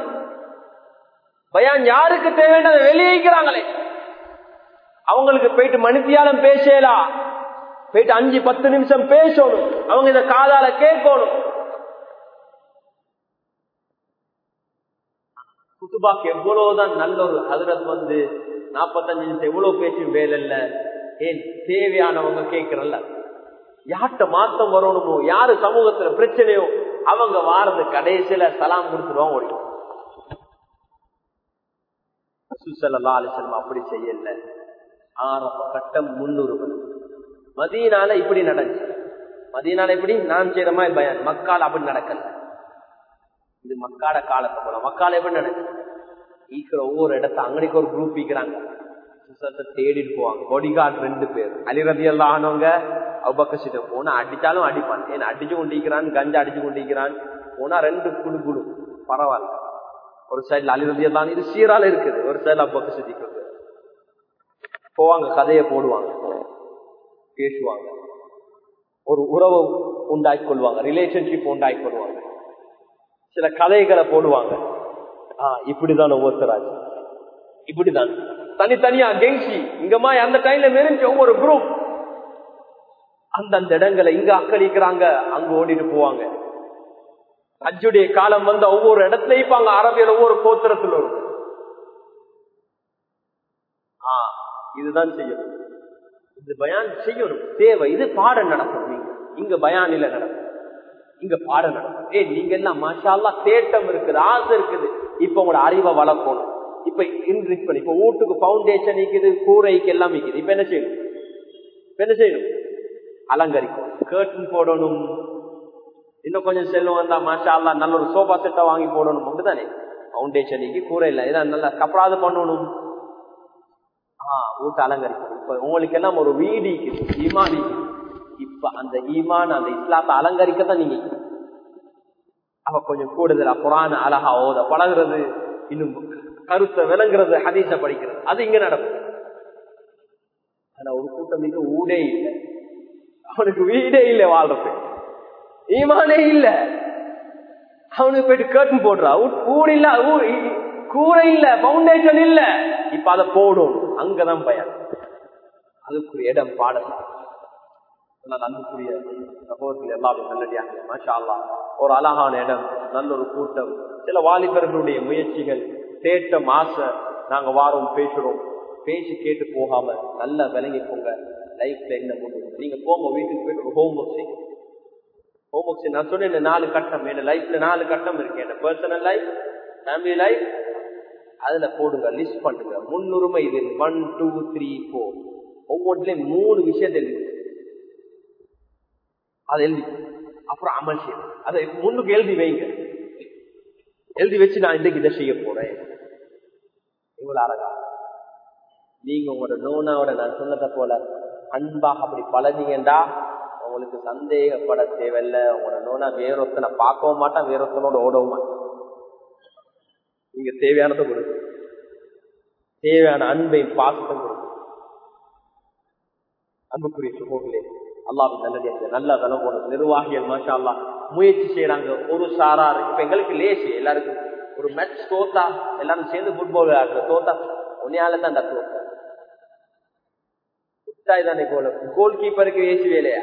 Speaker 2: பயான் யாருக்கு தேவைன்னு அதை வெளியேக்கிறாங்களே. அவங்களுக்கு போயிட்டு மனுத்தியாலும் பேசலாம் போயிட்டு அஞ்சு பத்து நிமிஷம் பேசணும். அவங்க இதை காதால கேட்கணும். குத்துபாக்கு எவ்வளவுதான் நல்ல ஒரு ஹதரத் வந்து நாற்பத்தஞ்சு நிமிஷம் எவ்வளவு பேச்சும் வேலை இல்ல. ஏன் தேவையானவங்க கேட்கிறல்ல. யார்கிட்ட மாத்தம் வரணுமோ யாரு சமூகத்துல பிரச்சனையோ அவங்க வாரது கடைசியில சலாம் கொடுத்துருவாங்க ஓடி. சுசல்லா அப்படி செய்யல. ஆரம்ப கட்டம் முன்னூறு மதியனால இப்படி நடந்துச்சு. மதியனால எப்படி? நான் செய்யற மாதிரி பயம் மக்கால் அப்படி நடக்கல. இது மக்காட காலத்தை போல மக்கால் எப்படி நடக்குது ஈக்கிற ஒவ்வொரு இடத்த அங்கடிக்கு ஒரு குரூப் ஈக்கிறாங்க தேடிட்டு போவாங்க. பொடிகார்டு ரெண்டு பேர். அலிரதி எல்லாம் ஆனவங்க அவ்வக்கசிட்ட போனா அடிச்சாலும் அடிப்பான். ஏன்னா அடிச்சு கொண்டிருக்கிறான் கஞ்சா அடிச்சு கொண்டிருக்கிறான். போனா ரெண்டு குழு குழு பரவாயில்ல. ஒரு சைட்ல அலிரதி எல்லாம் இது சீரால இருக்குது. ஒரு சைட்ல அவ்வக்க போவாங்க கதையை போடுவாங்க. பேசுவாங்க. ஒரு உறவு உண்டாக்கி கொள்வாங்க ரிலேஷன்ஷிப் உண்டாக்கி கொள்வாங்க சில கதைகளை போடுவாங்க. ஆஹ் இப்படிதான் ஒவ்வொருத்தராஜ் இப்படிதான். தனித்தனியா கெங்சி இங்கம்மா அந்த டைம்ல மெரிஞ்சு ஒவ்வொரு குரூப் அந்தந்த இடங்களை இங்க அக்களிக்கிறாங்க அங்க ஓடிட்டு போவாங்க. அஜுடைய காலம் வந்த ஒவ்வொரு இடத்துலயும் இப்ப அங்க அரபியல் ஒவ்வொரு கோத்திரத்தில் வரும். ஆஹ் இதுதான் செய்யணும் இது பயான் செய்யணும். தேவை. இது பாடம் நடக்கும். நீங்க. இங்க பயானில நடக்கும். இங்க பாடம் நடக்கும். ஏ நீங்க எல்லாம் மாஷால்லா தேட்டம் இருக்குது ஆசை இருக்குது. இப்ப உங்களோட அறிவை வளர்க்கணும். இப்ப இன்க்ரீஸ் பண்ணி இப்ப வீட்டுக்கு பவுண்டேஷன் நிக்குது கூரைக்கு எல்லாம் நிக்குது. இப்ப என்ன செய்யணும்? என்ன செய்யணும்? அலங்கரிக்கும் கேர்டன் போடணும். இன்னும் கொஞ்சம் செல்லும் வந்தா மாஷா அல்லா நல்ல ஒரு சோஃபா செட்டை வாங்கி போடணும். அப்படிதானே பவுண்டேஷனுக்கு கூரை இல்லை. இதான் நல்லா கப்படாது பண்ணணும். ஆஹ் வீட்டு அலங்கரிக்கணும். இப்ப உங்களுக்கு எல்லாம் ஒரு வீடு ஈமான் இப்ப அந்த ஈமான் அந்த இஸ்லாத்தை அலங்கரிக்கத்தான் நீங்க அவ கொஞ்சம் கூடுதலா புறான அழகா ஓத பழகிறது இன்னும் கருத்தை விளங்குறது ஹதீச படிக்கிறது. அது இங்க நடக்கும். ஆனா ஒரு கூட்டம் மிக ஊடே இல்லை. அவனுக்கு வீடே இல்லை வாழ்றது ஈமானே இல்ல. அவனுக்கு போயிட்டு கேட்டன் போடுறா. ஊடு இல்ல கூரை இல்ல பவுண்டேஷன் இல்ல. இப்ப அதை போடும். அங்கதான் பயன். அதுக்குரிய இடம் பாடல் ஆனால் அன்புக்குரிய சகோதரர்கள் எல்லாரும் நல்லடியாக மாஷா ஒரு அழகான இடம் நல்ல ஒரு கூட்டம். சில வாலிபர்களுடைய முயற்சிகள் தேட்ட மாச நாங்க வாரோம் பேசுறோம். பேசி கேட்டு போகாம நல்லா விளங்கிக்கோங்க லைஃப்ல என்ன பண்ணுவோம் நீங்க போங்க வீட்டுக்கு போயிட்டு ஒரு ஹோம் ஒர்க் செய்யுங்க ஹோம் ஒர்க் நான் சொன்னேன் நாலு கட்டம். என் லைஃப்ல நாலு கட்டம் இருக்கு. என்ன பர்சனல் லைஃப் ஃபேமிலி லைஃப் அதுல போடுங்க லிஸ்ட் பண்ணுங்க. முன்னுரிமை இது. ஒன் டூ த்ரீ ஃபோர் ஒவ்வொன்றிலையும் மூணு விஷயத்தை எழுதி அதை எழுதி அப்புறம் அமல் செய்யும் அதை முன்னுக்கு எழுதி வைங்க. எழுதி வச்சு நான் இன்றைக்கு இதை செய்ய போறேன். இவ்வளவு அழகா. நீங்க உங்களோட நோனாவோட நான் சொன்னதை போல அன்பாக அப்படி பழகிங்கண்டா உங்களுக்கு சந்தேகப்பட தேவையில்ல. உங்களோட நோனா வேறொத்தனை பார்க்கவும் மாட்டான் வேறொத்தனோட ஓடவும் மாட்டான். நீங்க தேவையானதை கொடுங்க. தேவையான அன்பையும் பாசத்தை அன்புக்குரிய சுகோகளே அல்லாவின் நல்லது நல்ல விலம் போனது நிர்வாகிகள் மாஷா அல்லா முயற்சி செய்யறாங்க ஒரு சாரா இப்ப எங்களுக்கு லேசி. எல்லாருக்கும் ஒரு மேட்ச் தோத்தா எல்லாரும் சேர்ந்து ஃபுட்பால் விளையாடுற தோத்தா உன்னையால தான் தோத்தா. முட்டாய் தானே கோல் கோல் கீப்பருக்கு ஏசி வேலையா?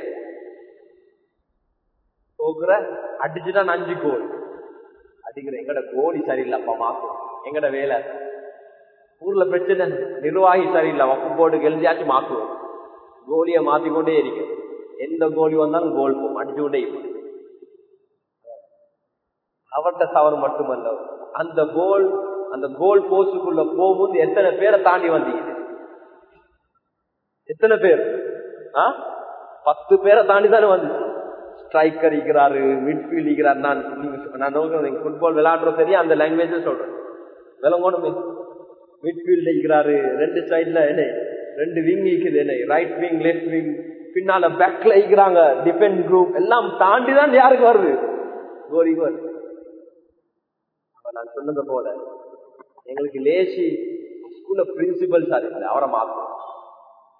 Speaker 2: தோக்குற அடிச்சுதான் அஞ்சு கோல் அடிக்கிற எங்கட கோலி சரியில்லப்பா மாக்கும் எங்கட வேலை? ஊர்ல பிரச்சனை நிர்வாகி சரியில்லை வப்பு போர்டு எழுதியாச்சும் மாக்குவோம் கோலியை மாத்திக்கொண்டே இருக்கும் எந்த கோலி வந்தாலும் கோல் போகும் அடிச்சுக்கொண்டே இருக்கும் அவர்கிட்ட தவறு மட்டுமல்ல அந்த கோல் அந்த கோல் போஸ்டுக்குள்ள போகும்போது எத்தனை பேரை தாண்டி வந்தீங்க எத்தனை பேர் ஆ பத்து பேரை தாண்டி தானே வந்துச்சு ஸ்ட்ரைக்கர் இருக்கிறாரு மிட்ஃபீல்ட் இருக்கிறார் நான் நான் நோக்கிறேன் ஃபுட்பால் விளையாடுறோம் சரியா அந்த லாங்குவேஜ் சொல்றேன் விளங்கணுமே மிட்ஃபீல்ட் இருக்கிறாரு ரெண்டு சைட்ல என்ன ரெண்டு விங் இருக்குது என்ன ரைட் விங் லெஃப்ட் விங் பின்னால பேக்ல இருக்கிறாங்க டிபெண்ட் குரூப் எல்லாம் தாண்டி தான் யாருக்கு வருது? கோரிவர் நான் சொன்னது போல எங்களுக்கு லேசி ஸ்கூல்ல பிரின்சிபல் சார் இல்லை அவரை மாத்தணும்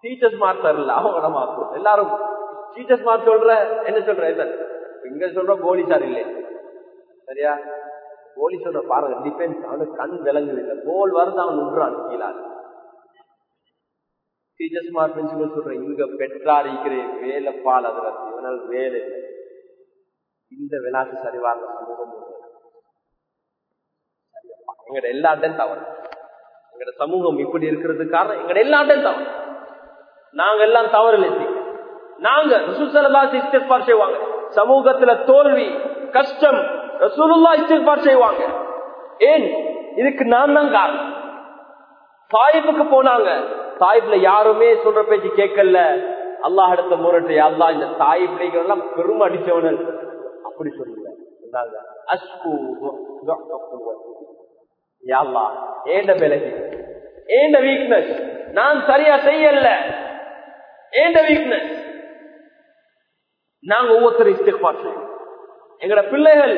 Speaker 2: டீச்சர்ஸ் மார்க் இல்ல அவங்கள மாத்தணும் எல்லாரும் டீச்சர்ஸ் மார்க் சொல்ற என்ன சொல்ற சார் இங்க சொல்ற போலி சார் இல்லை சரியா? போலி சொல்ற பாருங்க டிபெண்ட் அவனுக்கு கண் விளங்குது. இல்லை போல் வருது அவன் விடுறான் கீழே. டீச்சர்ஸ் மார்க் பிரின்சிபல் சொல்றேன் இங்க பெற்றார் வேலைப்பால் அதுல இவனால் வேலை இந்த விளையாட்டு சரிவாக சமூகம் எங்கட எல்லாத்தையும் தவறு. எங்கட சமூகம் இப்படி இருக்கிறது காரணம் எங்கட எல்லாத்தையும் தவறு. நாங்க எல்லாம் தவறு இல்லை நாங்க ரசூசலா இஸ்திஃபார் செய்வாங்க. சமூகத்துல தோல்வி கஷ்டம் ரசூலுல்லா இஸ்திஃபார் செய்வாங்க. ஏன்? இதுக்கு நான் தான் காரணம். தாயிப்புக்கு போனாங்க. தாய்ப்புல யாருமே சொல்ற பேச்சு கேட்கல. அல்லாஹ் எடுத்த முரட்டு அல்லா இந்த தாய் எல்லாம் பெரும் அடிச்சவனன் அப்படி சொல்லுங்க. ஏண்ட விலகி? ஏண்ட வீக்னஸ் நான் சரியா செய்யல. ஏண்ட வீக்னஸ் நாங்க ஒவ்வொருத்தரும் இஸ்திஃபார் செய்வோம். எங்கட பிள்ளைகள்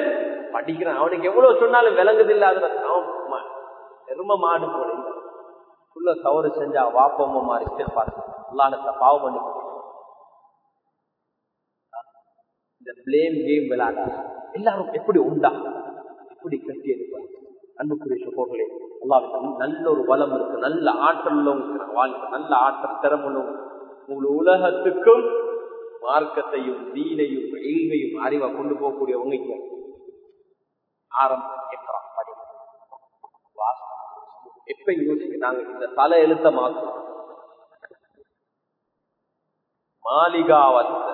Speaker 2: படிக்கிறான். அவனுக்கு எவ்வளவு சொன்னாலும் விளங்குது இல்லாத பெரும மாடு போல இல்ல தவறு செஞ்சா வாப்பம்மா மாறி இஸ்திஃபார் அல்லாஹ்ட்ட பாவம் பண்ணி இந்த பிளேம் கேம் விளையாட எல்லாரும் எப்படி உண்டா? எப்படி கட்டி எடுப்பாங்க அன்புக்குரிய சகோதரே அல்லாஹ் நல்ல ஒரு வளம் இருக்கு. நல்ல ஆற்றல் உள்ளவங்க வாழ்க்கை நல்ல ஆற்றல் திறமுள்ளவங்க உங்களை உலகத்துக்கும் மார்க்கத்தையும் தீனையும் எல்மையும் அறிவை கொண்டு போகக்கூடிய உங்க ஆரம்பம். எப்ப யோசிக்க நாங்க இந்த தலை எழுத்த மாத்தோம் மாளிகாவத்த.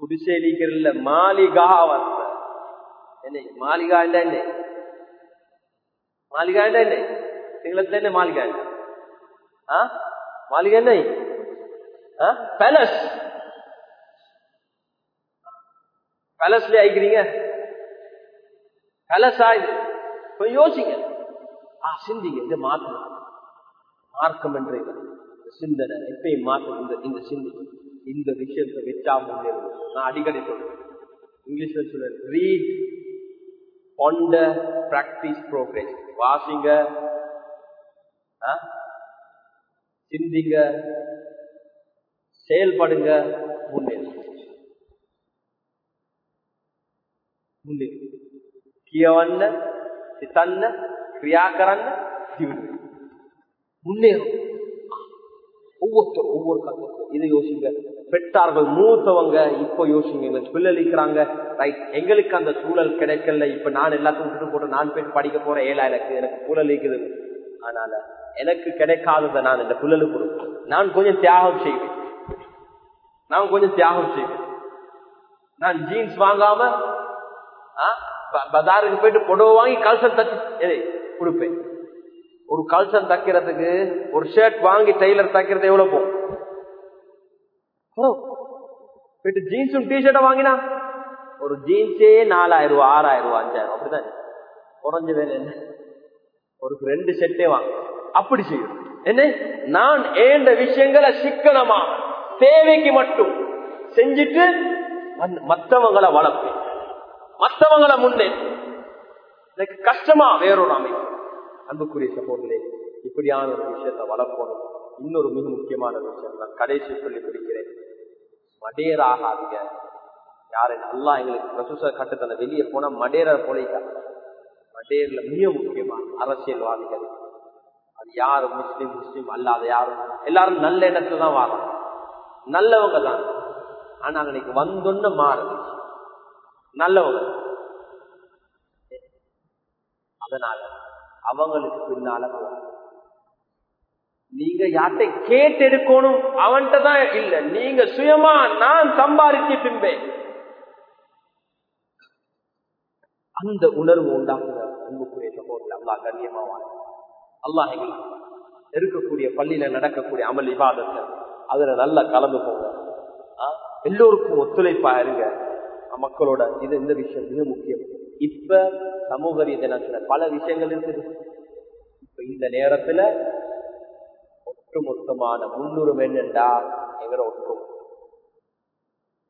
Speaker 2: குடிசேலிக்கிறல்ல மாளிகாவத்த. என்ன மாளிகா இல்ல என்ன? மாளிகா இல்ல என்ன? சிங்களத்துல என்ன மாளிகா இல்ல? ஆ? மாளிகா என்ன? பேலஸ் பேலஸ்ல ஆயிக்கிறீங்க? பேலஸ் ஆயுது கொஞ்சம் யோசிங்க. சிந்திங்க இது மாற்று. மார்க்கம் என்று சிந்தனை எப்பயும் மாற்று. இந்த சிந்தனை இந்த விஷயத்தை வச்சா முன்னேறும் நான் அடிக்கடி சொல்றேன். இங்கிலீஷ்ல சொல்றேன் ரீட் பாண்ட பிராக்டிஸ் ப்ரோக்ரஸ் வாசிங்க. சிந்திங்க. செயல்படுங்க. முன்னேறும் முன்னேறும் கியவன்ன சித்தன்ன ක්‍රියා කරන්න දියුණු முன்னேறும் ஒவ்வொருத்தர் ஒவ்வொரு கட்டத்தில் இதை யோசிங்க பெற்றார்கள் மூத்தவங்க இப்போ யோசிங்க எங்க பிள்ளை இருக்கிறாங்க ரைட் எங்களுக்கு அந்த சூழல் கிடைக்கல இப்ப நான் எல்லாத்தையும் விட்டுட்டு போட்டு நான் போய் படிக்க போறேன் ஏழா எனக்கு எனக்கு சூழல் இருக்குது அதனால எனக்கு கிடைக்காததை நான் இந்த பிள்ளைகளுக்கு கொடுப்பேன் நான் கொஞ்சம் தியாகம் செய்வேன் நான் கொஞ்சம் தியாகம் செய்வேன் நான் ஜீன்ஸ் வாங்காம ஆ, ப- பஜாருக்கு போயிட்டு புடவை வாங்கி கல்சன் தச்சு ஏய், கொடுப்பேன். ஒரு கல்சன் தைக்கிறதுக்கு ஒரு ஷர்ட் வாங்கி டெய்லர் தைக்கிறது எவ்வளவு போகும் ஜீன்ஸும் போயிட்டு ஜீன்ஸும் டிஷர்ட்டை வாங்கினா? ஒரு ஜீன்ஸே நாலாயிரம் ரூபா ஆறாயிரம் ரூபா அஞ்சாயிரம் அப்படிதான் குறைஞ்ச வேலை என்ன? ஒரு ரெண்டு செட்டே வாங்க. அப்படி செய்யும். என்ன? நான் ஏண்ட விஷயங்களை சிக்கனமா தேவைக்கு மட்டும் செஞ்சுட்டு மற்றவங்களை வளர்ப்பேன். மத்தவங்களை முன்னே எனக்கு கஷ்டமா வேறொரு அமைப்பு. அன்புக்குரிய சகோதரே இப்படியான ஒரு விஷயத்தை வளர்க்கணும் இன்னொரு மிக முக்கியமான விஷயம் நான் கடைசி சொல்லி பிடிக்கிறேன் மடேராகாதீங்க. யாரு நல்லா எங்களுக்கு பிரசுச கட்டத்தில் வெளியே போனா மடேர போலிக்கா மடேர்ல மிக முக்கியமா அரசியல்வாதிகள். அது யாரு முஸ்லீம் முஸ்லீம் அல்லாத யாரும் எல்லாரும் நல்ல இடத்துல தான் வாரம் நல்லவங்க தான். ஆனா அன்னைக்கு வந்தொன்னு மாறுது. நல்லவங்க. அதனால அவங்களுக்கு பின்னால நீங்க யார்கிட்ட கேட்டு எடுக்கணும் அவன்கிட்ட தான் இல்ல. நீங்க சுயமா நான் சம்பாதிச்சு பின்பேன் அந்த உணர்வு உண்டாக்குற அன்புக்குரிய சகோதரர் அல்லா கண்ணியமாவான். அல்லாஹ் இருக்கக்கூடிய பள்ளியில நடக்கக்கூடிய அமல் இபாதத்தை அதுல நல்லா கலந்து போங்க. எல்லோருக்கும் ஒத்துழைப்பா இருங்க. மக்களோட இது இந்த விஷயம் மிக முக்கியம். இப்ப சமூக ரீதியில பல விஷயங்கள் இருக்குது. இப்ப இந்த நேரத்துல ஒட்டுமொத்தமான முன்னுரிமை என்னண்டா? எங்களை ஒட்டுமொத்தம்.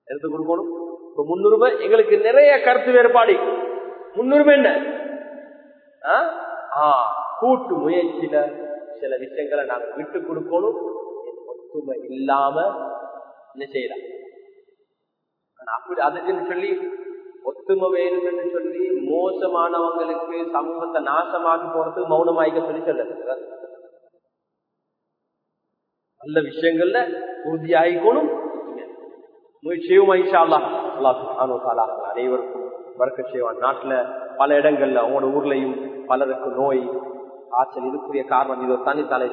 Speaker 2: எடுத்து கொடுக்கணும். இப்ப முன்னுரிமை எங்களுக்கு நிறைய கருத்து வேறுபாடு. முன்னுரிமை என்ன? ஆ? ஆ, கூட்டு முயற்சியில சில விஷயங்களை நாங்க விட்டு கொடுக்கணும். ஒத்துமை இல்லாம என்ன செய்யலாம்? அப்படி அதுக்குன்னு சொல்லி ஒத்துமை வேணும் என்று சொல்லி மோசமானவங்களுக்கு சமூகத்தை நாசமாக்கி போறதுக்கு மௌனமாய்க்க சொல்லி சொல்ல நல்ல விஷயங்கள்ல உறுதியாயிக்கணும். முயற்சியும் அல்லாஹ் அனைவருக்கும் வர்க்க செய்வான். நாட்டுல பல இடங்கள்ல அவங்களோட ஊர்லயும் பலருக்கு நோய் காய்ச்சல் இதுக்குரிய காரணம் இது ஒரு தனி தலை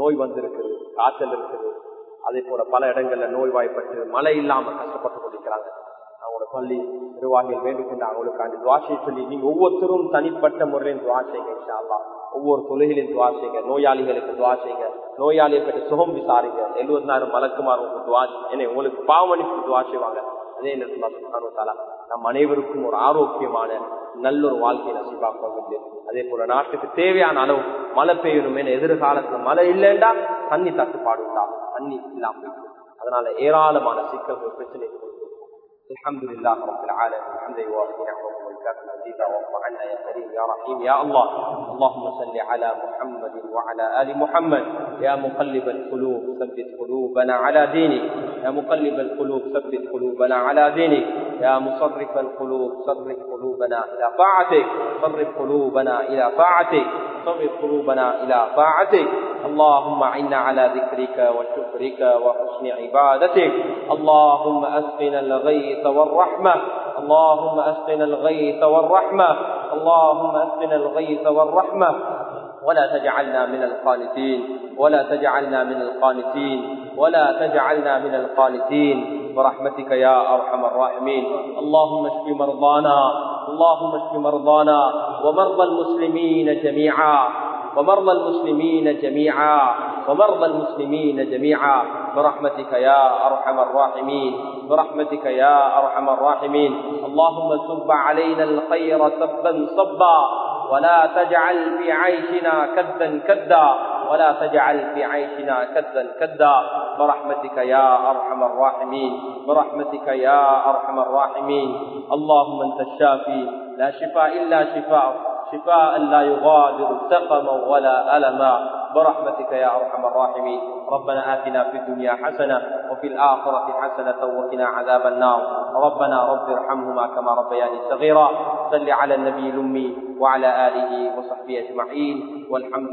Speaker 2: நோய் வந்திருக்குது காய்ச்சல் இருக்குது. அதே போல பல இடங்கள்ல நோய் வாய்ப்பட்டு மழை இல்லாம கஷ்டப்பட்டு கொண்டிருக்கிறாங்க. அவங்களோட பள்ளி நிர்வாகிகள் வேண்டுகொண்டு கொண்டு அவங்களுக்காண்டி துவாசையை சொல்லி நீங்க ஒவ்வொருத்தரும் தனிப்பட்ட முறையில் துவாசைங்க ஒவ்வொரு தொழுகையிலும் துவாசைங்க நோயாளிகளுக்கு துவாசைங்க நோயாளியை பற்றி சுகம் விசாரிங்க. எழுபதாயிரம் மலக்குமார் உங்களுக்கு துவாசி என்ன உங்களுக்கு பாவமணிப்பு துவா அதே நேரத்தில் நம் அனைவருக்கும் ஒரு ஆரோக்கியமான நல்ல ஒரு வாழ்க்கையை நசிபாக்குவது அதே போல நாட்டுக்கு தேவையான அளவு மழை பெய்யணும் என எதிர்காலத்துல மழை இல்லைண்டா தண்ணி தட்டுப்பாடு தண்ணி இல்லாம அதனால ஏராளமான சிக்கல்கள் பிரச்சனை الحمد لله رب العالمين. الحمد يوافي نعمه ويكافئ مزيدا وارض عنا يا كريم يا رحيم يا الله. اللهم صل على محمد وعلى آل محمد. يا مقلب القلوب ثبت قلوبنا على دينك. يا مقلب القلوب ثبت قلوبنا على دينك. يا مصرف القلوب صرف قلوبنا إلى طاعتك. صرف قلوبنا إلى طاعتك. صرف قلوبنا إلى طاعتك. اللهم اعنا على ذكرك وشكرك وحسن عبادتك. اللهم أسقنا الغيث والرحمة. اللهم أسقنا الغيث والرحمة. اللهم أسقنا الغيث والرحمة.
Speaker 1: ولا تجعلنا من القانتين ولا تجعلنا من القانتين ولا تجعلنا من القانتين. برحمتك يا أرحم الراحمين. اللهم اشف مرضانا اللهم اشف مرضانا ومرضى المسلمين جميعا ومرضى المسلمين جميعا ومرضى المسلمين جميعا. برحمتك يا أرحم الراحمين. برحمتك يا أرحم الراحمين. اللهم صب علينا الخير صبا صبا. ولا تجعل في عيشنا كدا كدا ولا تجعل في عيشنا كدا كدا. برحمتك يا أرحم الراحمين برحمتك يا أرحم الراحمين. اللهم أنت الشافي لا شفاء إلا شفاء شفاء لا يغادر سقما ولا ألما. برحمتك يا أرحم الراحمين. ربنا آتنا في الدنيا حسنة وفي الآخرة حسنة وقنا عذاب النار. ربنا رب ارحمهما كما ربياني صغيرا. صل على النبي الأمي وعلى آله وصحبه أجمعين. والحمد